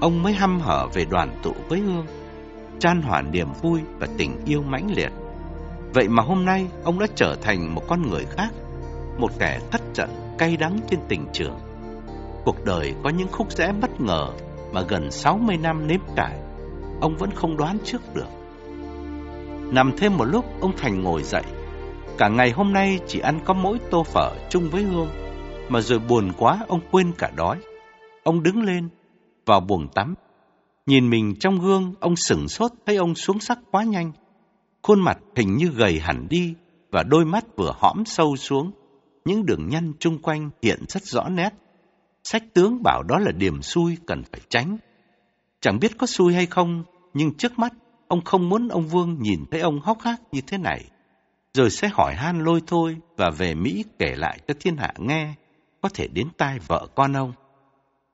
ông mới hăm hở về đoàn tụ với Hương, chan hòa niềm vui và tình yêu mãnh liệt. Vậy mà hôm nay ông đã trở thành một con người khác, một kẻ thất trận cay đắng trên tình trường. Cuộc đời có những khúc rẽ bất ngờ mà gần 60 năm nếm trải, ông vẫn không đoán trước được. Nằm thêm một lúc, ông Thành ngồi dậy. Cả ngày hôm nay chỉ ăn có mỗi tô phở chung với Hương, mà rồi buồn quá ông quên cả đói. Ông đứng lên, vào buồng tắm. Nhìn mình trong gương, ông sửng sốt thấy ông xuống sắc quá nhanh. Khuôn mặt hình như gầy hẳn đi và đôi mắt vừa hõm sâu xuống. Những đường nhăn chung quanh hiện rất rõ nét. Sách tướng bảo đó là điểm xui cần phải tránh. Chẳng biết có xui hay không, nhưng trước mắt ông không muốn ông Vương nhìn thấy ông hóc hác như thế này. Rồi sẽ hỏi han lôi thôi và về Mỹ kể lại cho thiên hạ nghe, có thể đến tai vợ con ông.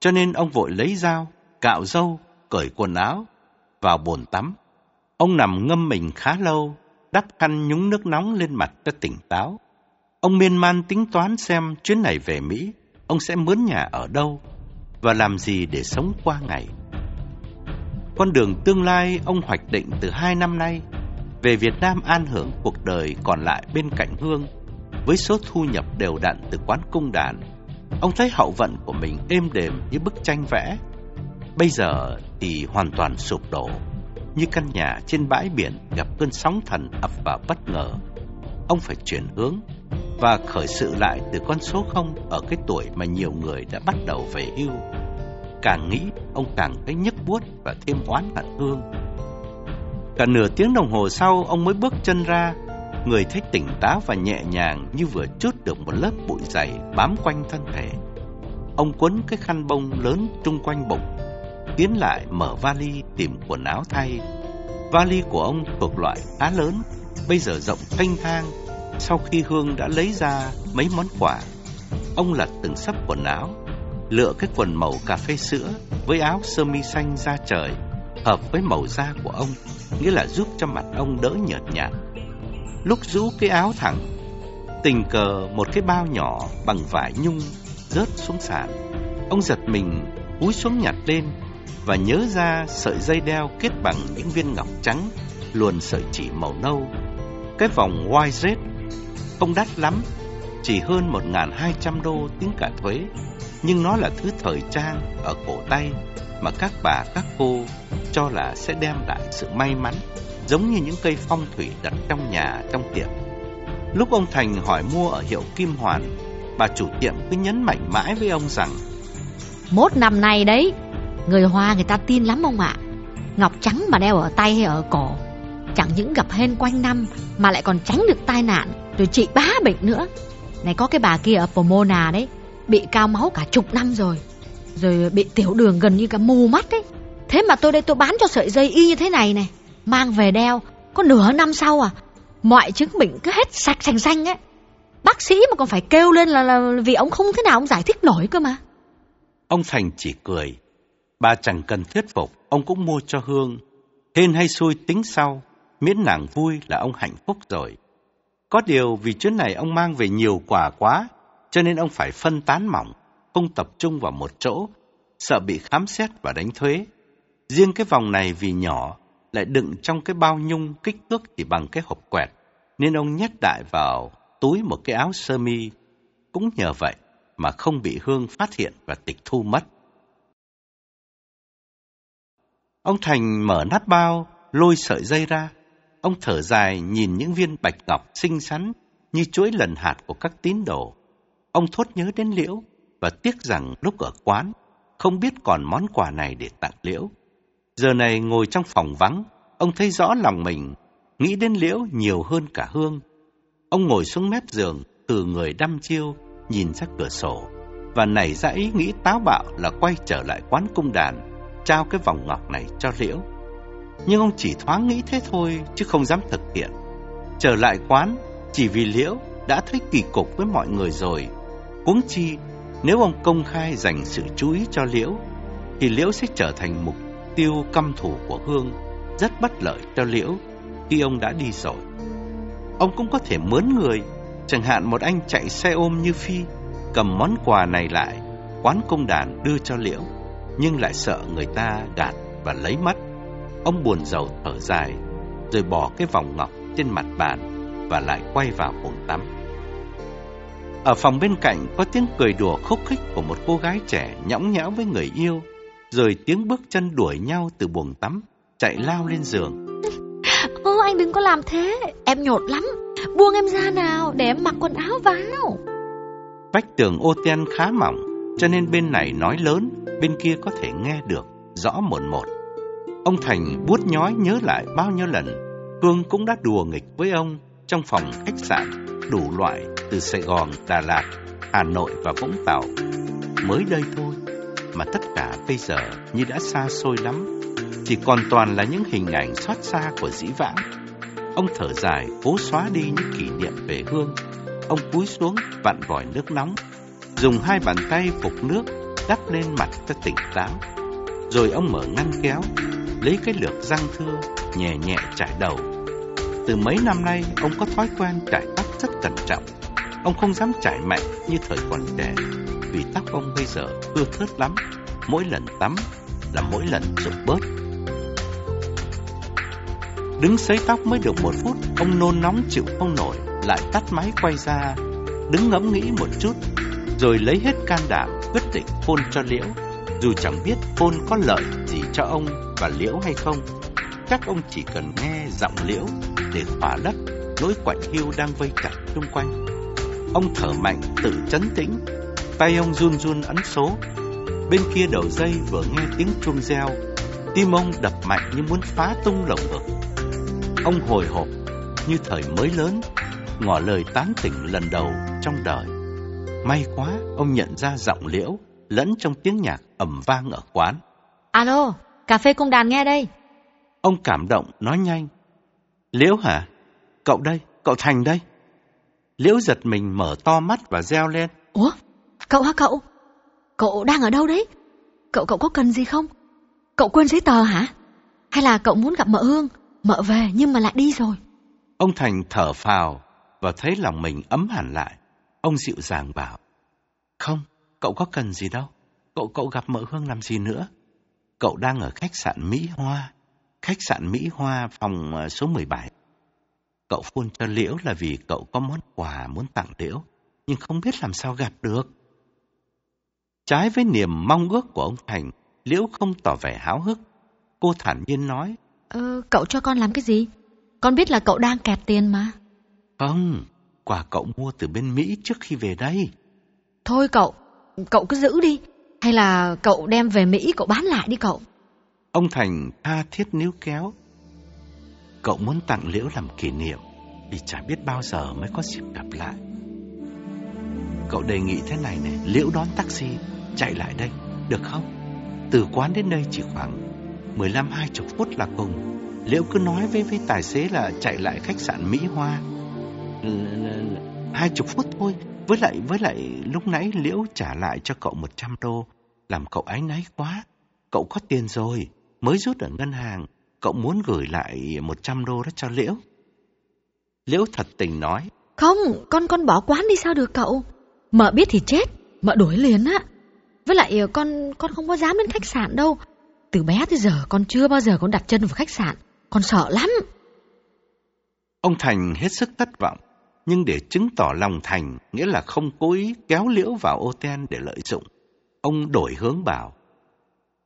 Cho nên ông vội lấy dao, cạo râu, cởi quần áo, vào bồn tắm. Ông nằm ngâm mình khá lâu, đắp khăn nhúng nước nóng lên mặt cho tỉnh táo. Ông miên man tính toán xem chuyến này về Mỹ, ông sẽ mướn nhà ở đâu và làm gì để sống qua ngày. Con đường tương lai ông hoạch định từ hai năm nay về Việt Nam an hưởng cuộc đời còn lại bên cạnh Hương với số thu nhập đều đặn từ quán cung đàn. Ông thấy hậu vận của mình êm đềm như bức tranh vẽ. Bây giờ thì hoàn toàn sụp đổ như căn nhà trên bãi biển gặp cơn sóng thần ập vào bất ngờ. Ông phải chuyển hướng và khởi sự lại từ con số không ở cái tuổi mà nhiều người đã bắt đầu về hưu. Càng nghĩ, ông càng thấy nhức buốt và thêm oán hận hương. Cả nửa tiếng đồng hồ sau, ông mới bước chân ra, người thấy tỉnh táo và nhẹ nhàng như vừa chút được một lớp bụi dày bám quanh thân thể. Ông quấn cái khăn bông lớn trung quanh bụng, tiến lại mở vali tìm quần áo thay. Vali của ông thuộc loại khá lớn, bây giờ rộng thanh thang. Sau khi Hương đã lấy ra mấy món quà, ông lật từng sấp quần áo, lựa cái quần màu cà phê sữa với áo sơ mi xanh da trời, hợp với màu da của ông, nghĩa là giúp cho mặt ông đỡ nhợt nhạt. Lúc rũ cái áo thẳng, tình cờ một cái bao nhỏ bằng vải nhung rớt xuống sàn. Ông giật mình cúi xuống nhặt lên và nhớ ra sợi dây đeo kết bằng những viên ngọc trắng luồn sợi chỉ màu nâu. Cái vòng YZ không đắt lắm, chỉ hơn 1.200 đô tính cả thuế, nhưng nó là thứ thời trang ở cổ tay mà các bà các cô cho là sẽ đem lại sự may mắn, giống như những cây phong thủy đặt trong nhà, trong tiệm. Lúc ông Thành hỏi mua ở hiệu Kim Hoàn, bà chủ tiệm cứ nhấn mạnh mãi với ông rằng Mốt năm nay đấy, người Hoa người ta tin lắm ông ạ. Ngọc trắng mà đeo ở tay hay ở cổ, chẳng những gặp hên quanh năm mà lại còn tránh được tai nạn, rồi trị bá bệnh nữa. Này có cái bà kia ở Pomona đấy, bị cao máu cả chục năm rồi, rồi bị tiểu đường gần như cả mù mắt đấy. Thế mà tôi đây tôi bán cho sợi dây y như thế này này, mang về đeo, có nửa năm sau à, mọi chứng bệnh cứ hết sạch sành xanh ấy. Bác sĩ mà còn phải kêu lên là, là vì ông không thế nào ông giải thích nổi cơ mà. Ông Thành chỉ cười. Bà chẳng cần thuyết phục, ông cũng mua cho Hương. Hên hay xui tính sau, miễn nàng vui là ông hạnh phúc rồi. Có điều vì chuyến này ông mang về nhiều quà quá, cho nên ông phải phân tán mỏng, không tập trung vào một chỗ, sợ bị khám xét và đánh thuế. Riêng cái vòng này vì nhỏ, lại đựng trong cái bao nhung kích thước chỉ bằng cái hộp quẹt, nên ông nhét đại vào túi một cái áo sơ mi. Cũng nhờ vậy mà không bị Hương phát hiện và tịch thu mất. Ông Thành mở nắp bao, lôi sợi dây ra. Ông thở dài nhìn những viên bạch ngọc xinh xắn như chuỗi lần hạt của các tín đồ. Ông thốt nhớ đến Liễu và tiếc rằng lúc ở quán không biết còn món quà này để tặng Liễu. Giờ này ngồi trong phòng vắng, ông thấy rõ lòng mình, nghĩ đến Liễu nhiều hơn cả Hương. Ông ngồi xuống mép giường, từ người đăm chiêu, nhìn ra cửa sổ và nảy ra ý nghĩ táo bạo là quay trở lại quán cung đàn, trao cái vòng ngọc này cho Liễu. Nhưng ông chỉ thoáng nghĩ thế thôi chứ không dám thực hiện. Trở lại quán chỉ vì Liễu đã thấy kỳ cục với mọi người rồi. Huống chi nếu ông công khai dành sự chú ý cho Liễu thì Liễu sẽ trở thành mục tiêu căm thù của Hương, rất bất lợi cho Liễu khi ông đã đi rồi. Ông cũng có thể mướn người Chẳng hạn một anh chạy xe ôm như Phi, cầm món quà này lại, quán công đàn đưa cho Liễu, nhưng lại sợ người ta gạt và lấy mất. Ông buồn rầu thở dài, rồi bỏ cái vòng ngọc trên mặt bàn và lại quay vào phòng tắm. Ở phòng bên cạnh có tiếng cười đùa khúc khích của một cô gái trẻ nhõng nhẽo với người yêu, rồi tiếng bước chân đuổi nhau từ buồng tắm, chạy lao lên giường. Ô anh đừng có làm thế, em nhột lắm. Buông em ra nào để em mặc quần áo vào Vách tường ô ten khá mỏng Cho nên bên này nói lớn Bên kia có thể nghe được Rõ một một. Ông Thành buốt nhói nhớ lại bao nhiêu lần Hương cũng đã đùa nghịch với ông Trong phòng khách sạn Đủ loại từ Sài Gòn, Đà Lạt Hà Nội và Vũng Tàu. Mới đây thôi Mà tất cả bây giờ như đã xa xôi lắm. Chỉ còn toàn là những hình ảnh xót xa của dĩ vãng. Ông thở dài, cố xóa đi những kỷ niệm về Hương. Ông cúi xuống, vặn vòi nước nóng, dùng hai bàn tay phục nước, đắp lên mặt cho tỉnh táo. Rồi ông mở ngăn kéo, lấy cái lược răng thưa, nhẹ nhẹ trải đầu. Từ mấy năm nay, ông có thói quen trải tóc rất cẩn trọng. Ông không dám trải mạnh như thời còn trẻ, vì tóc ông bây giờ ưa thớt lắm. Mỗi lần tắm là mỗi lần rụng bớt. Đứng sấy tóc mới được một phút, ông nôn nóng chịu không nổi, lại tắt máy quay ra, đứng ngẫm nghĩ một chút, rồi lấy hết can đảm tịch phôn cho Liễu. Dù chẳng biết phôn có lợi gì cho ông và Liễu hay không, chắc ông chỉ cần nghe giọng Liễu để khỏa lấp nỗi quạnh hiu đang vây chặt xung quanh. Ông thở mạnh tự chấn tĩnh, tay ông run run ấn số. Bên kia đầu dây vừa nghe tiếng chuông reo, tim ông đập mạnh như muốn phá tung lồng ngực. Ông hồi hộp như thời mới lớn, ngỏ lời tán tỉnh lần đầu trong đời. May quá, ông nhận ra giọng liễu lẫn trong tiếng nhạc ầm vang ở quán. Alo, cà phê cung đàn nghe đây. Ông cảm động nói nhanh. Liễu hả? Cậu đây, cậu Thành đây. Liễu giật mình mở to mắt và reo lên. Ủa, cậu hả cậu? Cậu đang ở đâu đấy? Cậu cậu có cần gì không? Cậu quên giấy tờ hả? Hay là cậu muốn gặp mợ Hương? Mợ về nhưng mà lại đi rồi. Ông Thành thở phào và thấy lòng mình ấm hẳn lại. Ông dịu dàng bảo. Không, cậu có cần gì đâu. Cậu cậu gặp mợ Hương làm gì nữa? Cậu đang ở khách sạn Mỹ Hoa. Khách sạn Mỹ Hoa phòng ờ, số 17. Cậu phun cho Liễu là vì cậu có món quà muốn tặng Liễu, nhưng không biết làm sao gặp được. Trái với niềm mong ước của ông Thành, Liễu không tỏ vẻ háo hức. Cô thản nhiên nói. Ờ, cậu cho con làm cái gì? Con biết là cậu đang kẹt tiền mà. Không, quà cậu mua từ bên Mỹ trước khi về đây. Thôi cậu, cậu cứ giữ đi. Hay là cậu đem về Mỹ cậu bán lại đi cậu. Ông Thành tha thiết níu kéo. Cậu muốn tặng Liễu làm kỷ niệm vì chả biết bao giờ mới có dịp gặp lại. Cậu đề nghị thế này này, Liễu đón taxi chạy lại đây, được không? Từ quán đến đây chỉ khoảng 15 20 phút là cùng. Liễu cứ nói với với tài xế là chạy lại khách sạn Mỹ Hoa. Hai chục phút thôi. Với lại với lại lúc nãy Liễu trả lại cho cậu 100 đô, làm cậu áy náy quá. Cậu có tiền rồi, mới rút ở ngân hàng, cậu muốn gửi lại 100 đô đó cho Liễu. Liễu thật tình nói. Không, con con bỏ quán đi sao được cậu? Mợ biết thì chết, mợ đuổi liền á. Với lại ờ, con con không có dám đến khách sạn đâu. Từ bé tới giờ con chưa bao giờ con đặt chân vào khách sạn. Con sợ lắm. Ông Thành hết sức thất vọng, nhưng để chứng tỏ lòng Thành nghĩa là không cố ý kéo Liễu vào ô ten để lợi dụng. Ông đổi hướng bảo,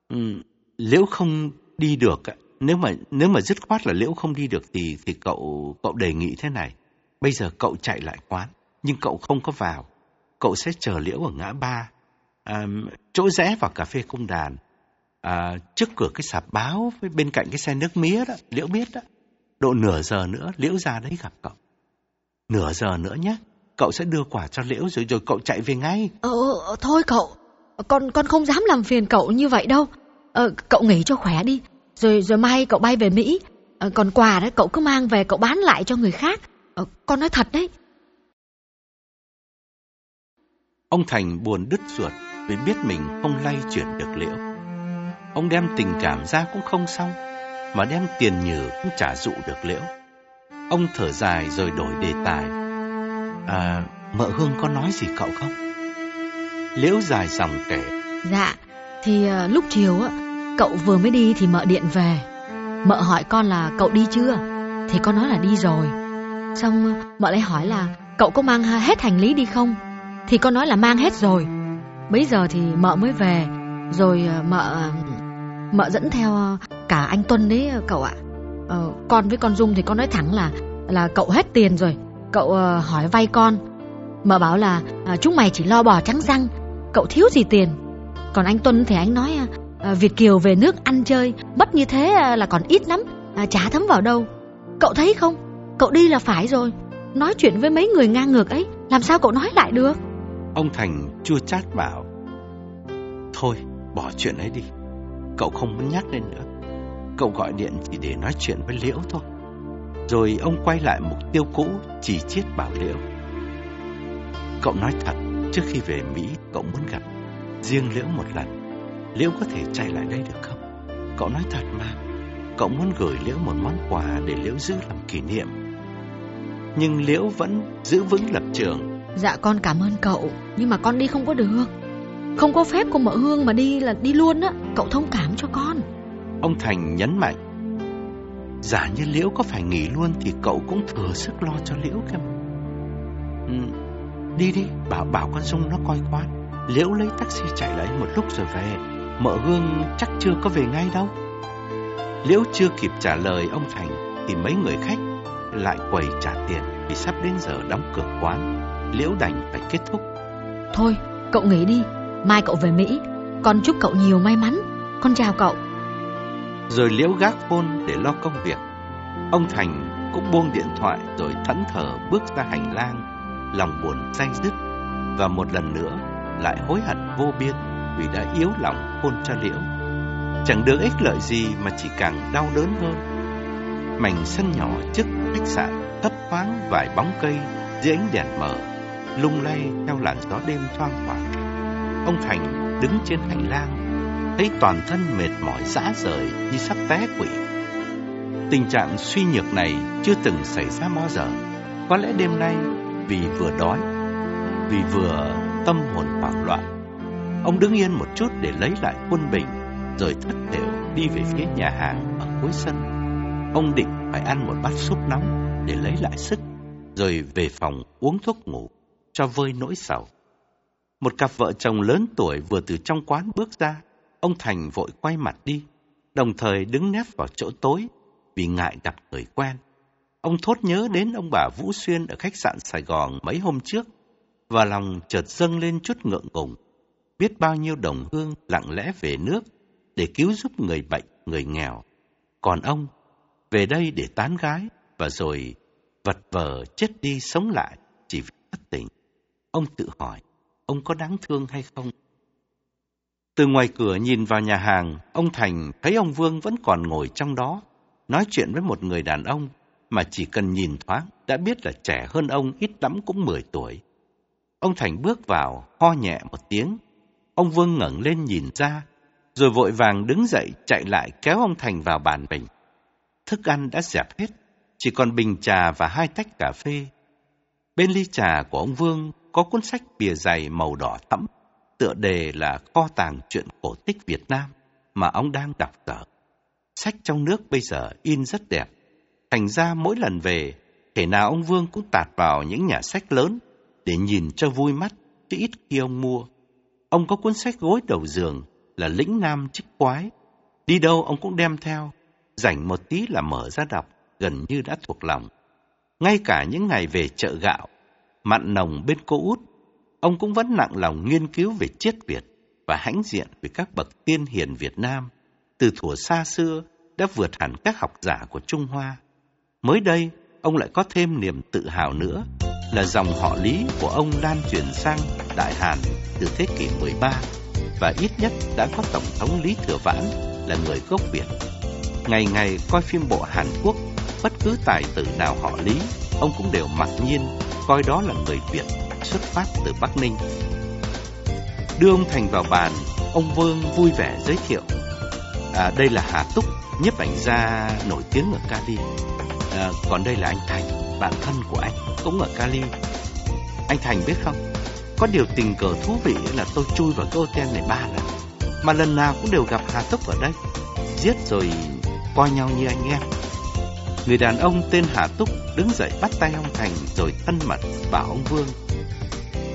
um, Liễu không đi được, nếu mà nếu mà dứt khoát là Liễu không đi được thì thì cậu cậu đề nghị thế này. Bây giờ cậu chạy lại quán, nhưng cậu không có vào. Cậu sẽ chờ Liễu ở ngã ba, à, chỗ rẽ vào cà phê cung đàn, à, trước cửa cái sạp báo với bên cạnh cái xe nước mía đó, Liễu biết đó. Độ nửa giờ nữa Liễu ra đấy gặp cậu. Nửa giờ nữa nhé, cậu sẽ đưa quà cho Liễu rồi rồi cậu chạy về ngay. Ờ, thôi cậu, con con không dám làm phiền cậu như vậy đâu. Ờ, cậu nghỉ cho khỏe đi, rồi rồi mai cậu bay về Mỹ. Ờ, còn quà đấy cậu cứ mang về cậu bán lại cho người khác. Ờ, con nói thật đấy. Ông Thành buồn đứt ruột vì biết mình không lay chuyển được Liễu. Ông đem tình cảm ra cũng không xong, mà đem tiền nhử cũng trả dụ được Liễu. Ông thở dài rồi đổi đề tài. À, mợ Hương có nói gì cậu không? Liễu dài dòng kể. Dạ, thì uh, lúc chiều á, cậu vừa mới đi thì mợ điện về. Mợ hỏi con là cậu đi chưa? Thì con nói là đi rồi. Xong à, mợ lại hỏi là cậu có mang hết hành lý đi không? Thì con nói là mang hết rồi. Bây giờ thì mợ mới về, rồi à, mợ mợ dẫn theo cả anh Tuân đấy cậu ạ. Ờ, con với con Dung thì con nói thẳng là là cậu hết tiền rồi. Cậu uh, hỏi vay con. Mợ bảo là uh, chúng mày chỉ lo bò trắng răng, cậu thiếu gì tiền. Còn anh Tuân thì anh nói uh, Việt Kiều về nước ăn chơi, bất như thế uh, là còn ít lắm, uh, chả thấm vào đâu. Cậu thấy không? Cậu đi là phải rồi. Nói chuyện với mấy người ngang ngược ấy, làm sao cậu nói lại được? Ông Thành chua chát bảo Thôi, bỏ chuyện ấy đi. Cậu không muốn nhắc lên nữa. Cậu gọi điện chỉ để nói chuyện với Liễu thôi. Rồi ông quay lại mục tiêu cũ, chỉ chiết bảo Liễu. Cậu nói thật, trước khi về Mỹ, cậu muốn gặp riêng Liễu một lần. Liễu có thể chạy lại đây được không? Cậu nói thật mà. Cậu muốn gửi Liễu một món quà để Liễu giữ làm kỷ niệm. Nhưng Liễu vẫn giữ vững lập trường. Dạ con cảm ơn cậu, nhưng mà con đi không có được. Không có phép của mợ Hương mà đi là đi luôn á, cậu thông cảm cho con. Ông Thành nhấn mạnh. Giả như Liễu có phải nghỉ luôn thì cậu cũng thừa sức lo cho Liễu cơ Ừ, đi đi, bảo bảo con Dung nó coi quán. Liễu lấy taxi chạy lại một lúc rồi về. Mợ Hương chắc chưa có về ngay đâu. Liễu chưa kịp trả lời ông Thành thì mấy người khách lại quầy trả tiền vì sắp đến giờ đóng cửa quán. Liễu đành phải kết thúc. Thôi, cậu nghỉ đi, mai cậu về Mỹ. Con chúc cậu nhiều may mắn. Con chào cậu. Rồi Liễu gác phone để lo công việc. Ông Thành cũng buông điện thoại rồi thẫn thờ bước ra hành lang, lòng buồn say dứt và một lần nữa lại hối hận vô biên vì đã yếu lòng hôn cho Liễu. Chẳng được ích lợi gì mà chỉ càng đau đớn hơn. Mảnh sân nhỏ trước khách sạn thấp thoáng vài bóng cây dưới ánh đèn mờ, lung lay theo làn gió đêm thoang thoảng. Ông Thành đứng trên hành lang, thấy toàn thân mệt mỏi rã rời như sắp té quỵ. Tình trạng suy nhược này chưa từng xảy ra bao giờ. Có lẽ đêm nay vì vừa đói, vì vừa tâm hồn hoảng loạn. Ông đứng yên một chút để lấy lại quân bình, rồi thất thểu đi về phía nhà hàng ở cuối sân. Ông định phải ăn một bát súp nóng để lấy lại sức, rồi về phòng uống thuốc ngủ cho vơi nỗi sầu. Một cặp vợ chồng lớn tuổi vừa từ trong quán bước ra, ông Thành vội quay mặt đi, đồng thời đứng nép vào chỗ tối vì ngại gặp người quen. Ông thốt nhớ đến ông bà Vũ Xuyên ở khách sạn Sài Gòn mấy hôm trước và lòng chợt dâng lên chút ngượng ngùng. Biết bao nhiêu đồng hương lặng lẽ về nước để cứu giúp người bệnh, người nghèo. Còn ông, về đây để tán gái và rồi vật vờ chết đi sống lại chỉ vì bất tỉnh. Ông tự hỏi, ông có đáng thương hay không? Từ ngoài cửa nhìn vào nhà hàng, ông Thành thấy ông Vương vẫn còn ngồi trong đó, nói chuyện với một người đàn ông mà chỉ cần nhìn thoáng đã biết là trẻ hơn ông ít lắm cũng 10 tuổi. Ông Thành bước vào, ho nhẹ một tiếng. Ông Vương ngẩng lên nhìn ra, rồi vội vàng đứng dậy chạy lại kéo ông Thành vào bàn mình. Thức ăn đã dẹp hết, chỉ còn bình trà và hai tách cà phê. Bên ly trà của ông Vương có cuốn sách bìa dày màu đỏ thẫm, tựa đề là Kho tàng truyện cổ tích Việt Nam mà ông đang đọc dở. Sách trong nước bây giờ in rất đẹp. Thành ra mỗi lần về, thể nào ông Vương cũng tạt vào những nhà sách lớn để nhìn cho vui mắt, chứ ít khi ông mua. Ông có cuốn sách gối đầu giường là Lĩnh Nam Trích Quái. Đi đâu ông cũng đem theo, rảnh một tí là mở ra đọc, gần như đã thuộc lòng. Ngay cả những ngày về chợ gạo, mặn nồng bên cô út, ông cũng vẫn nặng lòng nghiên cứu về triết Việt và hãnh diện về các bậc tiên hiền Việt Nam, từ thuở xa xưa đã vượt hẳn các học giả của Trung Hoa. Mới đây, ông lại có thêm niềm tự hào nữa là dòng họ Lý của ông lan truyền sang Đại Hàn từ thế kỷ 13 và ít nhất đã có Tổng thống Lý Thừa Vãn là người gốc Việt. Ngày ngày coi phim bộ Hàn Quốc, bất cứ tài tử nào họ Lý, ông cũng đều mặc nhiên coi đó là người Việt xuất phát từ Bắc Ninh. Đưa ông Thành vào bàn, ông Vương vui vẻ giới thiệu. À, đây là Hà Túc, nhiếp ảnh gia nổi tiếng ở Cali. À, còn đây là anh Thành, bạn thân của anh, cũng ở Cali. Anh Thành biết không, có điều tình cờ thú vị là tôi chui vào cái hotel này ba lần. Mà lần nào cũng đều gặp Hà Túc ở đây. Giết rồi coi nhau như anh em. Người đàn ông tên Hà Túc đứng dậy bắt tay ông Thành rồi thân mật bảo ông Vương.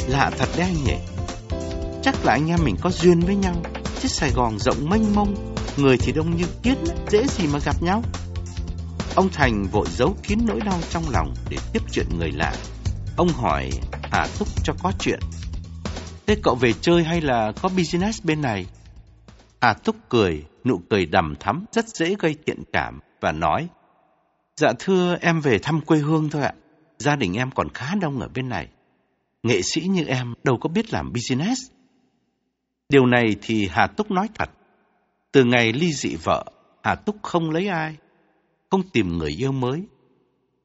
Lạ thật đấy anh nhỉ. Chắc là anh em mình có duyên với nhau. Chứ Sài Gòn rộng mênh mông, người thì đông như kiến, dễ gì mà gặp nhau. Ông Thành vội giấu kín nỗi đau trong lòng để tiếp chuyện người lạ. Ông hỏi Hà Túc cho có chuyện. Thế cậu về chơi hay là có business bên này? Hà Túc cười, nụ cười đầm thắm, rất dễ gây thiện cảm và nói Dạ thưa em về thăm quê hương thôi ạ. Gia đình em còn khá đông ở bên này. Nghệ sĩ như em đâu có biết làm business. Điều này thì Hà Túc nói thật. Từ ngày ly dị vợ, Hà Túc không lấy ai, không tìm người yêu mới.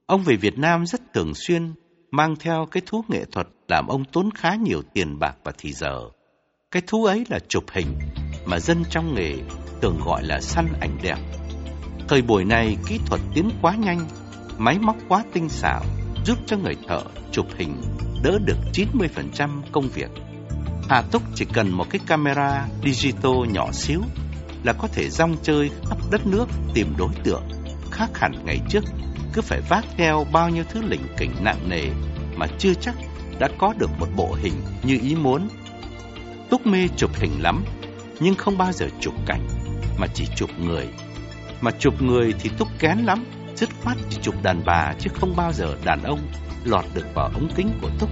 Ông về Việt Nam rất thường xuyên, mang theo cái thú nghệ thuật làm ông tốn khá nhiều tiền bạc và thì giờ. Cái thú ấy là chụp hình, mà dân trong nghề thường gọi là săn ảnh đẹp. Thời buổi này kỹ thuật tiến quá nhanh, máy móc quá tinh xảo, giúp cho người thợ chụp hình đỡ được 90% công việc. Hà Túc chỉ cần một cái camera digital nhỏ xíu là có thể rong chơi khắp đất nước tìm đối tượng, khác hẳn ngày trước cứ phải vác theo bao nhiêu thứ lỉnh kỉnh nặng nề mà chưa chắc đã có được một bộ hình như ý muốn. Túc mê chụp hình lắm, nhưng không bao giờ chụp cảnh, mà chỉ chụp người. Mà chụp người thì Túc kén lắm, dứt khoát chỉ chụp đàn bà chứ không bao giờ đàn ông lọt được vào ống kính của Túc.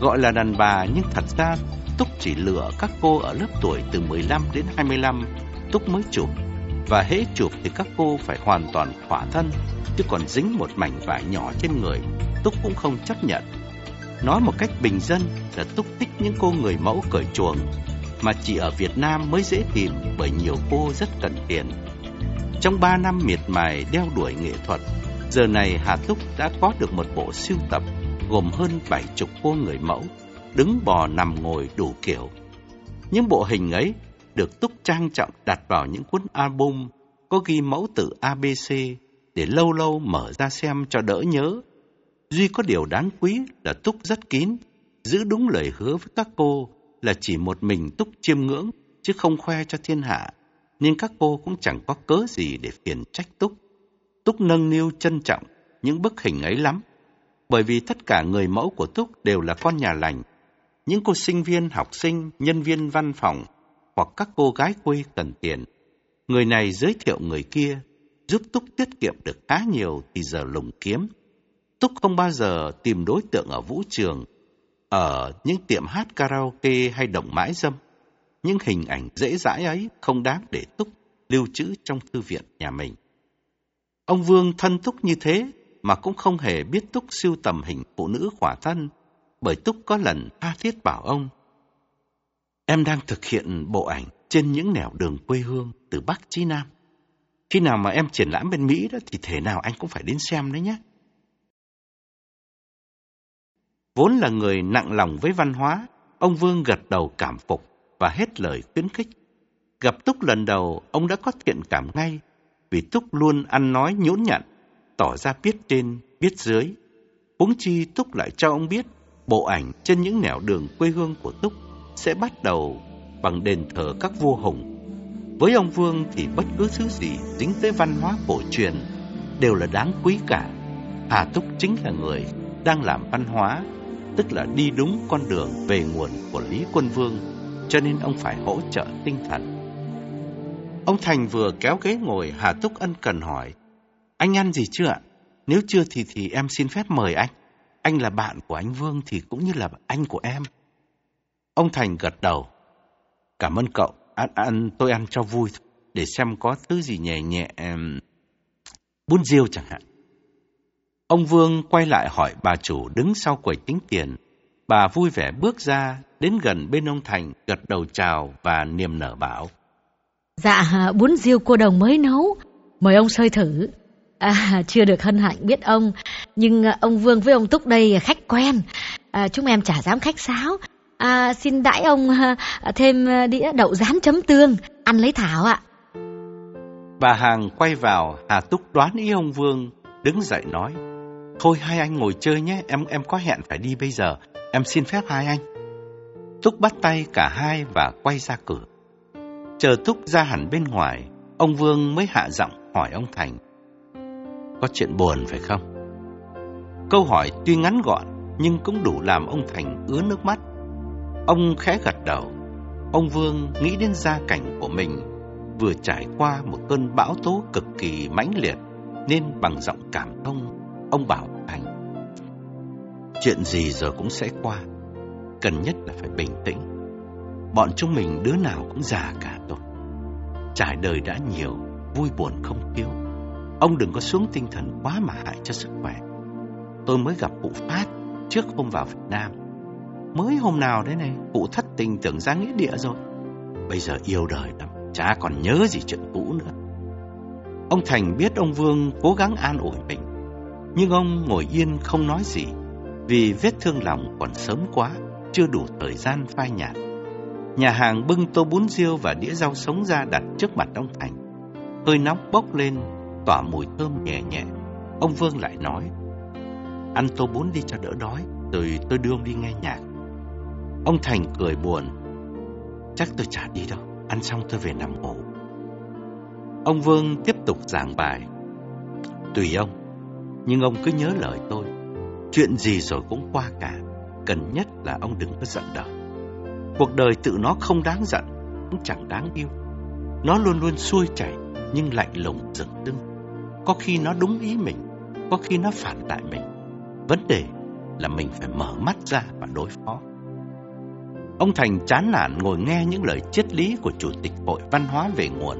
Gọi là đàn bà nhưng thật ra Túc chỉ lựa các cô ở lớp tuổi từ 15 đến 25 Túc mới chụp. Và hễ chụp thì các cô phải hoàn toàn khỏa thân, chứ còn dính một mảnh vải nhỏ trên người, Túc cũng không chấp nhận. Nói một cách bình dân là Túc thích những cô người mẫu cởi chuồng, mà chỉ ở Việt Nam mới dễ tìm bởi nhiều cô rất cần tiền. Trong 3 năm miệt mài đeo đuổi nghệ thuật, giờ này Hà Túc đã có được một bộ siêu tập gồm hơn 70 cô người mẫu, đứng bò nằm ngồi đủ kiểu. Những bộ hình ấy được Túc trang trọng đặt vào những cuốn album có ghi mẫu tự ABC để lâu lâu mở ra xem cho đỡ nhớ. Duy có điều đáng quý là Túc rất kín, giữ đúng lời hứa với các cô là chỉ một mình Túc chiêm ngưỡng chứ không khoe cho thiên hạ, nhưng các cô cũng chẳng có cớ gì để phiền trách Túc. Túc nâng niu trân trọng những bức hình ấy lắm, bởi vì tất cả người mẫu của Túc đều là con nhà lành. Những cô sinh viên, học sinh, nhân viên văn phòng hoặc các cô gái quê cần tiền. Người này giới thiệu người kia, giúp Túc tiết kiệm được khá nhiều thì giờ lùng kiếm. Túc không bao giờ tìm đối tượng ở vũ trường, ở những tiệm hát karaoke hay động mãi dâm. Những hình ảnh dễ dãi ấy không đáng để Túc lưu trữ trong thư viện nhà mình. Ông Vương thân Túc như thế mà cũng không hề biết Túc siêu tầm hình phụ nữ khỏa thân, bởi Túc có lần tha thiết bảo ông Em đang thực hiện bộ ảnh trên những nẻo đường quê hương từ Bắc chí Nam. Khi nào mà em triển lãm bên Mỹ đó thì thể nào anh cũng phải đến xem đấy nhé. Vốn là người nặng lòng với văn hóa, ông Vương gật đầu cảm phục và hết lời khuyến khích. Gặp Túc lần đầu, ông đã có thiện cảm ngay, vì Túc luôn ăn nói nhũn nhặn, tỏ ra biết trên, biết dưới. Huống chi Túc lại cho ông biết bộ ảnh trên những nẻo đường quê hương của Túc sẽ bắt đầu bằng đền thờ các vua hùng. Với ông Vương thì bất cứ thứ gì dính tới văn hóa cổ truyền đều là đáng quý cả. Hà Túc chính là người đang làm văn hóa, tức là đi đúng con đường về nguồn của Lý Quân Vương, cho nên ông phải hỗ trợ tinh thần. Ông Thành vừa kéo ghế ngồi, Hà Túc ân cần hỏi, anh ăn gì chưa ạ? Nếu chưa thì thì em xin phép mời anh. Anh là bạn của anh Vương thì cũng như là anh của em. Ông Thành gật đầu. Cảm ơn cậu, ăn, ăn tôi ăn cho vui để xem có thứ gì nhẹ nhẹ, um, bún riêu chẳng hạn. Ông Vương quay lại hỏi bà chủ đứng sau quầy tính tiền. Bà vui vẻ bước ra, đến gần bên ông Thành, gật đầu chào và niềm nở bảo. Dạ, bún riêu cô đồng mới nấu, mời ông sơi thử. À, chưa được hân hạnh biết ông, nhưng ông Vương với ông Túc đây khách quen. À, chúng em chả dám khách sáo. À, xin đãi ông à, thêm đĩa đậu rán chấm tương, ăn lấy thảo ạ. Bà Hàng quay vào, Hà Túc đoán ý ông Vương, đứng dậy nói. Thôi hai anh ngồi chơi nhé, em em có hẹn phải đi bây giờ, em xin phép hai anh. Túc bắt tay cả hai và quay ra cửa. Chờ Túc ra hẳn bên ngoài, ông Vương mới hạ giọng hỏi ông Thành. Có chuyện buồn phải không? Câu hỏi tuy ngắn gọn nhưng cũng đủ làm ông Thành ứa nước mắt. Ông khẽ gật đầu. Ông Vương nghĩ đến gia cảnh của mình vừa trải qua một cơn bão tố cực kỳ mãnh liệt nên bằng giọng cảm thông ông bảo Thành chuyện gì giờ cũng sẽ qua cần nhất là phải bình tĩnh bọn chúng mình đứa nào cũng già cả rồi trải đời đã nhiều vui buồn không thiếu Ông đừng có xuống tinh thần quá mà hại cho sức khỏe. Tôi mới gặp cụ Phát trước hôm vào Việt Nam. Mới hôm nào đấy này, cụ thất tình tưởng ra nghĩa địa rồi. Bây giờ yêu đời lắm, chả còn nhớ gì chuyện cũ nữa. Ông Thành biết ông Vương cố gắng an ủi mình. Nhưng ông ngồi yên không nói gì, vì vết thương lòng còn sớm quá, chưa đủ thời gian phai nhạt. Nhà hàng bưng tô bún riêu và đĩa rau sống ra đặt trước mặt ông Thành. Hơi nóng bốc lên tỏa mùi thơm nhẹ nhẹ. Ông Vương lại nói, ăn tô bún đi cho đỡ đói, rồi tôi đưa ông đi nghe nhạc. Ông Thành cười buồn, chắc tôi chả đi đâu, ăn xong tôi về nằm ngủ. Ông Vương tiếp tục giảng bài, tùy ông, nhưng ông cứ nhớ lời tôi, chuyện gì rồi cũng qua cả, cần nhất là ông đừng có giận đời. Cuộc đời tự nó không đáng giận, cũng chẳng đáng yêu. Nó luôn luôn xuôi chảy, nhưng lạnh lùng dừng tưng. Có khi nó đúng ý mình, có khi nó phản lại mình. Vấn đề là mình phải mở mắt ra và đối phó. Ông Thành chán nản ngồi nghe những lời triết lý của Chủ tịch Hội Văn hóa về nguồn.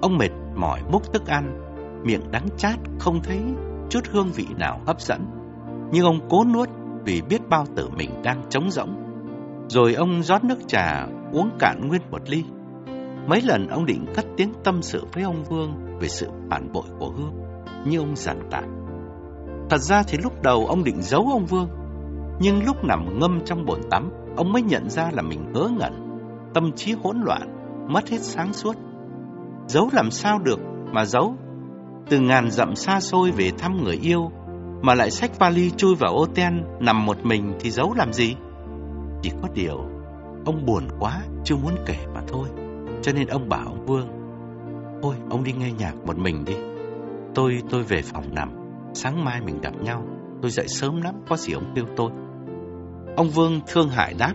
Ông mệt mỏi múc thức ăn, miệng đắng chát không thấy chút hương vị nào hấp dẫn. Nhưng ông cố nuốt vì biết bao tử mình đang trống rỗng. Rồi ông rót nước trà uống cạn nguyên một ly. Mấy lần ông định cất tiếng tâm sự với ông Vương về sự phản bội của Hương, nhưng ông giản tả. Thật ra thì lúc đầu ông định giấu ông Vương, nhưng lúc nằm ngâm trong bồn tắm, ông mới nhận ra là mình ngớ ngẩn, tâm trí hỗn loạn, mất hết sáng suốt. Giấu làm sao được mà giấu? Từ ngàn dặm xa xôi về thăm người yêu, mà lại xách vali chui vào ô ten nằm một mình thì giấu làm gì? Chỉ có điều, ông buồn quá, chưa muốn kể mà thôi. Cho nên ông bảo ông Vương Thôi ông đi nghe nhạc một mình đi. Tôi tôi về phòng nằm. Sáng mai mình gặp nhau. Tôi dậy sớm lắm Có gì ông kêu tôi. Ông Vương thương hại đáp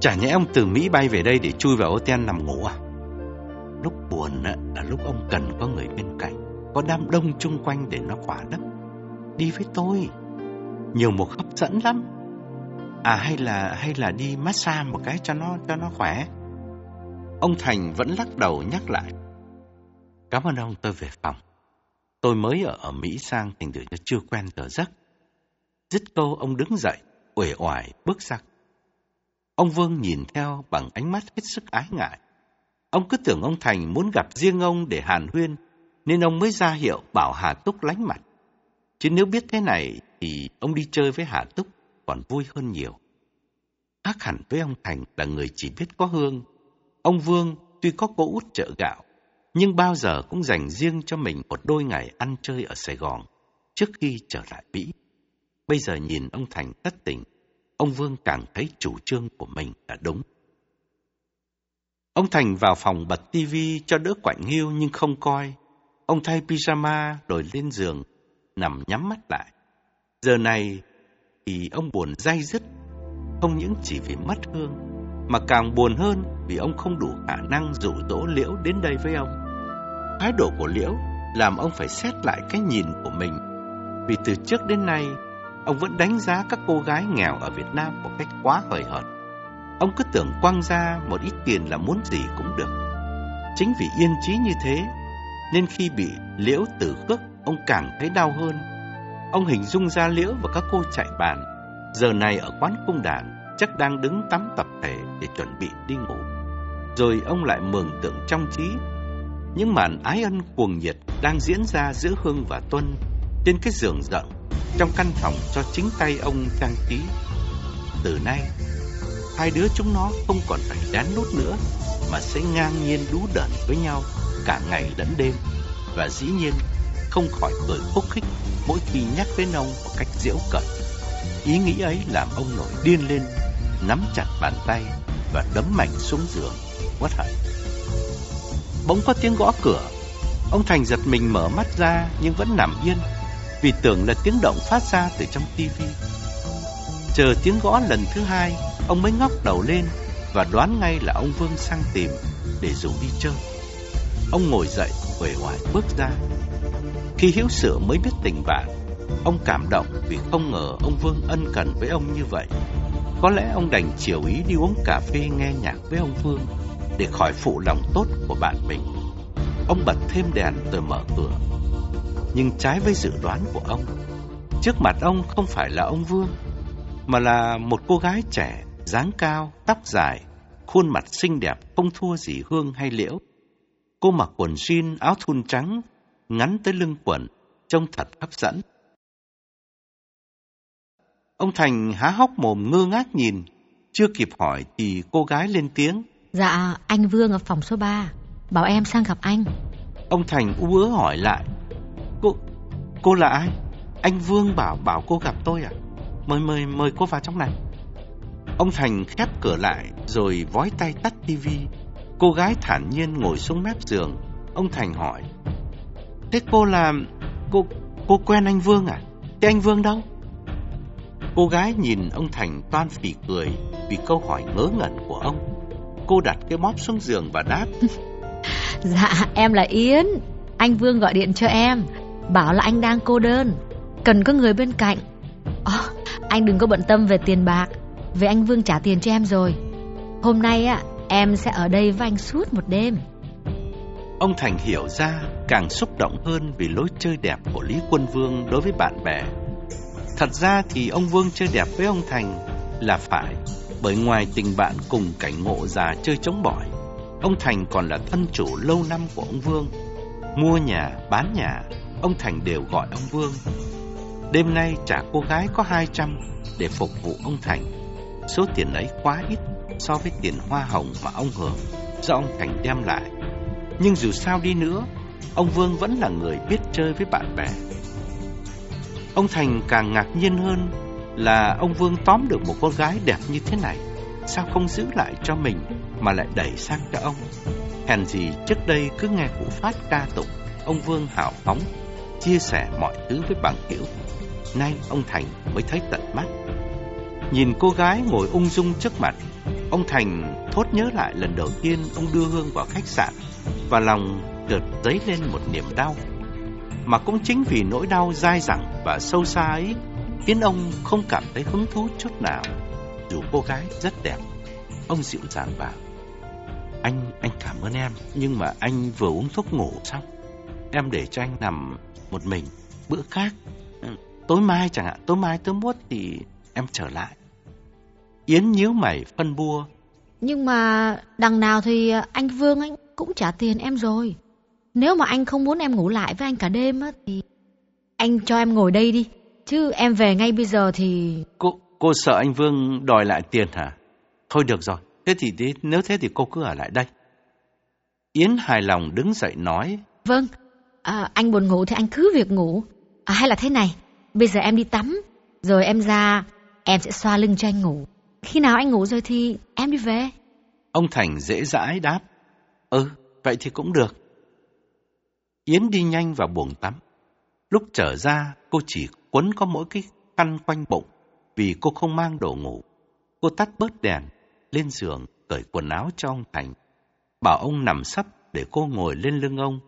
Chả nhẽ ông từ Mỹ bay về đây Để chui vào ô ten nằm ngủ à? Lúc buồn là lúc ông cần có người bên cạnh Có đám đông chung quanh để nó khỏa đất. Đi với tôi Nhiều một hấp dẫn lắm À hay là hay là đi massage một cái cho nó cho nó khỏe Ông Thành vẫn lắc đầu nhắc lại. Cảm ơn ông tôi về phòng. Tôi mới ở, ở Mỹ sang thành thử chưa quen giờ giấc. Dứt câu ông đứng dậy, uể oải bước ra. Ông Vương nhìn theo bằng ánh mắt hết sức ái ngại. Ông cứ tưởng ông Thành muốn gặp riêng ông để hàn huyên, nên ông mới ra hiệu bảo Hà Túc lánh mặt. Chứ nếu biết thế này thì ông đi chơi với Hà Túc còn vui hơn nhiều. Khác hẳn với ông Thành là người chỉ biết có hương, Ông Vương tuy có cô út chợ gạo, nhưng bao giờ cũng dành riêng cho mình một đôi ngày ăn chơi ở Sài Gòn trước khi trở lại Mỹ. Bây giờ nhìn ông Thành thất tình, ông Vương càng thấy chủ trương của mình là đúng. Ông Thành vào phòng bật tivi cho đỡ quạnh hiu nhưng không coi. Ông thay pyjama rồi lên giường, nằm nhắm mắt lại. Giờ này thì ông buồn dai dứt, không những chỉ vì mất hương, mà càng buồn hơn vì ông không đủ khả năng dụ dỗ Liễu đến đây với ông. Thái độ của Liễu làm ông phải xét lại cái nhìn của mình, vì từ trước đến nay ông vẫn đánh giá các cô gái nghèo ở Việt Nam một cách quá hời hợt. Ông cứ tưởng quăng ra một ít tiền là muốn gì cũng được. Chính vì yên trí như thế, nên khi bị Liễu tử khước, ông càng thấy đau hơn. Ông hình dung ra Liễu và các cô chạy bàn, giờ này ở quán cung đàn, chắc đang đứng tắm tập thể để chuẩn bị đi ngủ. Rồi ông lại mường tượng trong trí những màn ái ân cuồng nhiệt đang diễn ra giữa Hương và Tuân trên cái giường rộng trong căn phòng do chính tay ông trang trí. Từ nay, hai đứa chúng nó không còn phải đán nút nữa mà sẽ ngang nhiên đú đẩn với nhau cả ngày lẫn đêm và dĩ nhiên không khỏi cười khúc khích mỗi khi nhắc đến ông một cách giễu cợt. Ý nghĩ ấy làm ông nổi điên lên, nắm chặt bàn tay và đấm mạnh xuống giường, quát hận. Bỗng có tiếng gõ cửa, ông Thành giật mình mở mắt ra nhưng vẫn nằm yên vì tưởng là tiếng động phát ra từ trong tivi. Chờ tiếng gõ lần thứ hai, ông mới ngóc đầu lên và đoán ngay là ông Vương sang tìm để rủ đi chơi. Ông ngồi dậy, uể oải bước ra. Khi Hiếu Sửa mới biết tình bạn, ông cảm động vì không ngờ ông Vương ân cần với ông như vậy. Có lẽ ông đành chiều ý đi uống cà phê nghe nhạc với ông Vương để khỏi phụ lòng tốt của bạn mình. Ông bật thêm đèn rồi mở cửa. Nhưng trái với dự đoán của ông, trước mặt ông không phải là ông Vương, mà là một cô gái trẻ, dáng cao, tóc dài, khuôn mặt xinh đẹp không thua gì Hương hay Liễu. Cô mặc quần jean, áo thun trắng, ngắn tới lưng quần, trông thật hấp dẫn. Ông Thành há hốc mồm ngơ ngác nhìn, chưa kịp hỏi thì cô gái lên tiếng. Dạ, anh Vương ở phòng số 3, bảo em sang gặp anh. Ông Thành u ớ hỏi lại. Cô, cô là ai? Anh Vương bảo bảo cô gặp tôi à? Mời mời mời cô vào trong này. Ông Thành khép cửa lại rồi vói tay tắt tivi. Cô gái thản nhiên ngồi xuống mép giường. Ông Thành hỏi. Thế cô là... Cô, cô quen anh Vương à? Thế anh Vương đâu? Cô gái nhìn ông Thành toan phỉ cười vì câu hỏi ngớ ngẩn của ông. Cô đặt cái bóp xuống giường và đáp. dạ, em là Yến. Anh Vương gọi điện cho em. Bảo là anh đang cô đơn. Cần có người bên cạnh. Oh, anh đừng có bận tâm về tiền bạc. Vì anh Vương trả tiền cho em rồi. Hôm nay á, em sẽ ở đây với anh suốt một đêm. Ông Thành hiểu ra càng xúc động hơn vì lối chơi đẹp của Lý Quân Vương đối với bạn bè. Thật ra thì ông Vương chơi đẹp với ông Thành là phải, bởi ngoài tình bạn cùng cảnh ngộ già chơi chống bỏi, ông Thành còn là thân chủ lâu năm của ông Vương. Mua nhà, bán nhà, ông Thành đều gọi ông Vương. Đêm nay trả cô gái có 200 để phục vụ ông Thành. Số tiền ấy quá ít so với tiền hoa hồng mà ông hưởng do ông Thành đem lại. Nhưng dù sao đi nữa, ông Vương vẫn là người biết chơi với bạn bè. Ông Thành càng ngạc nhiên hơn là ông Vương tóm được một cô gái đẹp như thế này. Sao không giữ lại cho mình mà lại đẩy sang cho ông? Hèn gì trước đây cứ nghe cụ phát ca tụng, ông Vương hào phóng, chia sẻ mọi thứ với bằng hữu. Nay ông Thành mới thấy tận mắt. Nhìn cô gái ngồi ung dung trước mặt, ông Thành thốt nhớ lại lần đầu tiên ông đưa Hương vào khách sạn và lòng chợt dấy lên một niềm đau. Mà cũng chính vì nỗi đau dai dẳng và sâu xa ấy khiến ông không cảm thấy hứng thú chút nào. Dù cô gái rất đẹp, ông dịu dàng bảo. Anh, anh cảm ơn em, nhưng mà anh vừa uống thuốc ngủ xong. Em để cho anh nằm một mình, bữa khác. Tối mai chẳng hạn, tối mai tới muốt thì em trở lại. Yến nhíu mày phân bua. Nhưng mà đằng nào thì anh Vương anh cũng trả tiền em rồi. Nếu mà anh không muốn em ngủ lại với anh cả đêm á thì anh cho em ngồi đây đi. Chứ em về ngay bây giờ thì... Cô, cô sợ anh Vương đòi lại tiền hả? Thôi được rồi, thế thì thế, nếu thế thì cô cứ ở lại đây. Yến hài lòng đứng dậy nói. Vâng, à, anh buồn ngủ thì anh cứ việc ngủ. À, hay là thế này, bây giờ em đi tắm, rồi em ra, Em sẽ xoa lưng cho anh ngủ. Khi nào anh ngủ rồi thì em đi về. Ông Thành dễ dãi đáp. Ừ, vậy thì cũng được. Yến đi nhanh vào buồng tắm. Lúc trở ra, cô chỉ quấn có mỗi cái khăn quanh bụng vì cô không mang đồ ngủ. Cô tắt bớt đèn, lên giường, cởi quần áo cho ông Thành. Bảo ông nằm sấp để cô ngồi lên lưng ông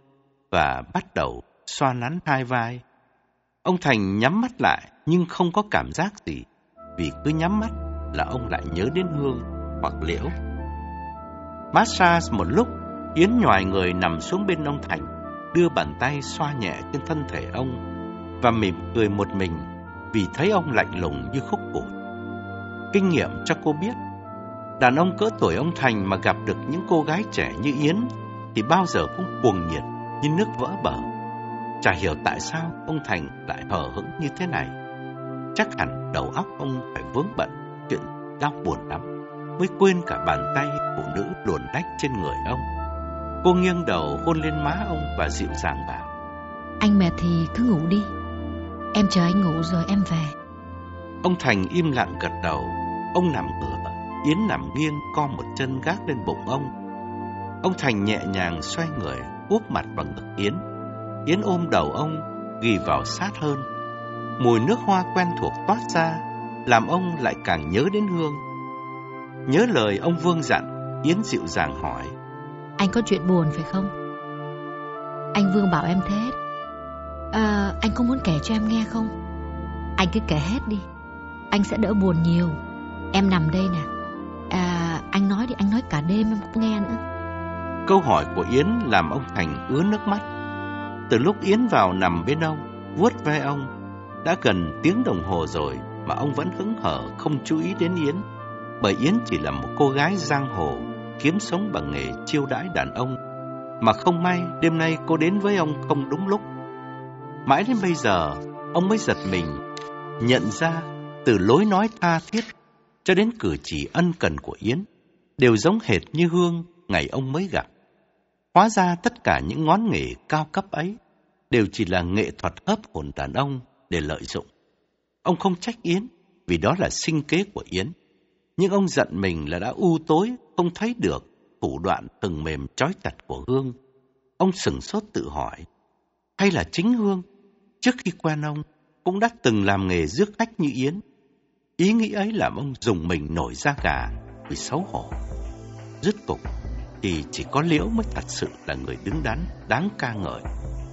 và bắt đầu xoa nắn hai vai. Ông Thành nhắm mắt lại nhưng không có cảm giác gì vì cứ nhắm mắt là ông lại nhớ đến Hương hoặc Liễu. Massage một lúc, Yến nhòi người nằm xuống bên ông Thành, đưa bàn tay xoa nhẹ trên thân thể ông và mỉm cười một mình vì thấy ông lạnh lùng như khúc củi. Kinh nghiệm cho cô biết, đàn ông cỡ tuổi ông Thành mà gặp được những cô gái trẻ như Yến thì bao giờ cũng cuồng nhiệt như nước vỡ bờ. Chả hiểu tại sao ông Thành lại hờ hững như thế này. Chắc hẳn đầu óc ông phải vướng bận chuyện đau buồn lắm, mới quên cả bàn tay phụ nữ luồn đách trên người ông. Cô nghiêng đầu hôn lên má ông và dịu dàng bảo. Anh mệt thì cứ ngủ đi. Em chờ anh ngủ rồi em về. Ông Thành im lặng gật đầu. Ông nằm ngửa, Yến nằm nghiêng co một chân gác lên bụng ông. Ông Thành nhẹ nhàng xoay người, úp mặt vào ngực Yến. Yến ôm đầu ông, ghi vào sát hơn. Mùi nước hoa quen thuộc toát ra, làm ông lại càng nhớ đến Hương. Nhớ lời ông Vương dặn, Yến dịu dàng hỏi. Anh có chuyện buồn phải không? Anh Vương bảo em thế. À, anh có muốn kể cho em nghe không? Anh cứ kể hết đi. Anh sẽ đỡ buồn nhiều. Em nằm đây nè. À, anh nói đi, anh nói cả đêm em cũng nghe nữa. Câu hỏi của Yến làm ông Thành ứa nước mắt. Từ lúc Yến vào nằm bên ông, vuốt ve ông, đã gần tiếng đồng hồ rồi mà ông vẫn hứng hở không chú ý đến Yến. Bởi Yến chỉ là một cô gái giang hồ, kiếm sống bằng nghề chiêu đãi đàn ông. Mà không may đêm nay cô đến với ông không đúng lúc. Mãi đến bây giờ, ông mới giật mình, nhận ra từ lối nói tha thiết cho đến cử chỉ ân cần của Yến, đều giống hệt như Hương ngày ông mới gặp. Hóa ra tất cả những ngón nghề cao cấp ấy đều chỉ là nghệ thuật hấp hồn đàn ông để lợi dụng. Ông không trách Yến vì đó là sinh kế của Yến. Nhưng ông giận mình là đã u tối, không thấy được thủ đoạn từng mềm trói chặt của Hương. Ông sừng sốt tự hỏi, hay là chính Hương, trước khi quen ông, cũng đã từng làm nghề rước khách như Yến. Ý nghĩ ấy làm ông dùng mình nổi da gà vì xấu hổ. dứt cục thì chỉ có Liễu mới thật sự là người đứng đắn, đáng ca ngợi.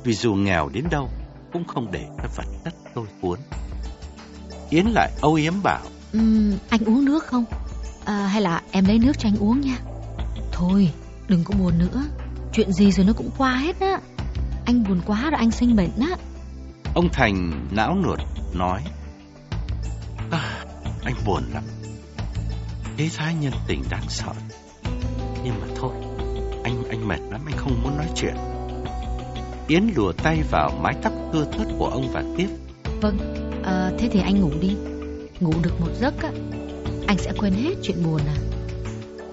Vì dù nghèo đến đâu cũng không để cho vật chất tôi cuốn. Yến lại âu yếm bảo uhm, Anh uống nước không? À, hay là em lấy nước cho anh uống nha. Thôi đừng có buồn nữa. Chuyện gì rồi nó cũng qua hết á. Anh buồn quá rồi anh sinh bệnh á. Ông Thành não nuột nói à, Anh buồn lắm. Thế thái nhân tình đáng sợ. Nhưng mà thôi Anh anh mệt lắm anh không muốn nói chuyện. Yến lùa tay vào mái tóc thưa thớt của ông và tiếp. Vâng à, Thế thì anh ngủ đi Ngủ được một giấc á Anh sẽ quên hết chuyện buồn à.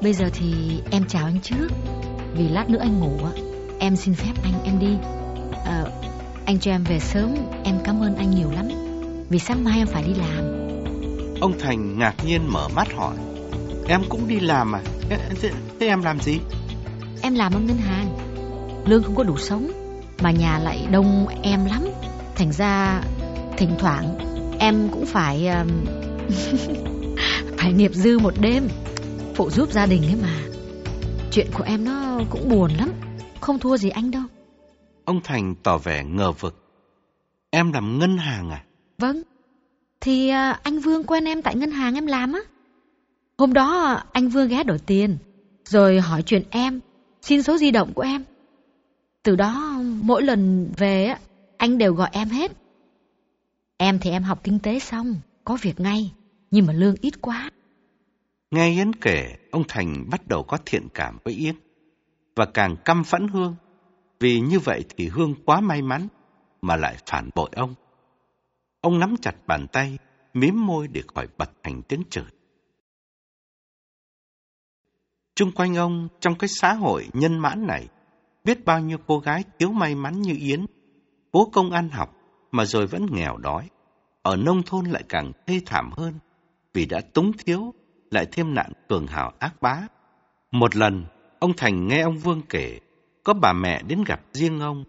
Bây giờ thì em chào anh trước Vì lát nữa anh ngủ á Em xin phép anh em đi. À, Anh cho em về sớm Em cảm ơn anh nhiều lắm Vì sáng mai em phải đi làm. Ông Thành ngạc nhiên mở mắt hỏi Em cũng đi làm à? Thế, thế em làm gì? Em làm ở ngân hàng Lương không có đủ sống Mà nhà lại đông em lắm Thành ra thỉnh thoảng em cũng phải uh, phải nghiệp dư một đêm phụ giúp gia đình ấy mà. Chuyện của em nó cũng buồn lắm không thua gì anh đâu. Ông thành tỏ vẻ ngờ vực. Em làm ngân hàng à? Vâng thì uh, anh vương quen em tại ngân hàng em làm á. Hôm đó anh vương ghé đổi tiền rồi hỏi chuyện em xin số di động của em. Từ đó mỗi lần về anh đều gọi em hết Em thì em học kinh tế xong, có việc ngay, nhưng mà lương ít quá. Nghe Yến kể, ông Thành bắt đầu có thiện cảm với Yến, và càng căm phẫn Hương, vì như vậy thì Hương quá may mắn, mà lại phản bội ông. Ông nắm chặt bàn tay, mím môi để khỏi bật thành tiếng chửi. Trung quanh ông, trong cái xã hội nhân mãn này, biết bao nhiêu cô gái thiếu may mắn như Yến, cố công ăn học, mà rồi vẫn nghèo đói. Ở nông thôn lại càng thê thảm hơn, vì đã túng thiếu, lại thêm nạn cường hào ác bá. Một lần, ông Thành nghe ông Vương kể, có bà mẹ đến gặp riêng ông,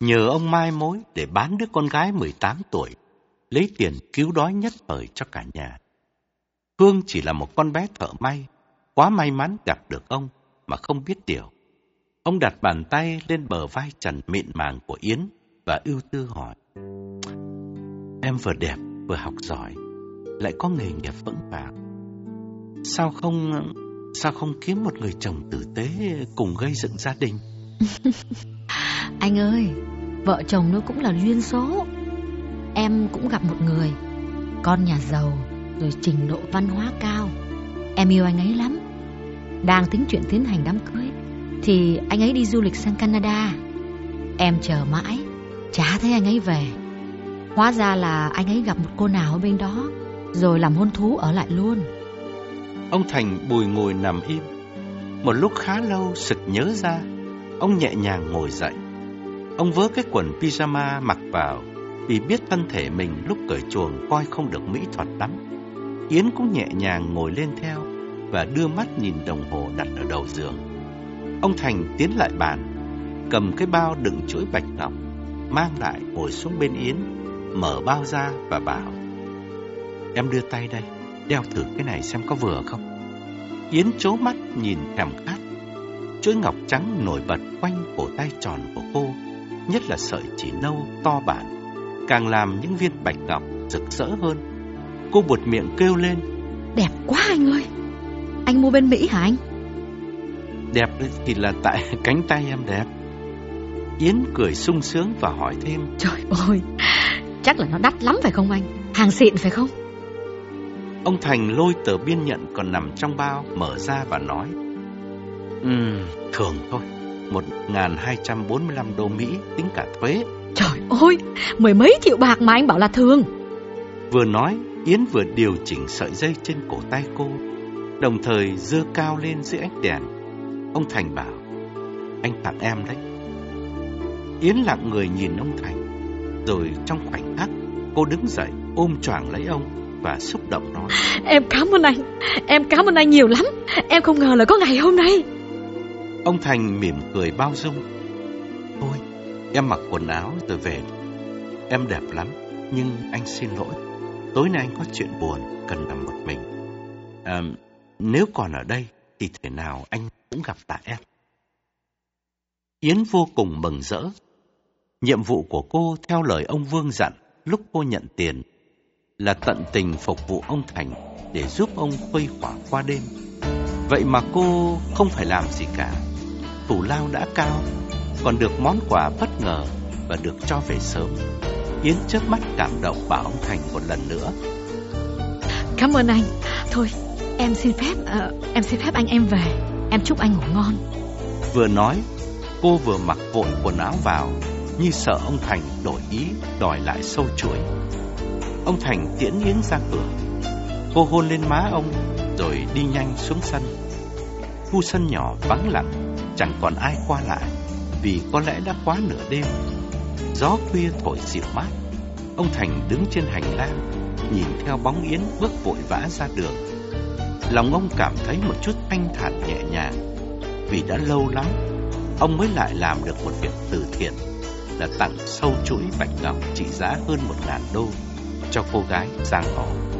nhờ ông mai mối để bán đứa con gái 18 tuổi, lấy tiền cứu đói nhất thời cho cả nhà. Hương chỉ là một con bé thợ may, quá may mắn gặp được ông mà không biết điều. Ông đặt bàn tay lên bờ vai trần mịn màng của Yến và ưu tư hỏi. Em vừa đẹp, vừa học giỏi, lại có nghề nghiệp vững vàng. Sao không sao không kiếm một người chồng tử tế cùng gây dựng gia đình? Anh ơi, vợ chồng nó cũng là duyên số. Em cũng gặp một người, con nhà giàu, rồi trình độ văn hóa cao. Em yêu anh ấy lắm. Đang tính chuyện tiến hành đám cưới, thì anh ấy đi du lịch sang Canada. Em chờ mãi, chả thấy anh ấy về. Hóa ra là anh ấy gặp một cô nào ở bên đó, rồi làm hôn thú ở lại luôn. Ông Thành bùi ngồi nằm im. Một lúc khá lâu sực nhớ ra, ông nhẹ nhàng ngồi dậy. Ông vớ cái quần pyjama mặc vào, vì biết thân thể mình lúc cởi chuồng coi không được mỹ thuật lắm. Yến cũng nhẹ nhàng ngồi lên theo và đưa mắt nhìn đồng hồ đặt ở đầu giường. Ông Thành tiến lại bàn, cầm cái bao đựng chuỗi bạch ngọc, mang lại ngồi xuống bên Yến, mở bao ra và bảo Em đưa tay đây, đeo thử cái này xem có vừa không. Yến chố mắt nhìn thèm khát. Chuỗi ngọc trắng nổi bật quanh cổ tay tròn của cô, nhất là sợi chỉ nâu to bản, càng làm những viên bạch ngọc rực rỡ hơn. Cô buột miệng kêu lên. Đẹp quá anh ơi! Anh mua bên Mỹ hả anh? Đẹp thì là tại cánh tay em đẹp. Yến cười sung sướng và hỏi thêm. Trời ơi, chắc là nó đắt lắm phải không anh? Hàng xịn phải không? Ông Thành lôi tờ biên nhận còn nằm trong bao, mở ra và nói. Ừm, thường thôi, 1.245 đô Mỹ tính cả thuế. Trời ơi, mười mấy triệu bạc mà anh bảo là thường. Vừa nói, Yến vừa điều chỉnh sợi dây trên cổ tay cô, đồng thời dơ cao lên dưới ánh đèn. Ông Thành bảo, anh tặng em đấy. Yến lặng người nhìn ông Thành, rồi trong khoảnh khắc, cô đứng dậy ôm choàng lấy ông và xúc động nói. Em cảm ơn anh, em cảm ơn anh nhiều lắm, em không ngờ là có ngày hôm nay. Ông Thành mỉm cười bao dung. Thôi, em mặc quần áo rồi về. Em đẹp lắm, nhưng anh xin lỗi. Tối nay anh có chuyện buồn, cần nằm một mình. À, nếu còn ở đây, thì thể nào anh cũng gặp lại em. Yến vô cùng mừng rỡ. Nhiệm vụ của cô theo lời ông Vương dặn lúc cô nhận tiền là tận tình phục vụ ông Thành để giúp ông khuây khỏa qua đêm. Vậy mà cô không phải làm gì cả. Thủ lao đã cao, còn được món quà bất ngờ và được cho về sớm. Yến chớp mắt cảm động bảo ông Thành một lần nữa. Cảm ơn anh. Thôi, em xin phép, uh, em xin phép anh em về. Em chúc anh ngủ ngon. Vừa nói, cô vừa mặc vội quần áo vào, như sợ ông Thành đổi ý đòi lại sâu chuỗi. Ông Thành tiễn Yến ra cửa. Cô hôn lên má ông, rồi đi nhanh xuống sân. Khu sân nhỏ vắng lặng, chẳng còn ai qua lại, vì có lẽ đã quá nửa đêm. Gió khuya thổi dịu mát. Ông Thành đứng trên hành lang, nhìn theo bóng Yến bước vội vã ra đường. Lòng ông cảm thấy một chút thanh thản nhẹ nhàng, vì đã lâu lắm ông mới lại làm được một việc từ thiện là tặng sâu chuỗi bạch ngọc trị giá hơn một ngàn đô cho cô gái giang hồ.